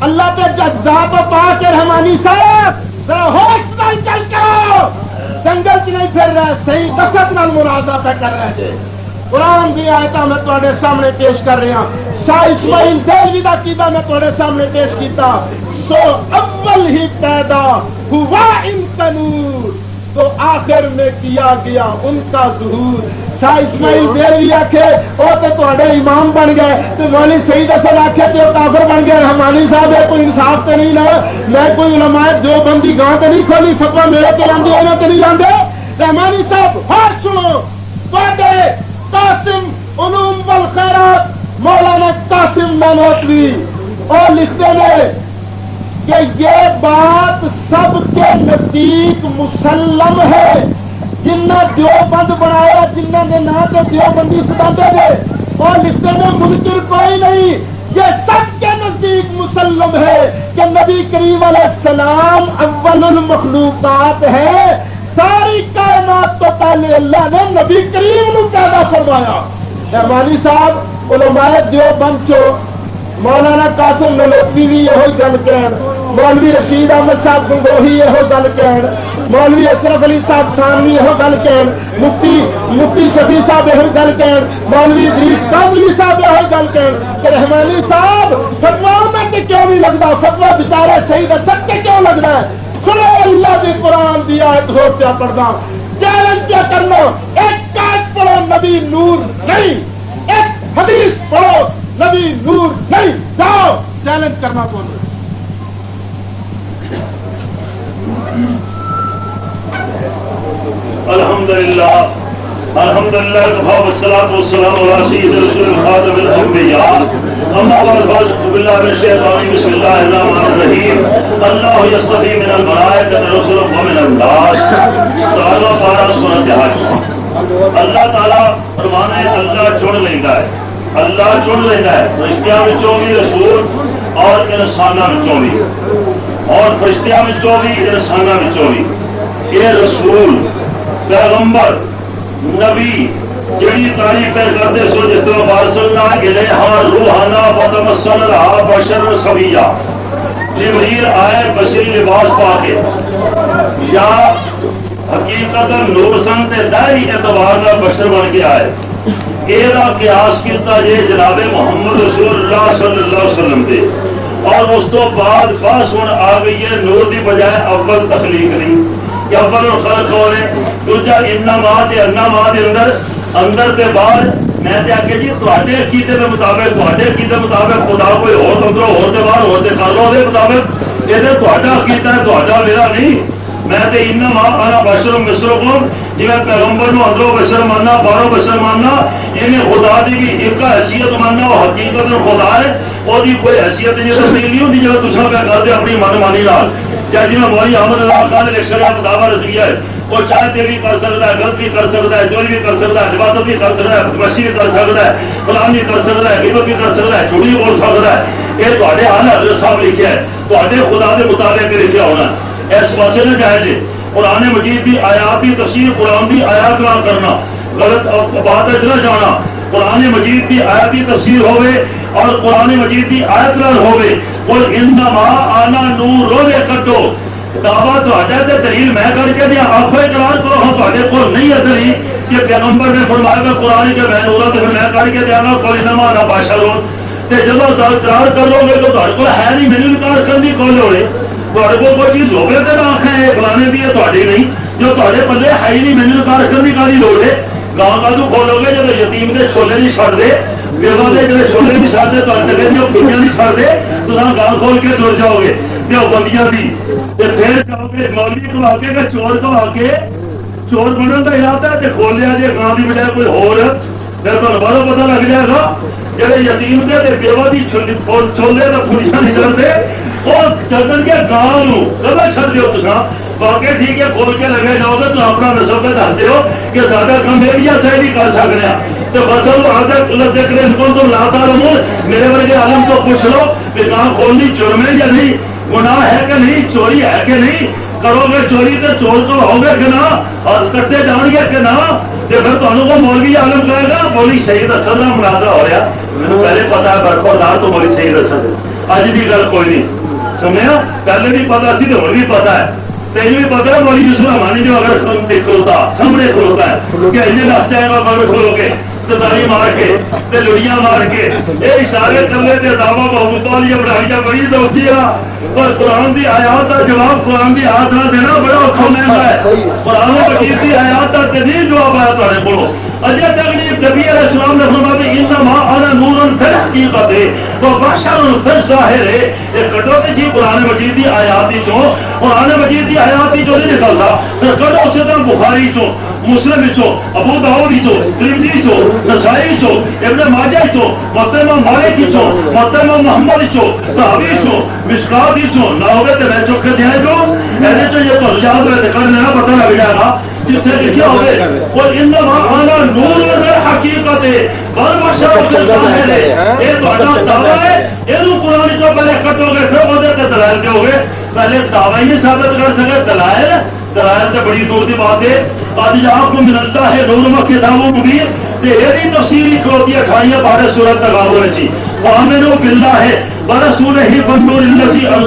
اللہ کے جذبات و پا کے رحمانی صاحب، ذرا ہوش نال چل کرو۔ جنگل چ نہیں پھر رہے، صحیح دست نال مناظرہ پہ کر رہے تھے۔ قرآن بھی آیتا میں تے سامنے پیش کر رہا ہاں۔ شاہ اسماعیل دہلی کا کیتا میں تے سامنے پیش کیتا۔ سو اول ہی پیدا ہوا ان تنور تو آخر میں کیا گیا، ان کا ظہور۔ شاہ اسماعیل دہلی آخے وہ تو تے امام بن گئے۔ تو مولی صحیح دسل آخے تو کافر بن گئے۔ رحمانی صاحب یہ کوئی انصاف تو نہیں نا میں کوئی علماء جو بندی گاہ تو نہیں کھولی فتوا میرے تو لاندے انہوں تو نہیں لاندے۔ رحمانی صاحب، ہر سنو۔ تے قاسم علوم والخیرات، مولانا قاسم مانوتوی اور لکھتے ہیں کہ یہ بات سب کے نزدیک مسلم ہے۔ جنہ دیوبند بنایا، جنہ نے نہ تو دیوبندی ستا گئے اور لکھتے میں منکر کوئی نہیں۔ یہ سب کے نزدیک مسلم ہے کہ نبی کریم علیہ السلام اول المخلوقات ہے ساری کائنات تو پہلے اللہ نے نبی کریم نو پیدا فرمایا۔ رحمانی صاحب، علماء دیوبند چو، مولانا قاسم ملوتی بھی یہ گل کہن مولوی رشید احمد صاحب گنگوہی یہ گل کہن، مولوی اشرف علی صاحب خانوی یہ گل کہن، مفتی مفتی شفیع صاحب یہ گل کہن، مولوی ادریس کاملی صاحب یہ گل کہن، کہ رحمانی صاحب فتوا میں کیوں نہیں لگتا؟ فتوا بچارے صحیح دس سکتے کیوں لگتا ہے؟ سنو اللہ کی قرآن دی آیت ہو کیا پڑھنا؟ چیلنج کیا کرنا؟ ایک کاٹ پڑھو نبی نور نہیں، ایک حدیث پڑھو نبی نور نہیں، جاؤ چیلنج کرنا بولو۔ الحمد للہ الحمد للہ والصلاة والسلام على سید رسول خاتم الانبیاء. اما بعد فاجب بالله من الشیطان، بسم اللہ الرحمن الرحیم. اللہ یصطفی من الملائکۃ رسول ومن الناس. تعالی بارہ سورۃ حج اللہ تعالی فرمانا ہے اللہ چن لینا ہے. اللہ چن لینا ہے. فرشتیاں وچوں بھی رسول اور انساناں وچوں بھی اور فرشتیاں وچوں بھی انساناں وچوں بھی یہ رسول پیغمبر، نبی، جڑی تعریف کرتے سو جس طرح بارسلنا گلے ہاں روحانہ بتمسن رہا بشر سبیا جبریل آئے بشری لباس پا کے۔ یا حقیقت نور سن تے دہری اعتبار کا بشر بن کے آئے۔ یہ قیاس کیتا یہ جناب محمد رسول اللہ صلی اللہ علیہ وسلم دے۔ اور اس تو بعد بس ہوں آ گئی ہے نور دی بجائے اول تخلیق نہیں۔ کہ اول خلق ہو رہے دوجا ماں ماں اندر اندر میں تے جی عقیدے مطابق عقیدے مطابق خدا کوئی ہو اندروں باہر مطابق عقیدہ ہے میرا نہیں۔ میں تے ان ماں بشر مصر کو جی میں پیغمبر نو اندروں بشر ماننا باہروں بشر ماننا یہ خدا کی بھی ایک حیثیت ماننا وہ حقیقت خدا ہے، وہ کوئی حیثیت نہیں تبدیل نہیں ہوتی جب تصا پہ کرتے اپنی من مانی لال چاہے جی میں مولی احمد اللہ خان نے شریا دعوی رسیا ہے وہ چاہتے بھی کر سکتا ہے غلط بھی کر سکتا ہے چوری بھی کر سکتا ہے عبادت بھی کر سکتا ہے مچھی بھی کر سکتا ہے فلان بھی کر سکتا ہے غیبت بھی کر سکتا ہے جھوڑی بھی بول سکتا ہے۔ یہ تے حال حضرت صاحب لکھا ہے تے خدا کے مطابق لکھا ہونا اس پاس نہ جائے جی قرآن مجید کی آیات کی تفسیر قرآن کی آیات نہ کرنا۔ غلط بات ہے، نہ جانا۔ قرآن مجید کی آیات کی تفسیر ہوئے اور قرآن مجید کی آیت نہ ہوئے۔ اور ان آنا نور روزے کٹو دعوی تو دلیل میں کر کے دیا آخو اقرار کرو ہم ہاں تے کو نہیں ہے دلیل کہ پیغمبر نے فرمایا کہ قرآن کے میں نورا تو میں کر کے دیا گا، کوئی نہ مانا بادشاہ روز جب اقرار کر لو گے تو تھوڑے کو ہے نہیں، میری انکار کرنے کو لوڑے تھوڑے کو کوئی چیز ہوگی تو آنکھیں ہے فلانے دی ہے تھوڑی نہیں۔ جو تھوڑے پلے ہے ہی نہیں، میری انکار کرنے کا نہیں لوڑے گاؤں کا تو کھولو گے جب یتیم کے چھولے نہیں چھڑ دے بیوا کے جب چھولے نہیں چھڑ دے تو جو کڑیاں نہیں چھڑ دے تو گاؤں کھول کے جڑ جاؤ گے۔ جو بندیاں بھی پھر جاؤ گے مولوی کو آ کے چور کو آ کے چور بننے کا ارادہ ہے کھول لیا جی گاؤں کی بجائے کوئی ہو پھر تمہیں بڑا پتا لگ جائے گا جہے یتیم کے بیوا کی چھولے تو پولیاں نہیں کرتے وہ چلن کے گاؤں کدھر چڑ دو تو باقی ٹھیک ہے، کھول کے لگے جاؤ گے تو اپنا نسل پہ دستے ہو کہ سارا کام یہ بھی صحیح نہیں کر سکتے تو فصل آدھا لگے کرے کو تم لاتا رہو میرے ورگے عالم کو پوچھ لو کہ کام کھولنی جرم ہے یا نہیں۔ گناہ ہے کہ نہیں؟ چوری ہے کہ نہیں؟ کرو گے چوری تو چور تو ہو گے کہ نہ؟ اور کٹے جان گے کہ نہ؟ پھر تمہیں کو مولوی عالم کہے گا بولی صحیح دسر کا مناظرہ ہو رہا۔ مجھے پہلے پتا ہے برفردار تو بولی صحیح دسر اج بھی گل کوئی نہیں۔ سمیا پہلے بھی پتا سی تو بھی پتا ہے۔ تین بھی پتا ہے بولی جس رحمانی جو اگر کھلوتا، سامنے کھلوتا ہے۔ کہ ایسے دس جائے گا مگر کھلو کے تداری مار کے لڑیاں مار کے۔ یہ اشارے چلے تھے دعوا بہت بڑھائیاں بڑی سوچی پر قرآن کی آیات کا جواب قرآن کی ہاتھ نہ دینا بڑا اوکھا مہنگا ہے۔ قرآن کی آیات کا نہیں جواب آیا تھوڑے کو اجے تک نبی علیہ السلام نے فرمایا کہ ان ماں آنا نور پھر حقیقت ہے وہ بادشاہ پھر ظاہر ہے. یہ کٹو کہ سی قرآن مجید کی آیات ہی چو قرآن مجید کی آیات ہی چو نہیں نکلتا. پھر کٹو اسے تو بخاری چو مسلم چو ابو داؤد چو ترمذی چو نسائی چو ابن ماجہ چو مطلب مالک چو مطلب محمد چو صحابی چو مشکات چو نہ ہوگے تو میں چوکھے دیا جو ایسے چو یہ تو یاد رہے کرنے نہ پتہ لگ جائے گا۔ جتنے لکھا ہوئے وہ ان آنا نور حقیقت ہے بر یہ ہے یہ قرآن پہلے کٹو گے وہ دلائل کے پہلے دعوی نہیں ثابت کر سکے دلائل دلائل سے بڑی دور کی بات ہے۔ آج آپ کو ملتا ہے نور مکھ داموں یہ تفصیلی کھلوتی ہے بارہ سورت لگاؤ جی وہ ہمیں بلّہ ہے ہی بندور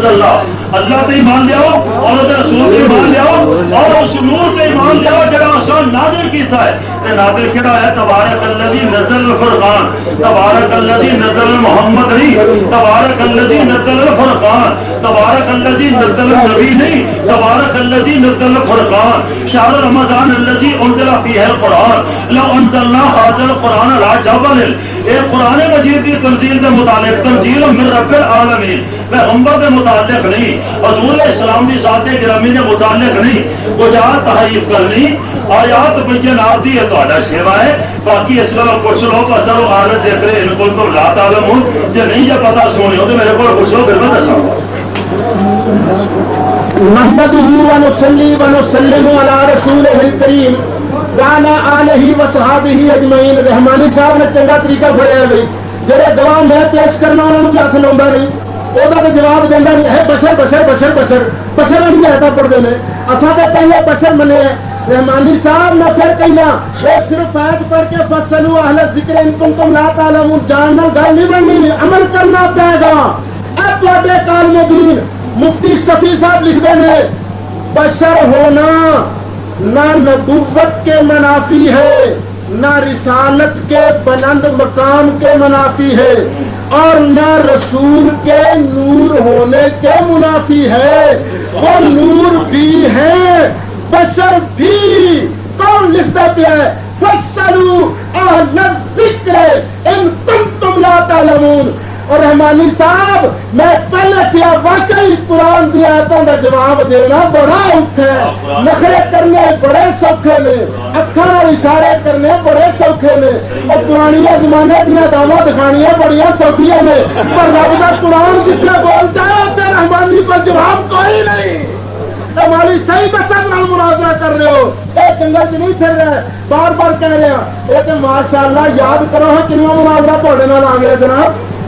اللہ اللہ پہ ایمان لے آؤ اور رسول پہ ایمان لے آؤ اور اس نور پہ ایمان لے آؤ، جڑا آسان نازل کیتا ہے۔ تے نازل کیڑا ہے؟ تبارک الذی نزل الفرقان۔ تبارک الذی نزل محمد نہیں۔ تبارک الذی نزل الفرقان۔ تبارک الذی نزل النبی نہیں۔ تبارک الذی نزل الفرقان۔ شهر رمضان الذي انزل فيه القران لو انزلنا هذا القران على جبل۔ اے قرآن مجید کی تنظیم کے متعلق تنظیم من رب العالمین۔ پیغمبر کے متعلق نہیں، حضور اسلام کی ذات گرامی کے متعلق نہیں وہ تحریف کرنی، آیات بینات دی ہے تا سیوا ہے۔ باقی اس کا پوچھ لو اثر و دیکھ رہے ان کو رات عالم ہوں۔ جی نہیں جب پتا سونے ہو تو میرے کو پوچھو، پھر میں دسا محمد ونسلی ونسلم على رسوله الكريم گانا آنے ہی و صحابی ہی اجمعین رحمانی صاحب نے چنگا طریقہ پڑیا بھائی جہے جواب میں پیش کرنا انہوں نے ہاتھ لا نہیں؟ وہ جواب دینا نہیں ہے بشر بشر بشر بشر بشر نہیں آتا پڑھتے ہیں۔ اصا تو پہلے بشر منے ہیں۔ رحمانی صاحب نے پھر کہنا، وہ صرف فیض پڑھ کے فصل اہل ذکر ان تم تم لا تعلم جاننا گل نہیں بننی عمل کرنا پائے گا۔ اب تے کال میں دین مفتی شفیع صاحب لکھتے ہیں، بشر ہونا۔ نہ نبوت کے منافی ہے، نہ رسالت کے بلند مقام کے منافی ہے اور نہ رسول کے نور ہونے کے منافی ہے۔ وہ نور بھی ہے بشر بھی۔ کون لکھتا پیا ہے؟ فصلو اور نہ ذکر ان تم تم لاتا لمون اور رحمانی صاحب میں پہلے کیا واقعی قرآن کی آیتوں کا جواب دینا بڑا اوکھا ہے۔ نخرے کرنے بڑے سوکھے نے۔ اکھان اشارے کرنے بڑے سوکھے نے۔ اور پرانی زمانے دیا دعوت دکھانیاں بڑی سوکھیاں نے۔ پر رب کا قرآن جتنے بولتا ہے اسے رحمانی پر جواب کوئی نہیں۔ ہماری صحیح بسر نال مناظرہ کر رہے ہو۔ یہ جنگل چ نہیں پھر رہے بار بار کہہ رہے ہیں یہ تو ماشاء اللہ یاد کرو کنواں مناظرہ تھوڑے آ گیا جناب۔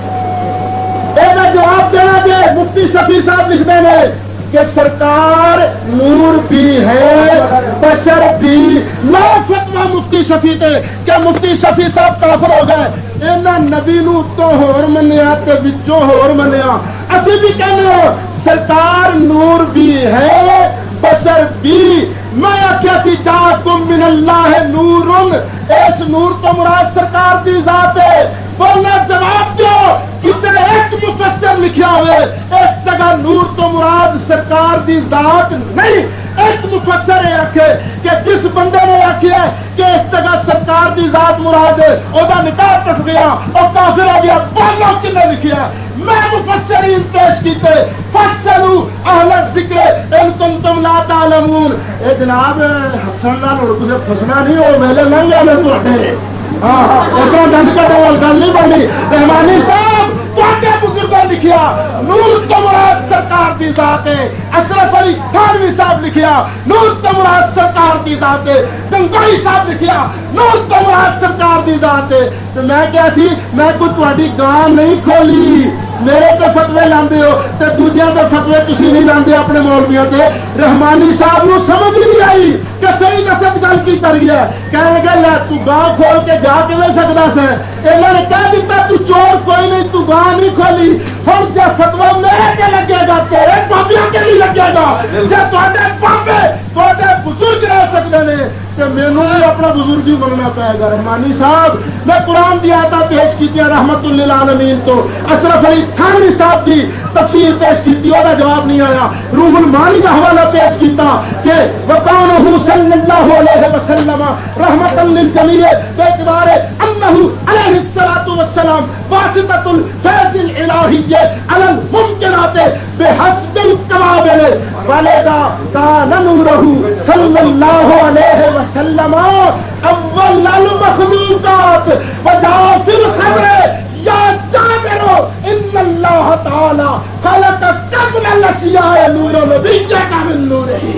یہ جواب دینا جی مفتی شفیع صاحب لکھتے ہیں کہ سرکار نور بھی ہے، بشر بھی۔ نہ فتوا مفتی شفی تے کہ مفتی شفی صاحب کافر ہو گئے۔ یہاں نبی نو تو ہور منیا تے وچوں ہور منیا۔ اسی بھی کہنے ہو، سرکار نور بھی ہے، بشر بھی۔ میں آخیا سی جا کم من اللہ ہے نور اس نور تو مراد سرکار کی ذات ہے۔ بولنا جواب دو کتنے ایک مفسر لکھا ہوئے، اس جگہ نور تو مراد سرکار کی ذات نہیں۔ ایک مفسر یہ رکھے کہ جس بندے نے آخیا کہ اس جگہ سرکار کی ذات مراد ہے وہ نکاح ٹوٹ گیا اور کافر ہو گیا بولو کن لکھیا میں مفسرین پیش کیتے، فصلو اہل ذکر ان تم تم لا تعلمون۔ اے جناب، حسن نال ہن کسے فسنا نہیں ہو میلے لنگ گئے نے تواڈے ہاں ایسا دس کٹے وال گل نہیں بنی۔ رحمانی صاحب! تواڈے بزرگوں لکھیا، نور تو مراد سرکار دی ذات ہے۔ اشرف علی تھانوی صاحب لکھیا، نور تو مراد سرکار دی ذات ہے۔ گنگوئی صاحب لکھیا، نور تو مراد سرکار دی ذات ہے۔ میں کیا سی، میں کوئی تاری گاں نہیں کھولی۔ میرے تو فتوے لاندے ہو تو دوجے تو فتوے تھی نہیں لاندے اپنے مولویوں سے رحمانی صاحب نو سمجھ نہیں آئی کہ صحیح نسد گل کی کر گیا کہنے گا لے، تو گاں کھول کے جا کے سکتا سا؟ انہوں نے کہہ دیتا تو چور کوئی نہیں، تو گاں نہیں کھولی۔ ہوں جب فتوا میرے کے لگے گا، تیرے پاپیوں کے نہیں لگے گا۔ جب تے پاپے تے بزرگ رہ سکتے ہیں تو مینو بھی اپنا بزرگ ہی بننا پائے گا۔ رحمانی صاحب، میں قرآن کی آتا پیش کی رحمت اللہ عالمین تو۔ اشرف علی تھانوی صاحب کی تفصیل پیش کی وہ جواب نہیں آیا۔ روح المانی کا حوالہ پیش کیتا کہ وکان صلی اللہ علیہ وسلم رحمت للجمیع بے اعتبار انہ علیہ الصلوۃ والسلام واسطۃ الفیض الالہی علی الممکنات بحسب القوابل ولدا کان نورہ صلی اللہ علیہ وسلم وسلم اول المخلوقات. وجا فی الخبر یا جابرو ان اللہ تعالی خلق قبل الاشیاء نور نبی کا من نور ہی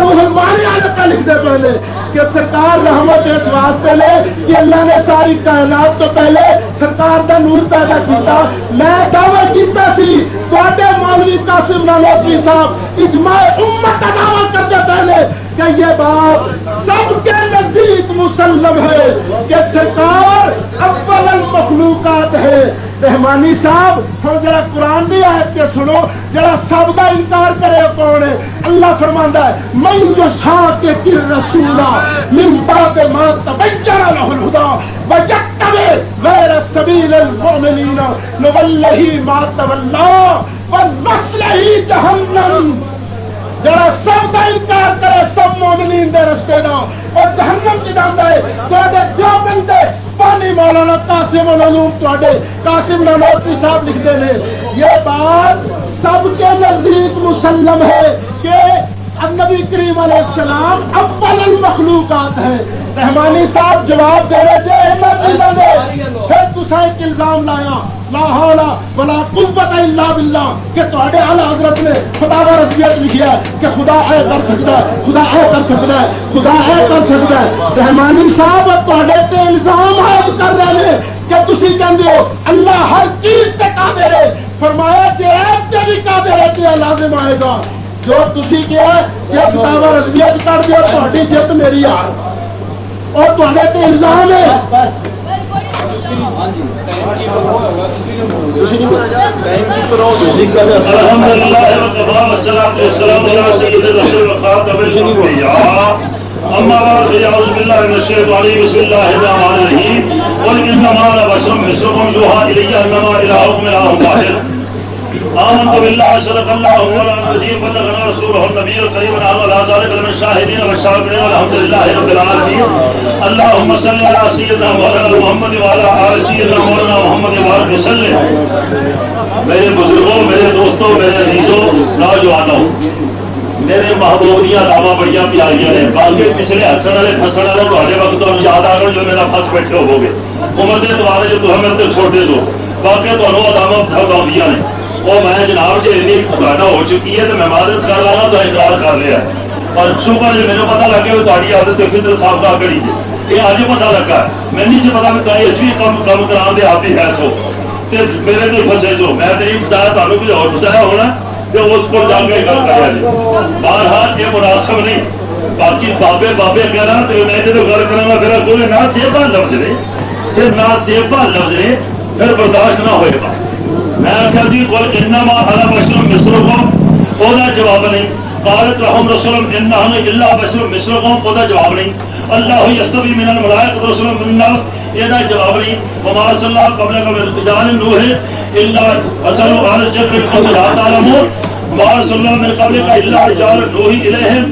روح المانی آنے لکھ دے پہلے کہ سرکار رحمت اس واسطے لے، کہ اللہ نے ساری کائنات تو پہلے سرکار کا نور پیدا کیتا. میں دعوی کیتا سی تے مولوی قاسم نالوتری صاحب اجماع امت کا دعوی کرتے پہلے کہ یہ بات سب کے نزدیک مسلم ہے، کہ سرکار اول المخلوقات ہے۔ رحمانی صاحب ہوں جرا قرآن بھی آئے کے سنو جرا سب کا انکار کرے کون ہے؟ اللہ فرما ہے میں جو شاہ کے کر رسولا ممتا کے ماں تبجا الہدا وجتبے غیر سبیل المؤمنین، نولہی ما تولا ونصلہی جہنم. جڑا سب کا انکار کرے، سب مومنین دے رستے نہ اور جہنم کی جانا ہے تے جو بندے پانی مولانا قاسم العلوم تے قاسم نموتی صاحب لکھتے ہیں یہ بات سب کے نزدیک مسلم ہے کہ نبی کریم علیہ السلام اول المخلوقات ہیں۔ رحمانی صاحب جواب دے رہے تھے جی پھر تصا ایک الزام لایا۔ لا حول ولا قوت الا باللہ، کہ تواڈے اعلی حضرت نے خدا و رسمیت لکھیا ہے کہ خدا اے کر سکتا ہے، خدا اے کر سکتا ہے، خدا اے کر سکتا ہے۔ رحمانی صاحب تواڈے تے الزام عائد کر رہے ہیں کہ تسی کہندے ہو، اللہ ہر چیز تے قادر ہے۔ فرمایا کہ ایپ تے بھی قادر ہے کہ لازم آئے گا۔ جو تھی کیا جب کتاب رسمیت کر دیا تاری جت میری آ اور تے الزام ہے أما بعد فأعوذ بالله من الشيطان بسم الله الرحمن الرحيم قل إنما أنا بشر مثلكم يوحى إلي أنما إلهكم إله واحد آمنت بالله صدق الله مولانا بلغنا رسوله النبي الكريم على ذلك من الشاهدين والشاكرين والحمد لله رب العالمين. اللهم صل على سيدنا مولانا محمد وعلى سيدنا مولانا محمد وبارك وسلم. میرے بزرگوں، میرے دوستوں، میرے عزیزوں، نوجوانوں، میرے محبوب دیا بڑی پیاریاں نے باقی پچھلے ہسن والے فسن والے تے وقت تو یاد آ گئے جو میرا فس بیٹھے ہو گے عمر کے دوارے جو تمہیں میرے چھوٹے جو باقی تمہیں عدامت آدیاں نے وہ میں جناب جی این پیدا ہو چکی ہے تو میں مدد کر رہا تو انکار کر لیا پر شکر جی میرے پتا لگے وہ تاری عادت فطر صاف کا کری یہ اج پتا لگا میں نہیں سے پتا کہ اس بھی کام کام کرا دے آتی ہے سو۔ میرے کو فسے جو میں تو یہ بتایا تمہیں کچھ اور بتایا ہونا تو اس کو جا کے گل کرا جی بہرحال یہ مناسب نہیں۔ باقی بابے بابے کہہ رہا تو میں جب گل کرا پھر کوئی نہ سیبا لفظ نے پھر نہ سیبا لفظ نے پھر برداشت نہ ہوئے۔ گا میں آخر جی کوئی اتنا ماں ہرا مشروم مصرو کو وہ جواب نہیں۔ قالت رحم رسول اللہ بشر مصر کو جواب نہیں۔ اللہ یستوی من رسول من الناس، یہ جواب نہیں۔ وما صلی اللہ قبل قبل جان نوح الا اصل علی الجبر قوم لا تعلمون۔ وما صلی اللہ من قبل کا الا الیہم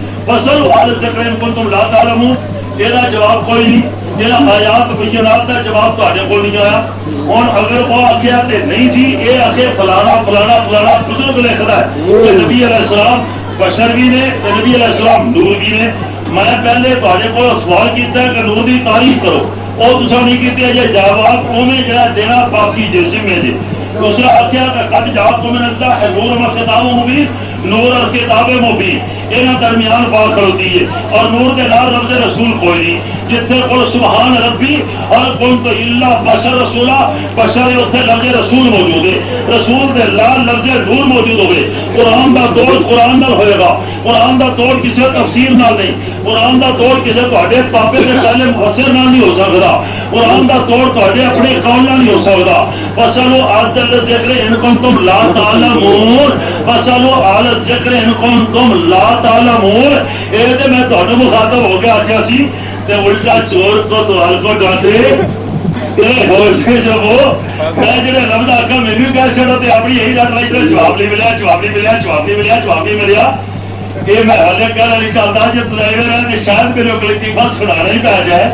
ان کنتم لا تعلمون۔ یہ جواب کوئی نہیں۔ جہاں آیات بینات کا جواب تے کو نہیں آیا۔ ہوں اگر وہ آخیا تو نہیں جی یہ آخے فلانا فلانا فلانا بزرگ لکھتا ہے کہ نبی علیہ السلام بشر بھی نے نبی علیہ السلام نور بھی نے۔ میں پہلے تے کو سوال کیا کہ نور کی تعریف کرو۔ وہ تصا نہیں کی جی جواب انہیں جا دینا باقی جسم ہے جی دوسرا آخیا کہ کد جواب کو میں نلتا ہے نور میں کتاب مبین نور اور کتاب مبین۔ یہاں درمیان بات کھڑوتی ہے۔ اور نور کے نام لفظ رسول کوئی نہیں۔ جتنے کو سبحان ربی اور کون تو اللہ بشر رسولہ بشر اتنے لفظ رسول موجود ہے۔ رسول کے لال لفظ نور موجود ہوئے۔ قرآن کا توڑ قرآن نال ہوئے گا۔ قرآن کا توڑ کسی تفسیر نال نہیں۔ قرآن کا توڑ کسی تے پاپے کے پہلے مفسر نال نہیں ہو سکتا قرآن کا توڑ تے اپنے قول نال نہیں ہو سکتا فصلو آدل ذکر ان کو تم لا تعلمون فصلو آل ذکر ان کو تم لا تعلمون یہ تو میں تمہیں مخاطب ہو گیا آخیا سی، تے الٹا چور کو تو کو ڈانٹے جب میں جڑے بھی کہہ اپنی یہی رات لائی جواب نہیں ملیا، جواب نہیں ملیا، جواب نہیں ملیا، جواب نہیں ملیا۔ یہ میں ہلے کہنا نہیں چاہتا جی ڈرائیور ہے کہ شاید میرے اگلتی بات سنانا ہی پی جائے۔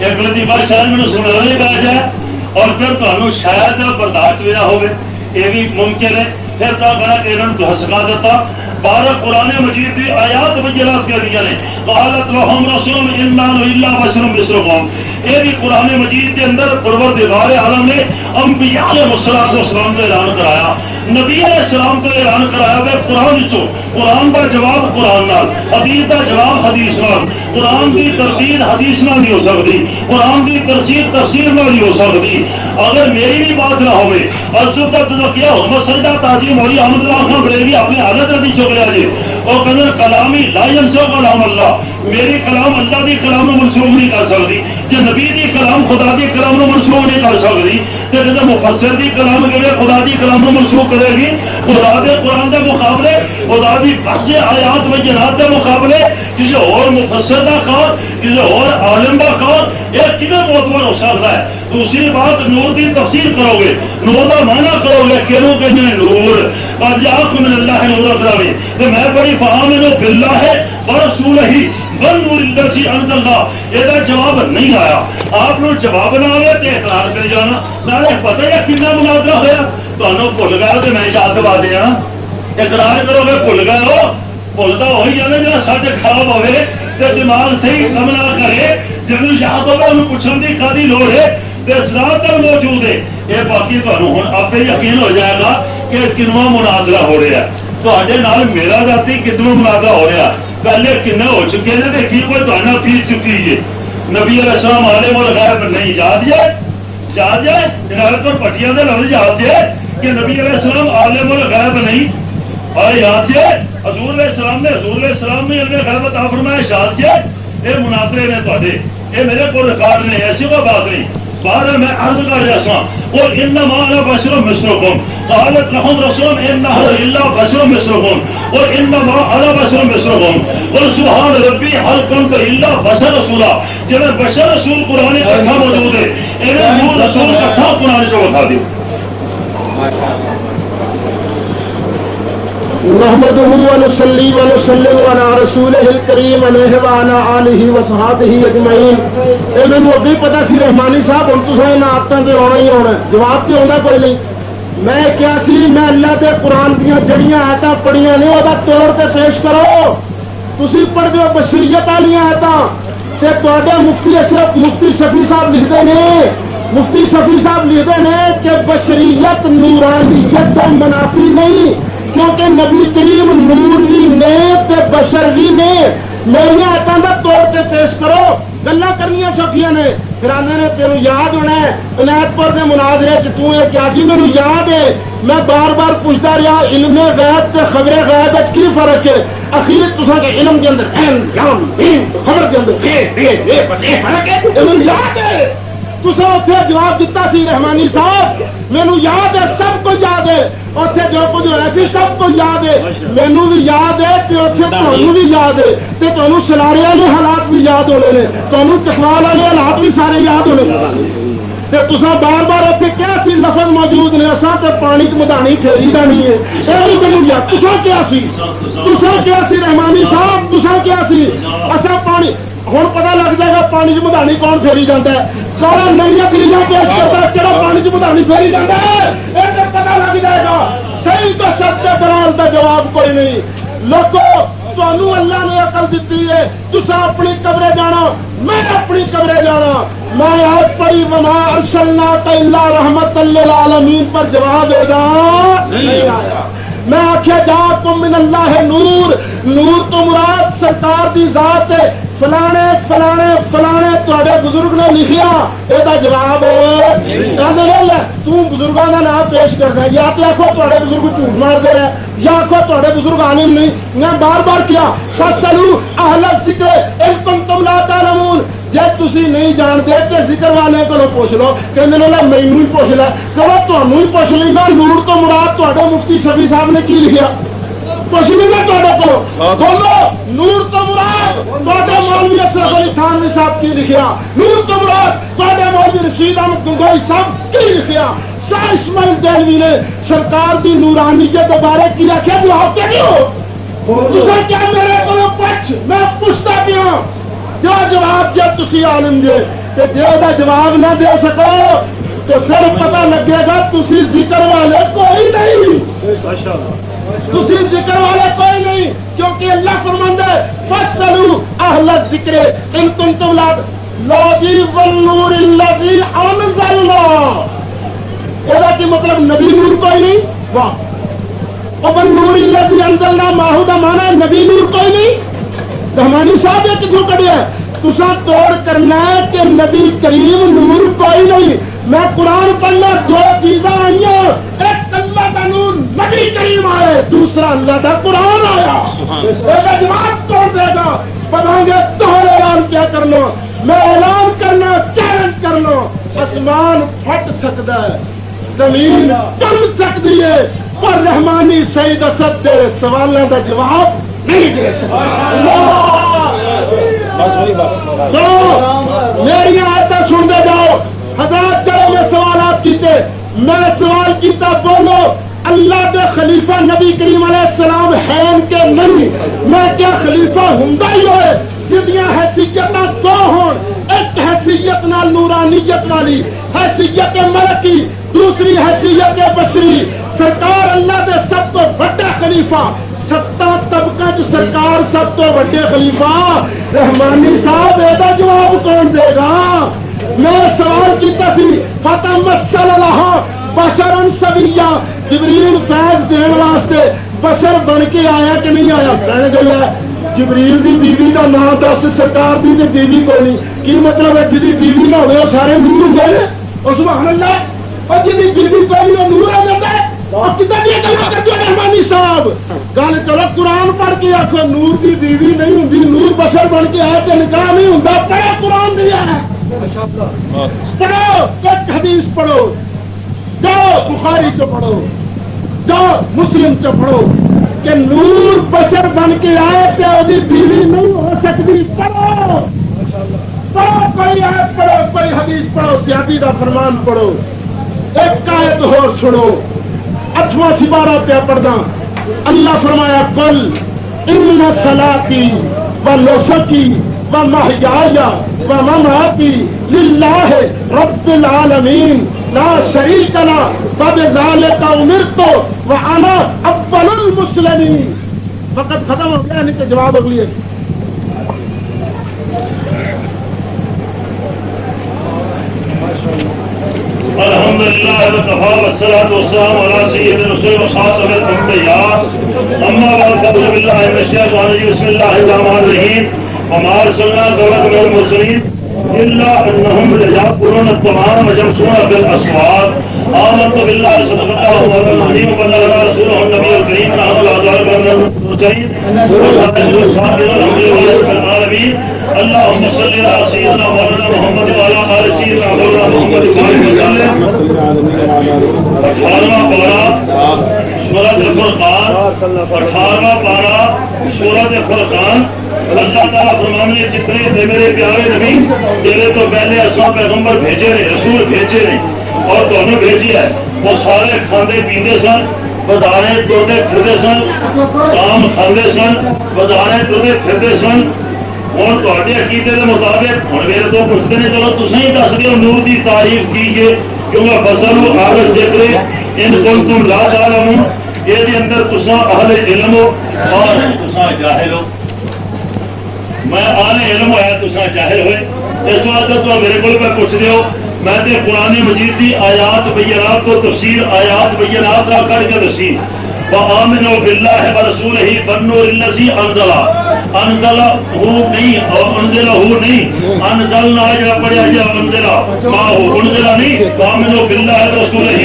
یہ اگلتی بات شاید میرے سنانا ہی پی جائے۔ اور پھر تمہوں شاید برداشت بھی نہ ہوگی یہ بھی ممکن ہے۔ پھر تو کہنا ایرن تو ہسکا دیتا۔ بارہ قرآن مجید کی آیات وجرات کر دیا نے قالت لهم رسول اللہ وسلم بشر مثلكم یہ بھی قرآن مجید کے اندر پرور دیوار عالم نے انبیاء علیہ الصلوۃ اسلام کا اعلان کرایا۔ نبی علیہ السلام کا اعلان کرایا ہوا قرآن چو۔ قرآن کا جواب قرآن نال، حدیث کا جواب حدیث نال۔ قرآن کی ترتیب حدیث نال نہیں ہو سکتی۔ قرآن کی ترتیب تفسیر نال نہیں ہو سکتی۔ اگر میری بھی بات نہ ہوئے اور جو تک کیا محمد سجدہ تاجی مولی احمد اللہ خان بریلی اپنے حالت نہیں چک لیا جی وہ کہتے کلامی لائن سو کلام اللہ۔ میری کلام اللہ دی کلام منسوخ نہیں کر سکتی۔ جی نبی کلام خدا دی کلام منسوخ نہیں کر سکتی۔ تو مفسر دی کلام کرے خدا دی کلام منسوخ کرے گی، خدا دے قرآن دے مقابلے، خدا دی بخش آیات و جنات دے مقابلے، کسی اور مفسر دا کار، کسی اور عالم دا کار، یہ کتنے معتبر ہو سکتا ہے۔ دوسری بات نور کی تفسیر کرو گے نور کا مانا کرو گے کہوں کہ نور آج آپ من اللہ ہے نور کراوے تو میں بڑی فہام ہے بلا ہے اور رسول ہی بن نور اللہ سی انت اللہ یہ جواب نہیں آیا۔ آپ نے جواب نہ آئے تو اقرار کر جانا۔ میں پتہ ہے کنا مناظرہ ہوا تمہیں بھول گیا تو میں یاد دوا دیا اقرار کرو گے، بھول گئے ہو۔ بھولتا وہی جانا جا، سچ خراب ہوئے تو دماغ صحیح کم نہ کرے۔ جب یاد ہوگا انہوں پوچھنے کی کدی لوڑ ہے تک موجود ہے یہ باقی تمہیں ہوں آپ یقین ہو جائے گا کہ کنواں مناظرہ ہو رہا ہے تے میرا جاتی کتنا مناظرہ ہو رہا پہلے کن ہو چکے ہیں دیکھیے کوئی تنا پیس چکی ہے نبی علیہ السلام آلے وہ لگایا نہیں یاد جائے یاد جائے جناب پر پٹیاں لفظ یاد جائے کہ نبی علیہ السلام آلے وہ لگایا نہیں اور یاد جائے حضور علیہ السلام نے حضور علیہ السلام نے علم غیب عطا فرمایا یاد جائے یہ مناظرے نے تے یہ میرے کو ریکارڈ نہیں ایسی کوئی بات نہیں بعد میں عرض کر جیسا اور ان مانا بشر مصر کون قالت لهم رسول ان الا بشر مصر کون اور ان ما انا بشر مصر کون اور سبحان ربی هل كنت الا بشر رسولا جب بشر رسول قرآن کٹھا موجود ہے انہیں رسول کٹھا قرآن جو بتا دی نحمده ونصلي ونسلم على رسوله الكريم عليه وعلى آله وصحابه اجمعين اے میں نے ابھی پتا سی رحمانی صاحب ہن تو سوئے نہ آپتاں تے ہونا ہی ہونا جواب تے ہوندا کوئی نہیں۔ میں کیا سی؟ میں اللہ دے قرآن دیاں جڑیاں آیتاں پڑھیاں نے او توڑ تے پیش کرو۔ تسی پڑھ دیو بشریت والی آیتاں۔ تے تواڈے مفتی اشرف، مفتی شفیع صاحب لکھدے نے۔ مفتی شفیع صاحب لکھدے نے کہ بشریت نورانیت تو منافی نہیں۔ کیونکہ نبی کریم نور بھی نے بشر بھی نے میری آتا کا طور پہ پیش کرو گلا کرنی سوکھیا نے پھر آدھے نے تیروں یاد ہونا ہے عنایت پور کے مناظرے چ کیا سی میرے یاد ہے میں بار بار پوچھتا رہا علم غیب سے خبر غیب کی فرق ہے اخیر تصا کے علم کے اندر خبر کے اندر یاد ہے تصا اتنے جواب دیتا سی رحمانی صاحب مینو یاد ہے سب کو یاد ہے۔ اتنے جو کچھ ہوا سی سب کو یاد ہے۔ مینو بھی یاد ہے کہ اتنے تمہیں بھی یاد ہے تو تمہیں سلارے والے حالات بھی یاد ہونے نے۔ تمہیں چکوال والے حالات بھی سارے یاد ہونے تصا بار بار اتنے کیا سی لفظ موجود نے؟ اصا تو پانی چ مدانی پھیری کا نہیں ہے۔ یہ بھی تمہیں یاد تصا کیا سی؟ تصا کیا سی رحمانی صاحب؟ تصا کیا سی؟ اصا پانی ہوں پتا لگ جائے گا پانی چ مدانی کون پھیری جاتا ہے۔ کون نئی دلیاں پیش کرتا ہے کہڑا پانی چ مدانی پھیری جاتا ہے؟ یہ تو پتا لگ جائے گا۔ صحیح تو سب کے دوران کا جواب کوئی نہیں۔ لوگوں تمہوں اللہ نے عقل دیتی ہے تصا اپنی قبرے جانا، میں اپنی قبرے جانا۔ میں آج پڑی وما ارسلنا اللہ رحمت اللہ عالمین پر جواب دے گا۔ نہیں آیا۔ میں آخیا جا، تم من اللہ ہے نور نور تو مراد سرکار دی ذات ہے۔ فلانے فلانے فلانے تے بزرگ نے لکھیا یہ جواب تزرگوں کا نام پیش کرنا یا تو آخو تے بزرگ جھوٹ مار دے رہے یا آخو تے بزرگ آنے نہیں۔ میں بار بار کیا فصلو اہل ذکر ایک تم تم لاتا نمون جی تھی نہیں جانتے تو ذکر والے کو پوچھ لو کہ مینو ہی پوچھ لا چلو تمہیں ہی پوچھ لی گا نور تو مراد تے مفتی شبی صاحب نے کی لکھا کو بولو نور تو مراد تے مولوی اشرف علی خان صاحب کی لکھیا۔ نور تو مراد تے مولوی رشید احمد گنگوئی صاحب کی لکھیا۔ شاہ اسماعیل دہلوی نے سرکار کی نورانی کے دوبارے کیا کیا جواب کیا نہیں کیا میرے کو میں پوچھتا کیا جو جواب جب تھی عالم دے؟ کہ جی وہ جواب نہ دے سکو تو پھر پتا لگے گا تھی ذکر والے کوئی نہیں۔ تھی ذکر والے کوئی نہیں، کیونکہ اللہ فرمند ہے فصلو اہل ذکر ان تم تم لاد لو جی ونور اللہ جی یہ کی مطلب نبی نور کوئی نہیں، واہ۔ اور نور اللہ جی انزلنا، ماہو کا مانا ہے نبی نور کوئی نہیں۔ رحمانی صاحب یہ کتوں کٹیا تسا توڑ کرنا ہے کہ نبی کریم نور کوئی نہیں۔ پڑھنا دو چیزاں آئی ایک اللہ کا نور نبی کریم آئے دوسرا اللہ کا قرآن آیا۔ جواب توڑ دے گا بتائیں گے تو اعلان کیا کر لو میں اعلان کرنا چیلنج کر لو آسمان پھٹ سکتا ہے زمین چل سکتی ہے پر رحمانی سعید اسد دے سوالوں کا جواب نہیں دے سکتا۔ میری آدت سنتے جاؤ۔ ہزار چلو میں سوالات کیتے، میں سوال کیتا، بولو، اللہ کے خلیفہ نبی کریم علیہ السلام ہے کے نہیں؟ میں کیا خلیفہ ہوں ہی ہوئے؟ جدیاں حیثیت دو ہوں ایک حیثیت نہ نورانیت والی، حیثیت ملکی، دوسری حیثیت بشری۔ سرکار اللہ دے سب تو بڑا خلیفہ، ستا طبقہ سرکار سب تو بڑے خلیفہ، رحمانی صاحب یہ جواب کون دے گا؟ میں سوال کیا سی فتح مسل رہا بشرن سبیا جبریل فیض دین واسطے بشر بن کے آیا کہ نہیں آیا؟ کہنے گیا جبریل دی بیوی کا نام دس، سرکار دی کی بیوی کو نہیں۔ کی مطلب ہے جی بیوی نہ ہوئے سارے نور گئے؟ اس وقت اللہ۔ اور جی بیوی کو نہیں، وہ نور آ جاتا ہے۔ رحمانی صاحب؟ گل چلو، قرآن پڑھ کے آخو، نور کی بیوی نہیں ہوں نور بشر بن کے آیا تو نکاح نہیں ہوں پڑھا قرآن نہیں ہے۔ پڑھو حدیث پڑھو۔ جاؤ بخاری چ پڑھو۔ جاؤ مسلم چ پڑھو۔ کہ نور بشر بن کے آئے تو وہ بیوی نہیں ہو سکتی، پڑھو۔ پڑھو، کوئی آیت پڑھو، کوئی حدیث پڑھو، سیادی کا فرمان پڑھو۔ ایک قائد ہو سنو۔ اٹھواں سپارہ پہ پڑھنا۔ اللہ فرمایا کل ان سلا کی و لوسکی و محیا و مماتی للہ رب العالمین۔ لا شریک لا تب زال کا عمر تو وہ آنا ابل المسلمین۔ وقت ختم ہو گیا، نہیں تو جواب اگلی ہے۔ الحمد لله وكفى والصلاة والسلام على سيد الرسول وخاتم الأنبياء أما بعد فأعوذ بالله من الشيطان الرجيم بسم الله الرحمن الرحيم إلا أنهم يأكلون الطعام ويمشون في الأسواق آمنت بالله صدق الله العظيم وبلغنا رسوله النبي الكريم نحن الأعذار المرسلين اللهم صل على سيدنا مولانا محمد وعلى سيدنا مولانا محمد پارا سورت الفرقان پارا سورت الفرقان اللہ تعالیٰ فرمانے جتنے تھے میرے پیارے نبی میرے تو پہلے اصل پیغمبر بھیجے نے رسول بھیجے نے اور تمہیں بھیجی ہے وہ سارے کھانے پیندے سن بازارے توڑے پھرتے سن، کام کھانے سن بازارے توڑے پھرتے سن۔ ہوں تے عقیدے کے مطابق ہوں میرے تو پوچھتے ہیں چلو تصے ہی دس دو نور کی تعریف کیجیے کیونکہ فصل آگے ذکر ان کو تم لا جا رہا ہوں یہ اندر تصا اہل علم ہو۔ اور تصا جاہل ہو۔ میں آنے علم ہوا تصا جاہل ہوئے۔ اس واسطے تو میرے کو پوچھ رہے ہو میں تے قرآن مجید کی آیات بیانات کو تفسیر آیات بیانات کا کر کے دسی۔ وآمنوا باللہ ورسولہ بنور الذی انزلا انزلا ہو نہیں اور انزلا ہو نہیں انزلنا جڑا پڑھیا جا انزلا ما ہو انزلا نہیں وآمنوا باللہ ورسولہ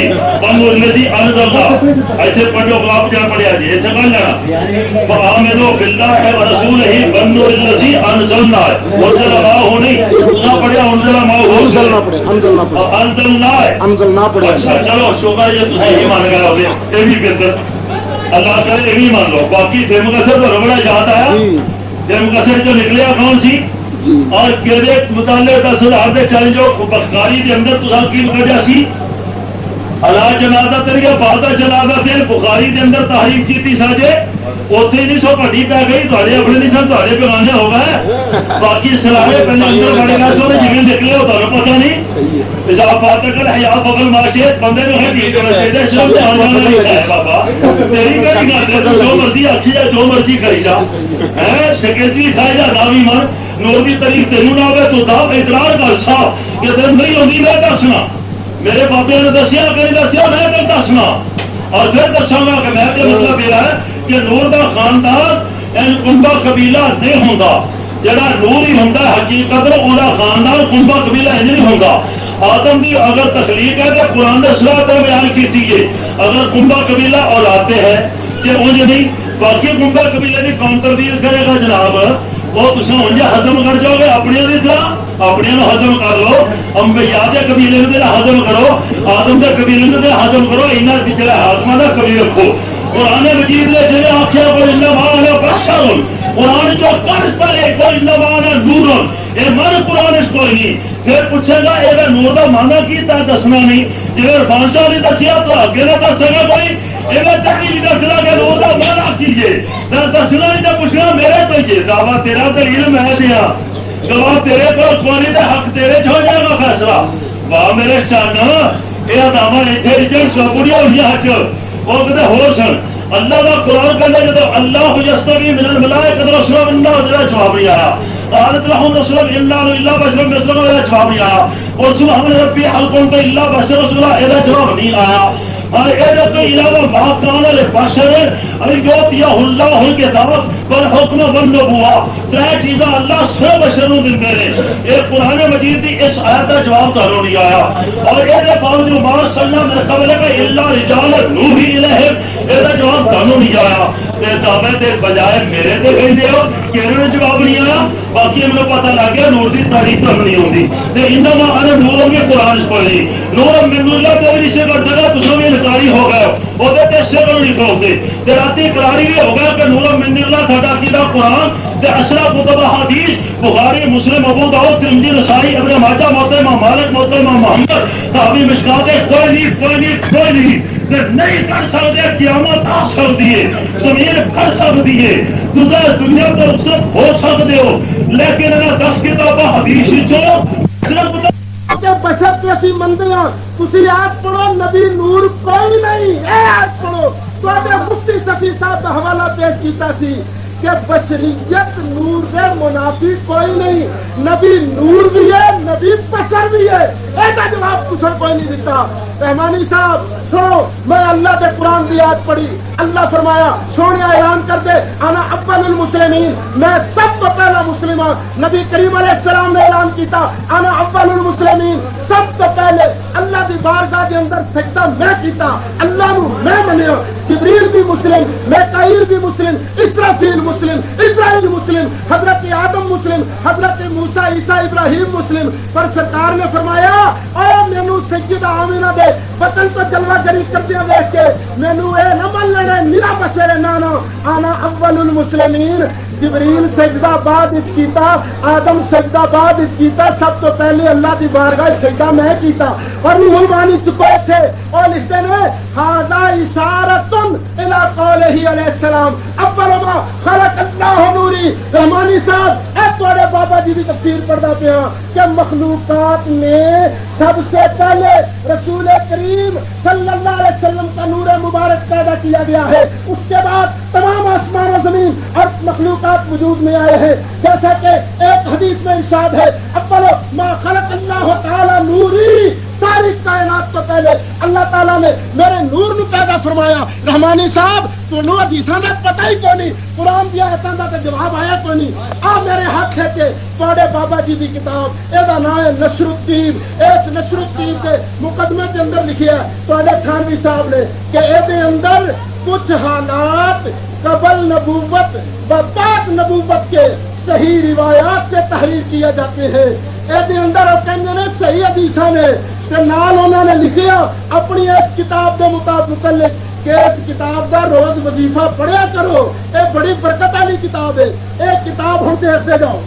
بنور الذی انزلا ایسے پڑھو آپ جا پڑھیا جی ایسے کہا جانا وآمنوا باللہ ورسولہ بنور الذی انزلنا انزلا ما ہو نہیں دوسرا پڑھیا انزلا ما ہو انزلنا پڑے انزلنا پڑے انزلنا ہے انزلنا پڑے اچھا چلو شکر یہ تو یہ مان گیا ہوگا یہ بھی بہتر اللہ کرے یہ بھی مان لو۔ باقی دم کسر تو ربڑا یاد آیا جی۔ دم کسر جو نکلیا کون سی؟ جی۔ اور کہڑے مطالعے دس ہزار دے چل جو بخاری کے اندر تو کی وجہ سی۔ اللہ جنازہ طریقہ بادہ جنازہ سے بخاری کے اندر تحریف کی ساجے؟ اتنے نہیں سو پٹی پی گئی تے اپنے نہیں سن تے پیمانے ہو گئے۔ باقی سلارے پہلے اندر بڑے گا سو جمین نکلے ہو تو پتا نہیں۔ پیشاب پات کر ہے یا بغل ماشے بندے جو ہے ٹھیک ہونا چاہیے شرم سے والا نہیں ہے بابا۔ تیری کہڑی جو مرضی آخی جا، جو مرضی کری جا۔ ہے سکیچری کھائی جا داوی من نور کی تاریخ تینوں نہ ہوئے تو دا اعتراض کر صاحب کہ تین نہیں ہوتی میں دسنا میرے بابے نے دسیا کہ دسیا، میں تین دسنا۔ اور پھر دساں گا کہ میں مطلب یہ ہے کہ نور کا یعنی خاندان کنبا قبیلہ نہیں ہوتا جڑا نور ہی ہوتا حقیقت وہ خاندان، کنبا قبیلہ نہیں ہوتا آدم کی اگر تخلیق ہے تو قرآن سلاح پر بیان کی کیجیے اگر کنبا قبیلہ اولادے ہے کہ انج نہیں۔ باقی کنبا قبیلے کی قوم تبدیل کرے گا جناب وہ تصے انج ہزم کر جاؤ گے اپنے اپنے ہزم کر لو۔ امبیا کے قبیلے میں ہزم کرو۔ آدم کے قبیلے میں ہزم کرو۔ یہاں جڑا ہاتما کا کبھی رکھو۔ قرآن مجید نے جی آخیا کو انڈا بشر قرآن جو کر پڑے کو انڈا نور یہ من قرآن اس کو نہیں۔ پھر پوچھے گا یہ نور کا مانا کی تا دسنا نہیں؟ جی بادشاہ نے دسیا تو اگے نہ دس سکے کوئی کیجیے پوچھنا، میرے تو یہ دعوی تیرا تو علم ہے دیا۔ گواہ تیرے کو سوانی کا حق تیرے ہو جائے گا فیصلہ۔ واہ میرے چان یہ دعوی اتنے ہوئی حج۔ وہ کہتے ہو سن اللہ کا قرآن کرنے جب اللہ جستی ملن ملائے قدر اسلم اللہ جواب نہیں آیا قالت لهم رسول اللہ اللہ بشر جواب نہیں آیا اور سبحان ربی حلقوں کا اللہ بشر رسول جواب نہیں آیا۔ اور یہ تو علاوہ بات کرنے والے بشر جو یا اللہ ہو کے دعوت پر حکم بند ہوا تر چیزاں اللہ سو بشر دے رہے یہ قرآن مجید کی اس آیت کا جواب تو نہیں آیا۔ اور یہ باوجود مان سلنا میرے خبر ہے کہ اللہ رجال نو ہی رہے یہ جواب تمہیں نہیں آیا۔ دعوے کے بجائے میرے تے کہتے ہو کہ جواب نہیں آیا؟ باقی ہمیں پتا لگ گیا نور کی تاریخ تو نہیں ہوتی انما انا نور میں قرآن پڑھی۔ نور من اللہ تو بھی نہیں کر سکا تم بھی ہو گئے وہ سر نہیں کھولتے رات کراری بھی ہو گیا کہ نور من اللہ ساڈا کیدا قرآن تے اشرا کتب حدیث، بخاری، مسلم، ابو داؤد، ترمذی، نسائی، ابن ماجہ محترمہ مالک محترمہ محمد، صحابی مشکات، کوئی نہیں کوئی نہیں کوئی نہیں۔ نہیں کر سکتے، قیامت آ سکتی ہے زمین کر سکتی ہے۔ تجھے دنیا تو رخصت ہو سکتے ہو، لیکن اگر دس کتاباں حدیث چو صرف اچھا کہ بشر کے اسی مندے ہاں تھی آج پڑھو نبی نور کوئی نہیں، اے آج پڑھو۔ تو مفتی شفیع صاحب کا حوالہ پیش کیتا سی کہ بشریت نور دے منافی کوئی نہیں، نبی نور بھی ہے، نبی بشر بھی ہے۔ ایسا جواب تسا کوئی نہیں دیتا رحمانی صاحب، سنو، میں اللہ کے قرآن کی یاد پڑھی۔ اللہ فرمایا، سونے اعلان کر دے آنا ابل المسلمین۔ میں سب تو پہلا مسلم ہوں نبی کریم علیہ السلام نے اعلان کیتا آنا ابل المسلمین۔ سب تو پہلے اللہ کی بارگاہ کے اندر سجدہ میں کیتا۔ اللہ نو میں منیا۔ جبریل بھی مسلم میں کائر بھی مسلم، اسرافیل مسلم، اسرائیل مسلم، حضرت آدم مسلم، حضرت موسا عیسیٰ، ابراہیم مسلم۔ پر سرکار نے فرمایا اور مینو سید آمینا دے، وطن تو جلوہ گری کردیا دیکھ کے۔ مینو اے نہ من لینا میرا بشیر نانا آنا اول المسلمین۔ جبریل سجدہ بعد اس کیتا آدم سجدہ بعد اس کیتا سب تو پہلے اللہ کی بارگاہ سجدہ میں کیتا۔ اور مسلمانی چکے تھے۔ اور لکھتے ہیں ہاضا اشارت الا علیہ السلام. اول ما خلق اللہ نوری. رحمانی صاحب، اے تھوڑے بابا جی کی تفسیر پڑھتا پیا کہ مخلوقات میں سب سے پہلے رسول کریم صلی اللہ علیہ وسلم کا نور مبارک پیدا کیا گیا ہے۔ اس کے بعد تمام آسمان و زمین اور مخلوقات وجود میں آئے ہیں۔ جیسا کہ ایک حدیث میں ارشاد ہے اول ما خلق اللہ تعالی نوری، ساری کائنات کو پہلے اللہ تعالیٰ نے میرے نور نو پیدا فرمایا۔ رحمانی صاحب تو نو کا پتہ ہی کو نہیں؟ قرآن دیا ایسا کا تو جواب آیا کو نہیں؟ آ میرے ہاتھ ہے کہ بڑے بابا جی کی کتاب یہ نام ہے نشر الدین اس نشر الدین کے مقدمے کے اندر لکھی ہے تو صاحب نے کہ یہ اندر کچھ حالات قبل نبوت و بعد نبوت کے صحیح روایات سے تحریر کیے جاتے ہیں۔ یہ اندر وہ کہیں صحیح حدیث نے تے نال انہوں نے لکھیا اپنی اس کتاب کے مطابق کہ اس کتاب کا روز وظیفہ پڑھیا کرو۔ یہ بڑی برکت والی کتاب ہے۔ یہ کتاب ہوں دیکھتے جاؤ۔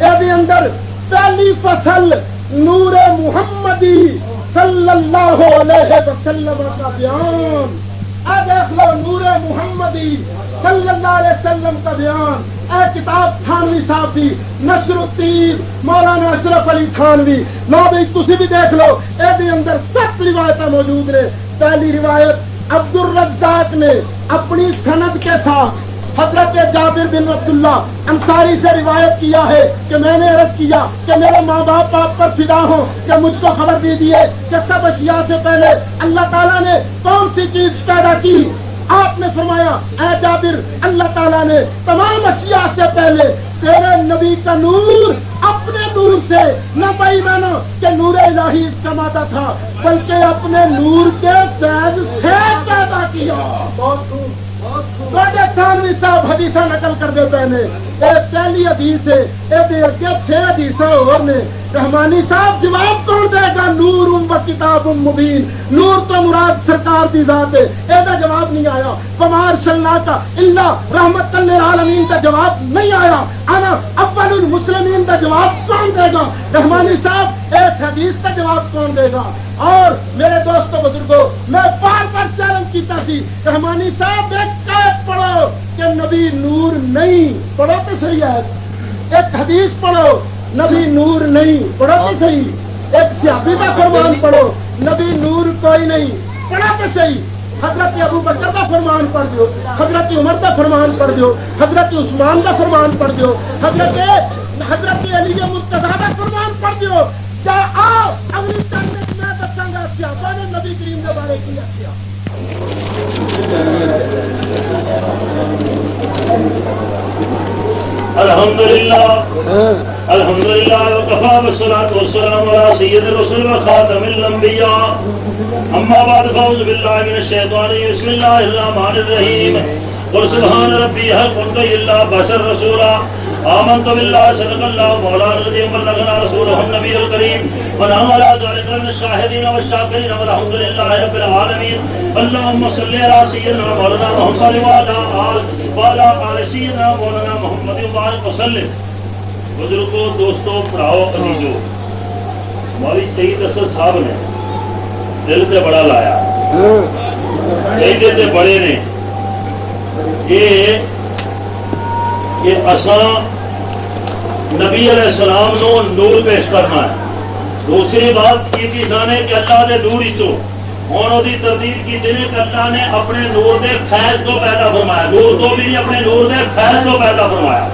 یہ اندر پہلی فصل نور محمدی صلی اللہ علیہ وسلم کا بیان۔ اے دیکھ لو نور محمدی صلی اللہ علیہ وسلم کا بیان۔ اے کتاب خانوی صاحب کی نشر الدین مولانا اشرف علی خانوی لو بھائی تھی بھی دیکھ لو یہ اندر سب روایت موجود نے۔ پہلی روایت عبد الرزاق نے اپنی سند کے ساتھ حضرت جابر بن عبداللہ انصاری سے روایت کیا ہے کہ میں نے عرض کیا کہ میرے ماں باپ آپ پر فدا ہوں کہ مجھ کو خبر دیجیے کہ سب اشیاء سے پہلے اللہ تعالیٰ نے کون سی چیز پیدا کی؟ آپ نے فرمایا، اے جابر، اللہ تعالیٰ نے تمام اشیاء سے پہلے تیرے نبی کا نور اپنے نور سے نہ بھائی مانو کہ نور الہی اس کا مادہ تھا، بلکہ اپنے نور کے فیض سے پیدا کیا۔ تھانوی صاحب حدیث نقل کر دے پے نے یہ پہلی حدیث ہے یہ اگے چھ حدیث اور نے۔ رحمانی صاحب جواب کون دے گا؟ نور ام کتاب ام مبین۔ نور تو مراد سرکار کی ذات ہے۔ یہ جواب نہیں آیا۔ کمار شلنا کا اللہ رحمت عالمین کا جواب نہیں آیا۔ آنا اول المسلمین کا جواب کون دے گا؟ رحمانی صاحب اس حدیث کا جواب کون دے گا؟ اور میرے دوستوں بزرگوں میں بار بار چیلنج کیتا تھی رحمانی صاحب، ایک قید پڑھو کہ نبی نور نہیں، پڑھو تو صحیح ہے۔ ایک حدیث پڑھو، نبی نور نہیں، پڑھو تو صحیح۔ ایک سیابی کا فرمان پڑھو، نبی نور کوئی نہیں پڑھا تو صحیح۔ حضرت ابو بکر کا فرمان پڑھ دو حضرت عمر کا فرمان پڑھ دو حضرت عثمان کا فرمان پڑھ دو حضرت حضرت علی کا فرمان پڑھ دو کیا آؤ اگلی ٹائم میں دساں گا سیابا نے نبی کریم کے بارے کیا کیا الحمد لله الحمد لله وكفى بالصلاة والسلام على سيد الرسل وخاتم الأنبياء أما بعد فأعوذ بالله من الشيطان بسم الله الرحمن الرحيم قل سبحان ربي هل كنت إلا بشر رسولا؟ آمنت بالله صدق الله مولانا الذي بلغنا رسوله النبي الكريم ونحن على ذلك من الشاهدين والشاكرين والحمد لله رب العالمين. اللهم صل على سيدنا مولانا محمد وعلى آل وعلى آل سيدنا مولانا محمد وبارك وسلم. بزرگوں دوستوں پڑھاؤ عزیزو مولوی سعید اسد صاحب نے دل سے بڑا لایا۔ تے بڑے نے۔ یہ کہ اساں نبی علیہ السلام نو نور پیش کرنا ہے۔ دوسری بات یہ کسان ہے کہ اللہ کے نور ہی تو ہوں وہ تردید کی دن اللہ نے اپنے نور دے فیض کو پیدا فرمایا۔ نور تو بھی نہیں، اپنے نور دے فیض کو پیدا فرمایا۔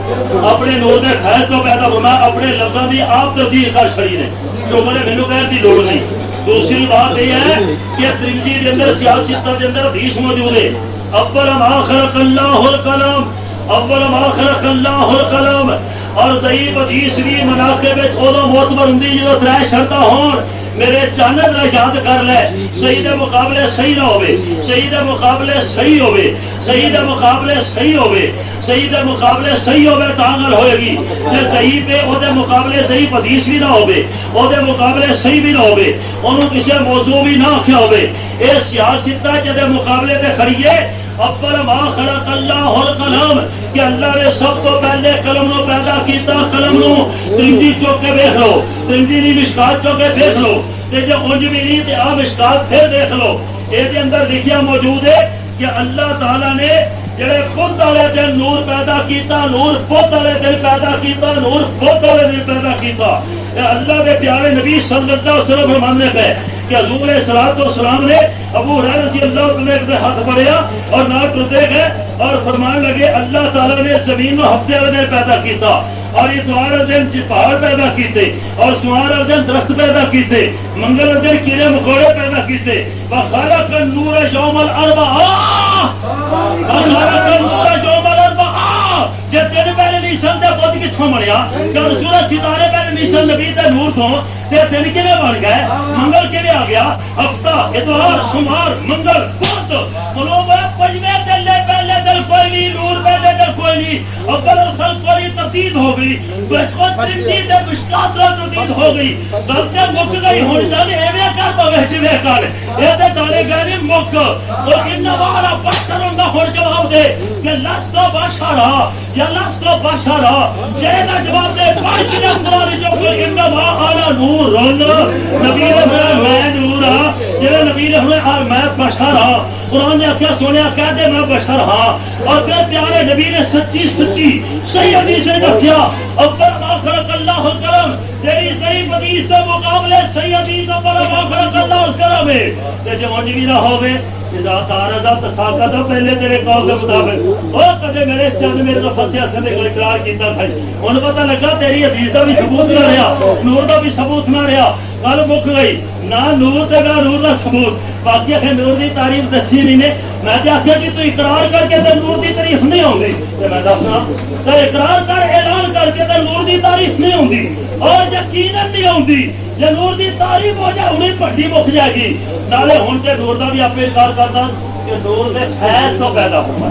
اپنے نور دے فیض کو پیدا فرمایا، اپنے لفظوں کی آپ تردید کر چڑی نے۔ جو میرے مینو کہنے کی لوڑ نہیں۔ دوسری بات یہ ہے کہ ترنجی کے اندر، سیاسی کے اندر حدیث موجود ہے۔ اول خلق اللہ القلم اول ما خلق اللہ القلم. اور ضعیف حدیث بھی مناقب ادو موت بندی جب جی تر شرطا ہون. میرے چانل یاد کر لے. صحیح دے مقابلے صحیح نہ ہوئے. صحیح دے مقابلے صحیح ہوئے. صحیح دے مقابلے صحیح ہوئے. صحیح دے مقابلے صحیح ہوئے تانگل ہوئے گی. تے صحیح پہ او دے مقابلے صحیح حدیث بھی نہ ہوئے. او دے مقابلے صحیح بھی نہ ہوئے. انہوں کسی موضوع بھی نہ آخیا ہوئے. اے سیاست ہے جدے مقابلے تے کھڑیے اپر ماں خلق اللہ اور قلم کہ اللہ نے سب کو پہلے قلم نو پیدا کیتا، قلم نو تنجی چوک کے دیکھ لو تنجی نہیں مشکات چوک کے دیکھ لو، تے جو بھی نہیں تو آ مشکات پھر دیکھ لو۔ یہ اندر لکھیا موجود ہے کہ اللہ تعالی نے جڑے خود والے دن نور پیدا کیتا نور خود والے دن پیدا کیتا نور خود والے دن پیدا کیتا۔ اللہ کے پیارے نبی صلی اللہ علیہ وسلم فرمانے پہ کہ حضور سلاد و سلام نے ابو رضی اللہ نے ہاتھ پڑیا اور نہ ٹوٹے گئے اور فرمان لگے اللہ تعالیٰ نے زمین و ہفتے والے دن پیدا کیتا اور یہ سوار دن پہاڑ پیدا کیتے اور سوار دن درخت پیدا کیتے منگل دن کیڑے مکوڑے پیدا کیتے۔ بخارا کر نور شومل اربا بخارا کر نور شومل نیشن سے بہت کتوں بنیا جب سورج ستارے پہلے نیشن نبی تے نور تو تین کھے بن گئے؟ منگل کھے آ گیا؟ ہفتہ اتوار سمار منگل بدھ ملوب پنجے دل پہلے دل کوئی نہیں نور پہلے دل کوئی نہیں۔ اکبر اصل کوئی تبدیل ہو گئی۔ تبدیل ہو گئی۔ مک ہوں ایویں کر جی یہ دارے گئے مک اور ان والا بشر ہوں ہوں جواب دے کہ لس تو رہا یا لس تو رہا جی جواب دے، پانچ دن جو ان آنا نور رن نبی میں نور ہاں جی نبی نے میں بشر ہاں قرآن نے آخیا سونے کہہ دے میں بشر ہاں۔ اور پھر پیارے نبی نے سچی سچی صحیح حدیث نے رکھیا ابر آخر اللہ کرم تیری صحیح حدیث کے مقابلے صحیح حدیث ابر آخر اللہ کرم ہے۔ جو انج بھی نہ ہوگی پہلے تیرے قول کے مطابق۔ اور کدے میرے چند میرے تو فسیا سے اقرار کیا تھا ہوں پتا لگا تیری حدیث کا بھی ثبوت نہ رہا نور کا بھی ثبوت نہ رہا کل مک گئی نہ نور تے نہ نور کا ثبوت باقی اگر نور کی تعریف دسی نہیں نے میں تو آخیا کہ تو اقرار کر کے تو نور کی تعریف نہیں آتی میں دسنا تو اقرار کر اعلان کر کے تو نور کی تعریف نہیں آتی اور یقین نہیں آتی جی نور کی تعریف ہو جائے انہیں بڑی مک جائے گی نالے ہوں تو نور کا بھی آپ انکار کرتا کہ نور دے خیر تو پیدا ہوا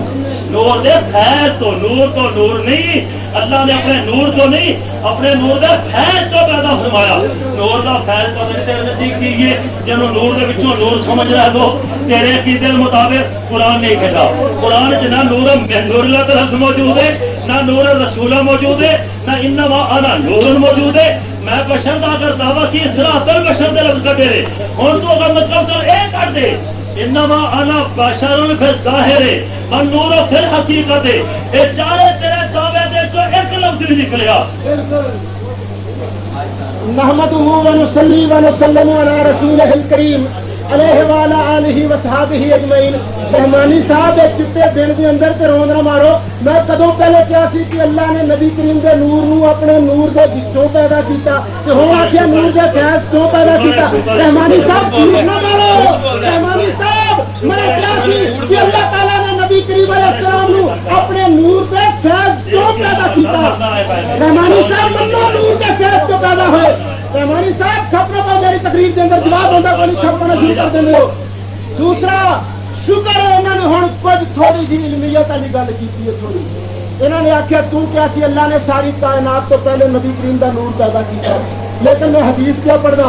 نور دے خیر تو نور تو نور نہیں، اللہ نے اپنے نور تو نہیں، اپنے نور دے خیر تو پیدا فرمایا۔ نور کا خیر تو تیرے نزدیک کیجیے جنہوں نور دے بچوں نور سمجھ رہا دو تیرے عقیدے مطابق قرآن نہیں کہتا۔ قرآن چ نہ نور نور اللہ طرف موجود ہے، نہ نور رسولہ موجود ہے، نہ انما انا نور موجود ہے۔ میں بشر کا اگر دعوی کی سراہتر بشر دے لفظ کٹے ہوں تو اگر مطلب چل اے کر دے۔ انما انا بشر پھر ظاہر ہے من نور پھر حقیقت ہے یہ چارے تیرے دعوے دے چو ایک لفظ نہیں نکلیا۔ محمد ونسلی ونسلم علی رسول کریم علیہ والا علیہ وصحابہ اجمعین۔ رحمانی صاحب، ایک چٹے دن دے اندر تے رون نہ مارو۔ میں کدوں پہلے کیا سی کہ اللہ نے نبی کریم دے نور نو اپنے نور دے وچوں پیدا کیتا تے ہن آکھیا نور دے فیض تو پیدا کیتا؟ رحمانی صاحب جھوٹ نہ مارو۔ رحمانی صاحب، میں کیا سی کہ اللہ تعالی نے نبی کریم علیہ السلام نو اپنے نور دے فیض تو پیدا کیتا؟ رحمانی صاحب منو نور دے فیض تو پیدا ہوئے؟ رحمانی صاحب چھپنا پا میری تقریر کے اندر جواب ہوتا کوئی چھپنا شروع کر دیں ہو۔ دوسرا، شکر ہے انہوں نے ہوں کچھ تھوڑی جی علمیت والی گل کی تھوڑی۔ انہوں نے آخیا تو کیا سی اللہ نے ساری کائنات تو پہلے نبی کریم کا نور پیدا کیا لیکن میں حدیث کیا پڑھنا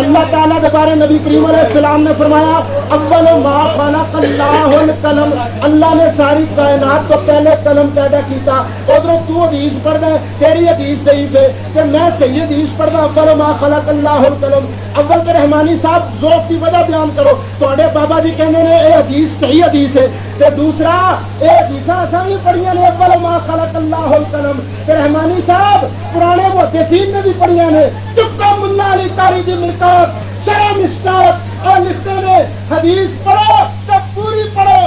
اللہ تعالیٰ کے بارے نبی کریم علیہ السلام نے فرمایا، اول ما خلق اللہ القلم، اللہ نے ساری کائنات کو پہلے قلم پیدا کیتا۔ ادھر تو حدیث پڑھنا تیری حدیث صحیح ہے کہ میں صحیح حدیث پڑھنا اول ما خلق اللہ القلم۔ اول تو رحمانی صاحب ذوق کی وجہ بیان کرو۔ تے بابا جی کہنے نے یہ حدیث صحیح حدیث ہے۔ تے دوسرا یہ حدیث اصل بھی پڑھیا نے، اول ما خلق اللہ القلم۔ رحمانی صاحب پرانے محدثین نے بھی پڑھیا نے۔ چپکا ملا علی تاری جی ملکات شرم اسٹاف اور لکھتے میں حدیث پڑھو، تب پوری پڑھو۔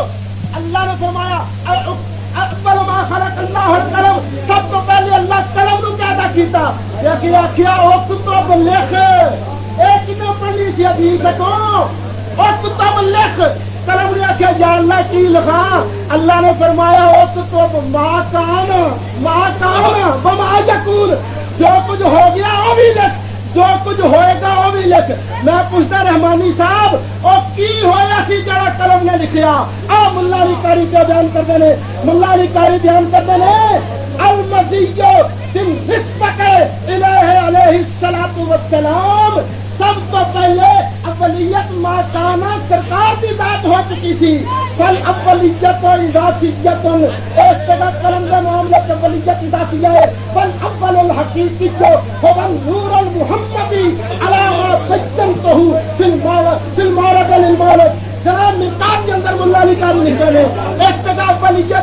اللہ نے فرمایا اکبر ما خلق اللہ کرم سب تو پہلے اللہ کرم نو پیدا کیتا۔ دیکھیے آخیا وہ کتب لکھ ایک کتوں پڑھ لی سی حدیث کو وہ کتب لکھ قلم نے آخیا، یا اللہ کی لکھا اللہ نے فرمایا وہ کتب ماں کان ماں کان بما یقول جو کچھ ہو گیا، وہ بھی لکھ۔ جو کچھ ہوئے گا، وہ بھی لکھ۔ میں پوچھتا، رحمانی صاحب، اور کی ہوا سی جڑا قلم نے لکھیا؟ آ، ملا علی کاری کا بیان کرتے ہیں۔ ملا علی کاری بیان کرتے ہیں۔ المزیو دن نسبت الہ علیہ السلام سب تو پہلے اولیت ماتانا سرکار کی بات ہو چکی تھی۔ کل اولیت اور اضافیت ایک جگہ قلم کا معاملہ اقلیت اضافی ہے۔ بل اول الحقیقی جو بل نور المحمدی علامہ سجن تو ہوں فلم المالک۔ جناب نکاب کے اندر ملا علی کاری لکھ رہے ایک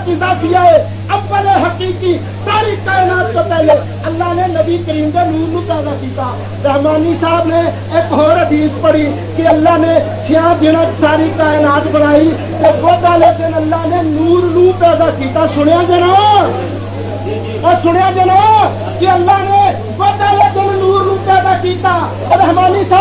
اضافی ہے۔ اول حقیقی ساری کائنات سے پہلے اللہ نے نبی کریم کے نور نو پیدا کیا رحمانی صاحب نے ایک اور حدیث پڑھی کہ اللہ نے کیا دن ساری کائنات بنائی تو بہت والے دن اللہ نے نور نو پیدا کیا سنیا جنا؟ اور سنیا جنا کہ اللہ نے بہت والے دن نور نو پیدا کیا اور رحمانی صاحب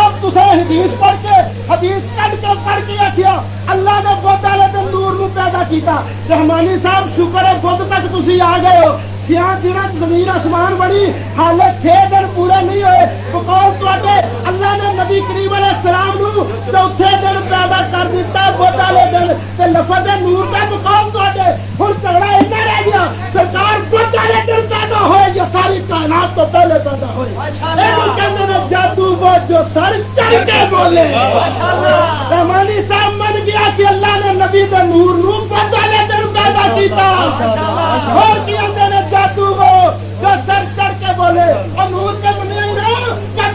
حدیث پڑھ کے، حدیث کٹ کے، پڑھ کے رکھیا اللہ نے بہت والے دن نور نو پیدا کیا رحمانی صاحب، شکر ہے خود تک تھی آ گئے ہو۔ کیا دن زمین آسمان بڑی حالے چھ دن پورے نہیں ہوئے بکول تے اللہ نے نبی کریم علیہ السلام نو چوتھے دن پیدا کر دیتا بہت والے دن تے لفظ نور کا بکول تے ہوں جھگڑا ایسا رہ گیا سرکار بہت والے دن پیدا ہوئے جو ساری کائنات تو پہلے پیدا ہوئے جادو وہ جو سر چل کے بولے رحمانی صاحب من گیا کہ اللہ نے نبی دے نور نور بہت والے دن پیدا کیتا اور کیا جو سر چڑھ کے بولے، اور نور کے بنے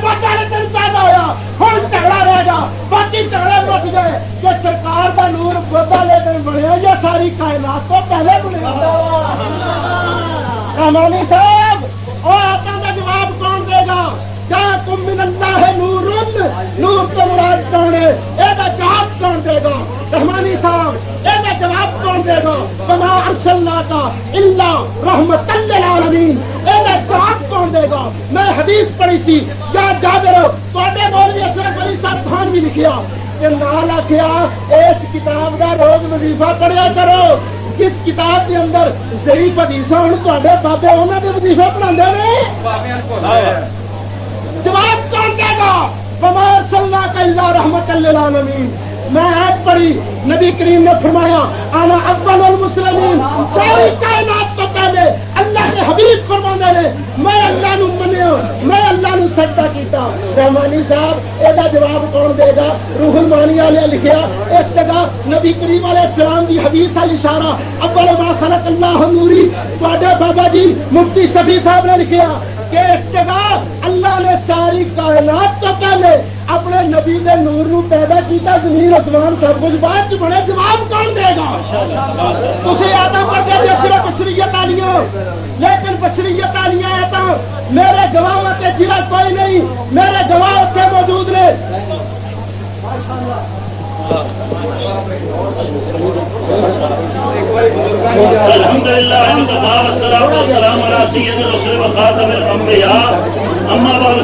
بہت والے دن پیدا ہوا ہوں جھگڑا رہ گا باقی جھگڑے مٹ گئے۔ کہ سرکار کا نور بہت والے دن بنے یا ساری کائنات تو پہلے بنے رحمانی صاحب، اور آپ کا جواب کون دے گا؟ کیا تم من ہے نور نور تو مراد کون ہے؟ یہ جواب کون دے گا؟ رحمانی صاحب یہ جواب کون دے گا؟ بنا ارسلہ کا اللہ رحمت العالمین یہ جواب کون دے گا؟ میں حدیث پڑھی تھی کیا جاگر تے مولوی اشرف علی صاحب خان بھی لکھیا۔ کہ نال آخیا اس کتاب کا روز وظیفہ پڑھیا کرو۔ جس کتاب کے اندر ضعیف حدیث ہوں تے بابے انہوں نے وظیفہ پڑھا جواب کون دے گا؟ بمار صلاح کا اللہ رحمت اللہ میں ایپ پڑھی نبی کریم نے فرمایا، آنا اول المسلمین، ساری کائنات تو پہلے اللہ کے حبیب فرمانے نے، میں اللہ نو منیا، میں اللہ نو سجدہ کیتا۔ رحمانی صاحب یہ جواب کون دے گا؟ روح المانی والے لکھیا، اس جگہ نبی کریم علیہ السلام کی حدیث کا اشارہ، اول ما خلق اللہ نوری تے بابا جی مفتی شفیع صاحب نے لکھیا کہ اس جگہ اللہ نے ساری کائنات تو پہلے اپنے نبی کے نور نو پیدا کیتا، زمین آسمان سب کچھ بعد چ بڑے جواب کون دے گا۔ اسے آتا پڑتے جو صرف بشریت والی لیکن بشریت والی ہے تو میرے گواہ کے ضلع کوئی نہیں۔ میرے گواہ اتنے موجود نے۔ الحمد لله والصلاة والسلام على بعد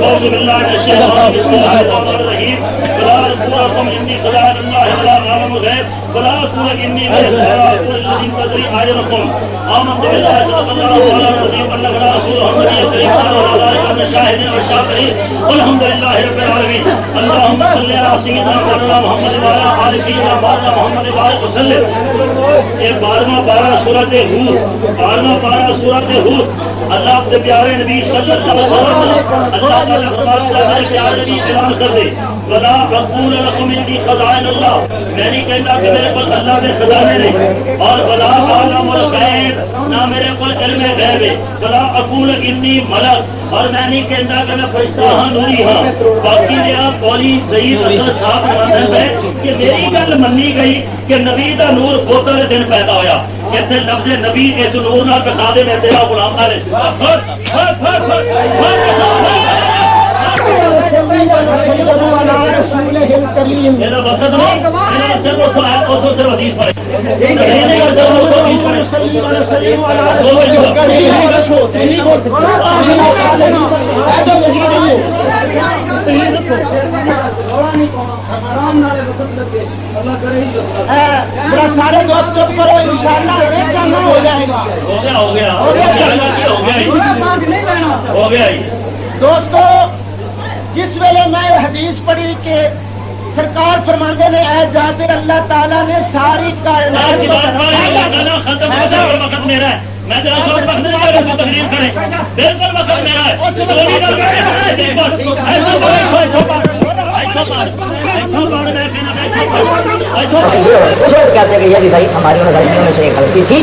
فأعوذ بالله من الشيطان بسم الله بالله صدق الله وعلى الكريم والشاكرين والحمد لله رب العالمين اللهم صل على سيدنا مولانا محمد وعلى آل سيدنا مولانا محمد وسلم یہ بارہواں بارہ سورت ہو بارہواں بارہ سورت ہو اللہ اپنے پیارے نبی صلی اللہ علیہ وسلم اللہ پیارے نبی اعلان کر دے۔ بلا رقور رقم کی خزائن اللہ میں نہیں کہتا کہ میرے کو اللہ کے خزانے نے اور بلا عالم الغیب نہ میرے کو علم غیب ہے بلا اقول انی ملک اور میں نہیں کہتا کہ میں فرشتہ ہاں نوری ہاں باقی میرا کولی ضعیف اثر صاحب مانند ہے کہ میری گل منی گئی کہ نبی کا نور بوتل دن پیدا ہوا کہتے لفظ نبی اس نور نہ بتا دے میں تیرا غلام کر سارے دوست چپ کرو انشاءاللہ ایک کا ہو جائے گا ہو گیا ہو گیا ہو گیا ہو گیا جس ویلے میں حدیث پڑھی کہ سرکار فرماندے نے اے جابر اللہ تعالیٰ نے ساری کائنات وقت میرا ہے میں ذرا وقت تقریر کریں بالکل وقت میرا ہے کہتے ہیں کہ یہ بھی بھائی ہماری غلطیوں میں سے ایک غلطی تھی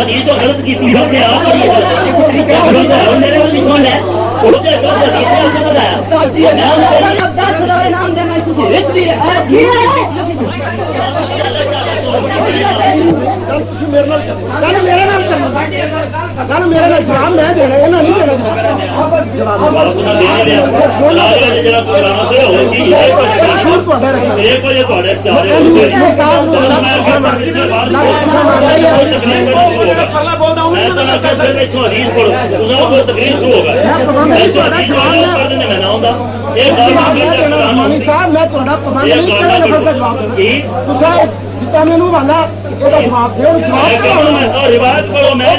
غلط کی تھی آپ میرے میرے جواب میں دینا نہیں صاحب میں جواب دینا جتا مینو والا یہ جواب دے جواب روایت کرو میں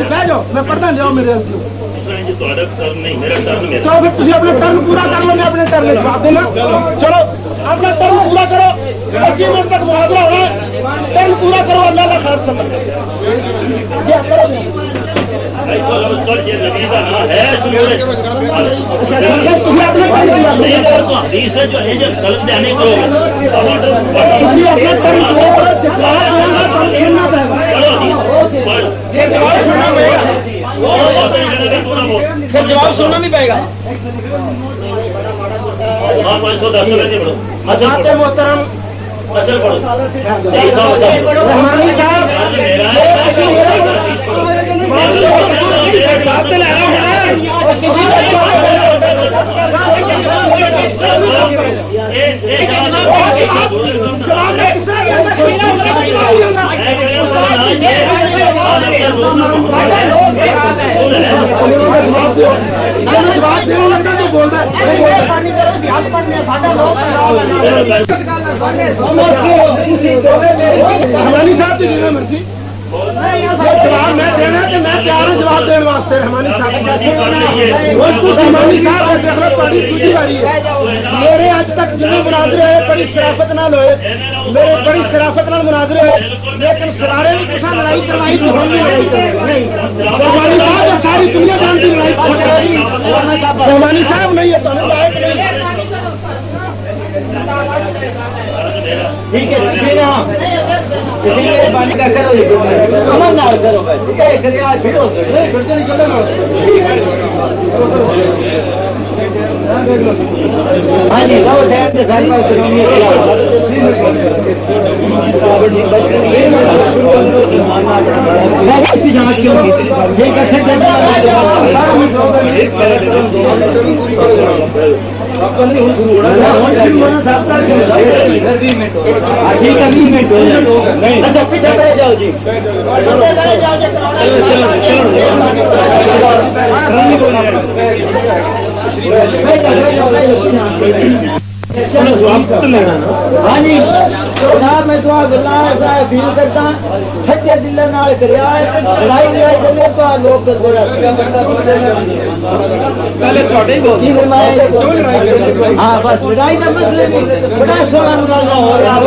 بہ جاؤ پڑھنا جاؤ میرے ٹرن چلو پھر تھی اپنے ٹرم پورا کر لو میں اپنے میں جواب دینا چلو اپنا ٹرم پورا کرو پچیس منٹ تک محاذرہ ہونا ہے ٹرم پورا کرو اللہ کا خاص سمجھ جواب پڑے گا سننا بھی پائے گا پانچ محترم اصل پڑھو رحمانی صاحب جواب تو صاحب جی مرضی جواب میں دینا کہ میں تیار ہوں جواب دینے واسطے۔ رحمانی صاحب رحمانی صاحب کی خبر بڑی دوسری باری ہے۔ میرے اج تک جنہیں مناظرے ہوئے بڑی شرافت نال ہوئے۔ میرے بڑی شرافت نال مناظرے ہوئے۔ لیکن سارے بھی کسا لڑائی کروائی تو ہم لڑائی نہیں۔ رحمانی صاحب ساری دنیا جانتی لڑائی کروائی رحمانی صاحب نہیں ہے تو ہمیں نہیں ٹھیک ہے ہاں کا کرو امن کرو ہاں جی لو ٹائم سے ساری بات جانچ کیوں کی ہے بیس جاؤ جی۔ ہاں جی جناب میں دعا گلا فیل کرتا سچے دل کریا لڑائی لڑائی کرنے تو لوگ ہاں بس لڑائی کا مسئلہ نہیں بڑا سونا مناظرہ ہو رہا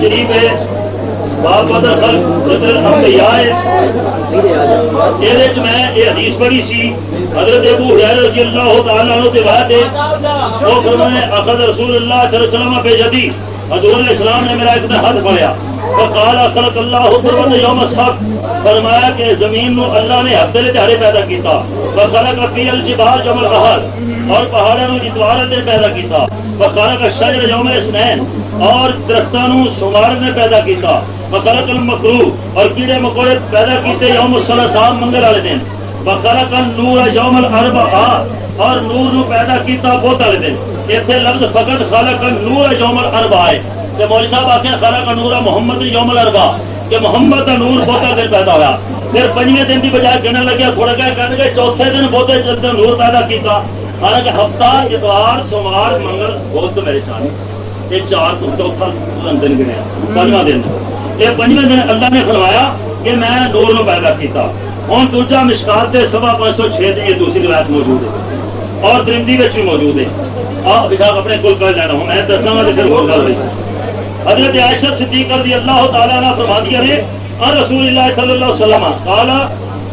شریف ہے یہ میں یہ حدیث پڑھی سی، حضرت ابو رضی اللہ تعالیٰ عنہ کے بعد وہ فرمائے اخذ رسول اللہ صلی اللہ علیہ وسلم پہ جدی حضور علیہ السلام نے میرا ایک دن ہاتھ پڑیا وہ کالا خلق اللہ حضرت یوم سخت فرمایا کہ زمین نو اللہ نے ہفتے تہاڑے پیدا کیتا۔ وہ خلق اپنی الجبال جمل رہل اور پہاڑوں نو اتوار دن پیدا کیتا۔ وہ خلق شجر یوم اسنین اور درختوں نو سومار نے پیدا کیتا۔ وہ خلق المکرو اور کیڑے مکوڑے پیدا کیتے یوم السلام منگل والے دن۔ بخارا کا نور یوم الارب اور نور نو پیدا کیتا بہت والے دن۔ اتنے لفظ فقط خالق کا نور یوم الارب آئے کہ مول صاحب آخر خالق کا نور محمد یوم الاربا کہ محمد کا نور بہت دن پیدا ہوا پھر پنجے دن کی بجائے گننے لگیا تھوڑا گیا کہنے گئے، چوتھے دن بہت جلد نور پیدا کیتا۔ حالانکہ ہفتہ، اتوار، سوموار، منگل بہت میرے چاند یہ چار تو چوتھا دن گنیا پنجواں دن۔ یہ پنجویں دن اللہ نے فرمایا کہ میں نور نو پیدا کیتا ہوں دوجا مشکات سے سوا پانچ سو چھ دن یہ دوسری روایت موجود ہے اور درندی بچ بھی موجود ہے آپ بشاخ اپنے کل کر جانا ہوں میں دسا گا تو پھر ہو گل حضرت عائشہ صدیق رضی اللہ تعالیٰ نے فرما دیا نے اور رسول اللہ صلی اللہ علیہ وسلم قال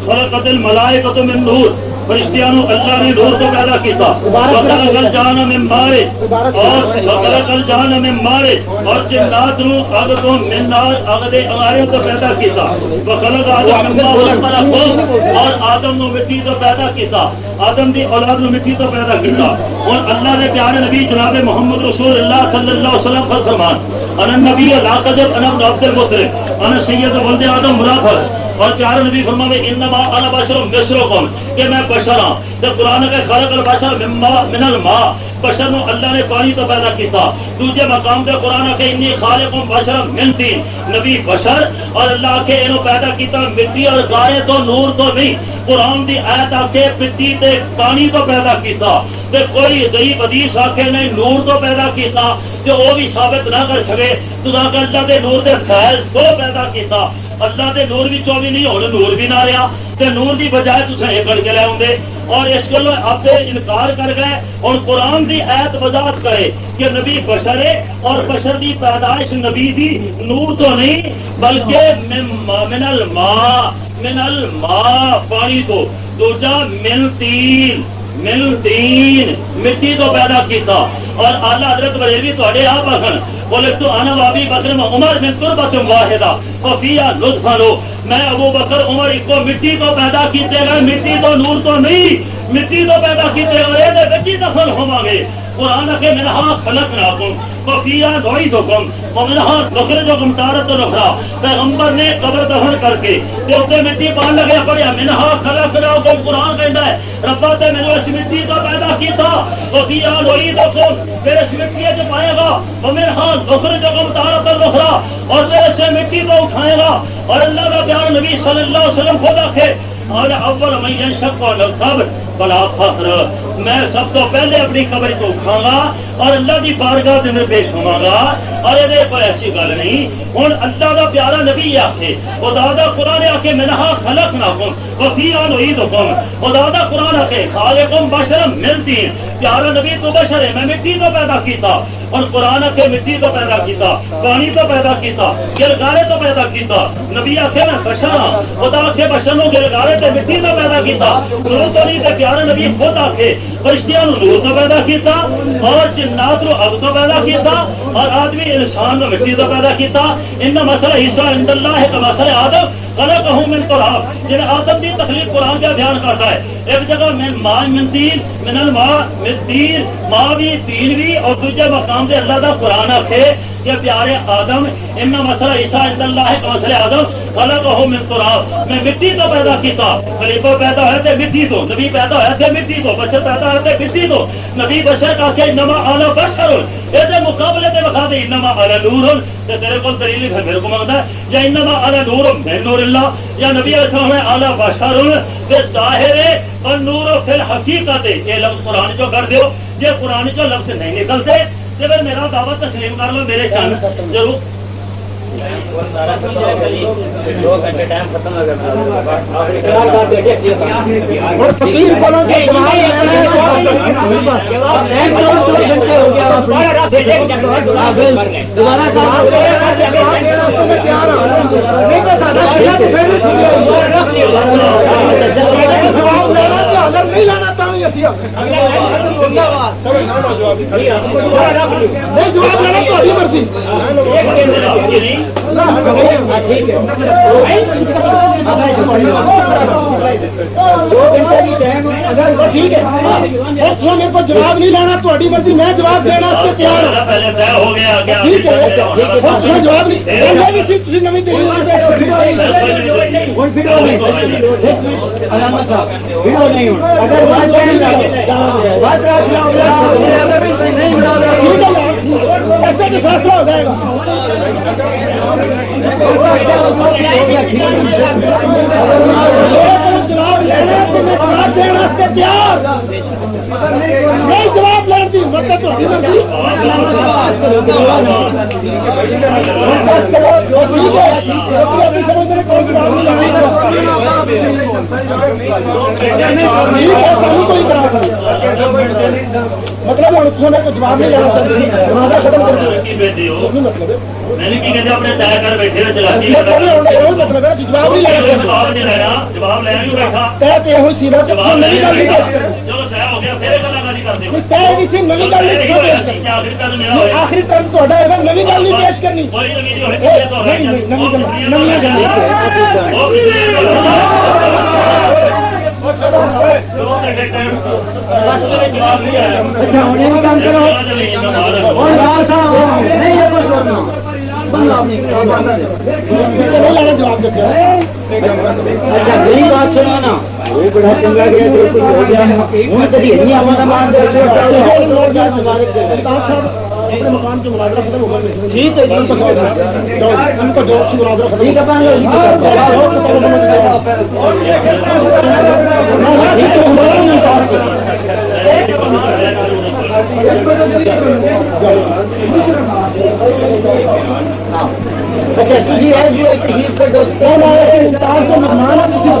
خلقت الملائکۃ من نور. فرشتیانو اللہ نے نور کو پیدا کیتا. وقال کل جان میں مارے. اور وقال کل جان میں مارے. اور جنات نو اگ تو من نار اگ دے تو پیدا کیتا. وقال آدم مما خلق اور آدم نو مٹی تو پیدا کیتا. آدم دی اولاد نو مٹی تو پیدا کیتا. اور اللہ نے پیارے نبی جناب محمد رسول اللہ صلی اللہ علیہ وسلم فرمان ان نبی لا قدر انا عبد المطلب انا سید ولد آدم منافر اور پیارے نبی فرما میں انما انا بشر مثلکم، کہ میں بشر ہاں۔ تو قرآن کے خلق البشر من الماء بشر نو اللہ نے پانی تو پیدا کیتا۔ دوسرے مقام کے قرآن کے انی خالق بشر من تین نبی بشر اور اللہ کے انہوں پیدا کیتا مٹی اور گائے تو نور تو نہیں۔ قرآن دی آیت آ کے مٹی تے پانی تو پیدا کیتا۔ تے کوئی غریب حدیث آ کے نور تو پیدا کیتا۔ تے وہ بھی ثابت نہ کر سکے، تو اللہ دے نور دے فیض تو پیدا کیتا۔ اللہ دے نور بھی چوبی نہیں ہونے نور بھی نہ رہا تے نور دی بجائے تصے یہ کر کے لے آؤں اور اس گلو آپ انکار کر گئے اور قرآن دی ایت وضاحت کرے کہ نبی بشر ہے اور بشر دی پیدائش نبی دی نور تو نہیں بلکہ من الماء من الماء پانی تو دوجا من تین مل تین مٹی تو پیدا کیتا اور آلہ حضرت بریلوی تے آپ آخر بولے تو آنا بابی بکر میں عمر میں تر بس واحدہ وفیا لطف لو میں ابو بکر، عمر کو مٹی تو پیدا کیتے گئے مٹی تو نور تو نہیں، مٹی تو پیدا کیتے گئے بچی دفل ہوا گے قرآن کے منہا خلق نہ کم وفیا دوائی تو کم اور منہا بکر جو کم تارت رکھا پیغمبر نے قبر دفن کر کے اسے مٹی پان لگے پڑیا منہا خلق نہ کم قرآن کہتا ہے ربا سے میں نے اس مٹی کو پیدا کیا تھا۔ وفیا دوائی تو کم پھر اس مٹی سے پائے گا۔ اور منہا بکر جو کم تارت رکھا اور پھر اسے مٹی کو اٹھائے گا۔ اور اللہ کا پیار نبی صلی اللہ علیہ وسلم خود رکھے۔ اور اول میں شک اور سب بلا فخر۔ میں سب تو پہلے اپنی قبر کو اٹھاؤں گا اور اللہ کی بارگاہ کے پیش ہوا گا۔ اور یہ کوئی ایسی گل نہیں۔ ہوں اللہ کا پیارا نبی آخے وہ دادا قرآن آ کے منہا خلق نہ کم وفی آن عید حکم وہ دادا قرآن آ کے خالے کم بشرم ملتی پیارا نبی تو بشر ہے، میں مٹی تو پیدا کیتا۔ اور قرآن کے مٹی تو پیدا کیتا، پانی تو پیدا کیتا گلگارے تو پیدا کیتا۔ نبی آخے میں بشر ہاں۔ خدا آخے بشر نو گلگارے تے مٹی تو پیدا کیتا۔ نور تو نہیں تے پیارا نبی خود آخے فرشتیاں نو نور تو پیدا کیتا اور جنات نو اب تو پیدا کیتا اور آدمی انسان نو مٹی تو پیدا کیتا۔ ان مسئلہ عیسیٰ عند اللہ ہے کا مسئلہ آدم۔ غلط ہوں من تو جن آدم کی تکلیف قرآن کا دھیان کرتا ہے۔ ایک جگہ من ماں من تین، من الماء، من تین ماں بھی، تین بھی، اور دوسرے مقام سے اللہ کا قرآن آخے کہ پیارے آدم، ان مسئلہ عیسیٰ عند اللہ ہے کا مسئلہ آدم۔ غلط ہوں من تو میں مٹی تو پیدا کیتا، خلیفہ پیدا ہے تے مٹی تو، نبی پیدا ہے تے مٹی تو بشر پیدا ہے مٹی تو نبی بشر کا کہ نما آلہ بشر یہ مقابلے تے بخا دے انما آلہ نور۔ تے تیرے کو دلیل پھر میرے کو مانگتا ہے۔ یا انما آلہ نور من نور اللہ۔ یا نبی علیہ السلام ہے آلہ بشر تے ظاہر ہے اور نور و پھر حقیقت ہے۔ یہ لفظ قرآن جو کر دیو، یہ قرآن جو لفظ نہیں نکلتے۔ پھر میرا دعوت تسلیم کر لو، میرے چان ضرور۔ دو گھنٹے ٹائم ختم اور فقیر بولوں نہیں لانا چاہیے نہیں دو گھنٹے کی ٹائم اگر ٹھیک ہے۔ میرے کو جواب نہیں لانا تو مرضی میں جواب دینا اس سے تیار ٹھیک ہے جواب نہیں میں ایسے بھی فیصلہ ہو جائے گا۔ چناؤ لینا تو میں جواب تیار نہیں جواب مطلب تو کو جواب نہیں لینا ختم کر مطلب جواب نہیں لینا چاہتے جواب نہیں آخری ٹرم تو نئی گل نہیں پیش کرنی جواب نہیں آیا جواب دیتے بات وہ بڑا چنگا گیا مکان کے مناظرہ ختم ہو گئے ٹھیک ہے ان کو جی جواب دیں۔ کو جواب سے ختم ٹھیک ہے اچھا جی ہے جو کون آیا کو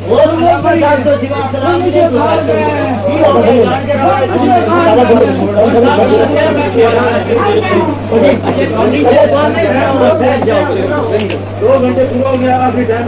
دو گھنٹے پورا ہو گیا آخری ٹائم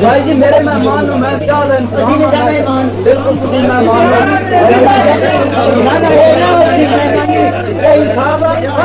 بھائی جی میرے مہمان ہوں۔ میں کیا مہمان بالکل مہمان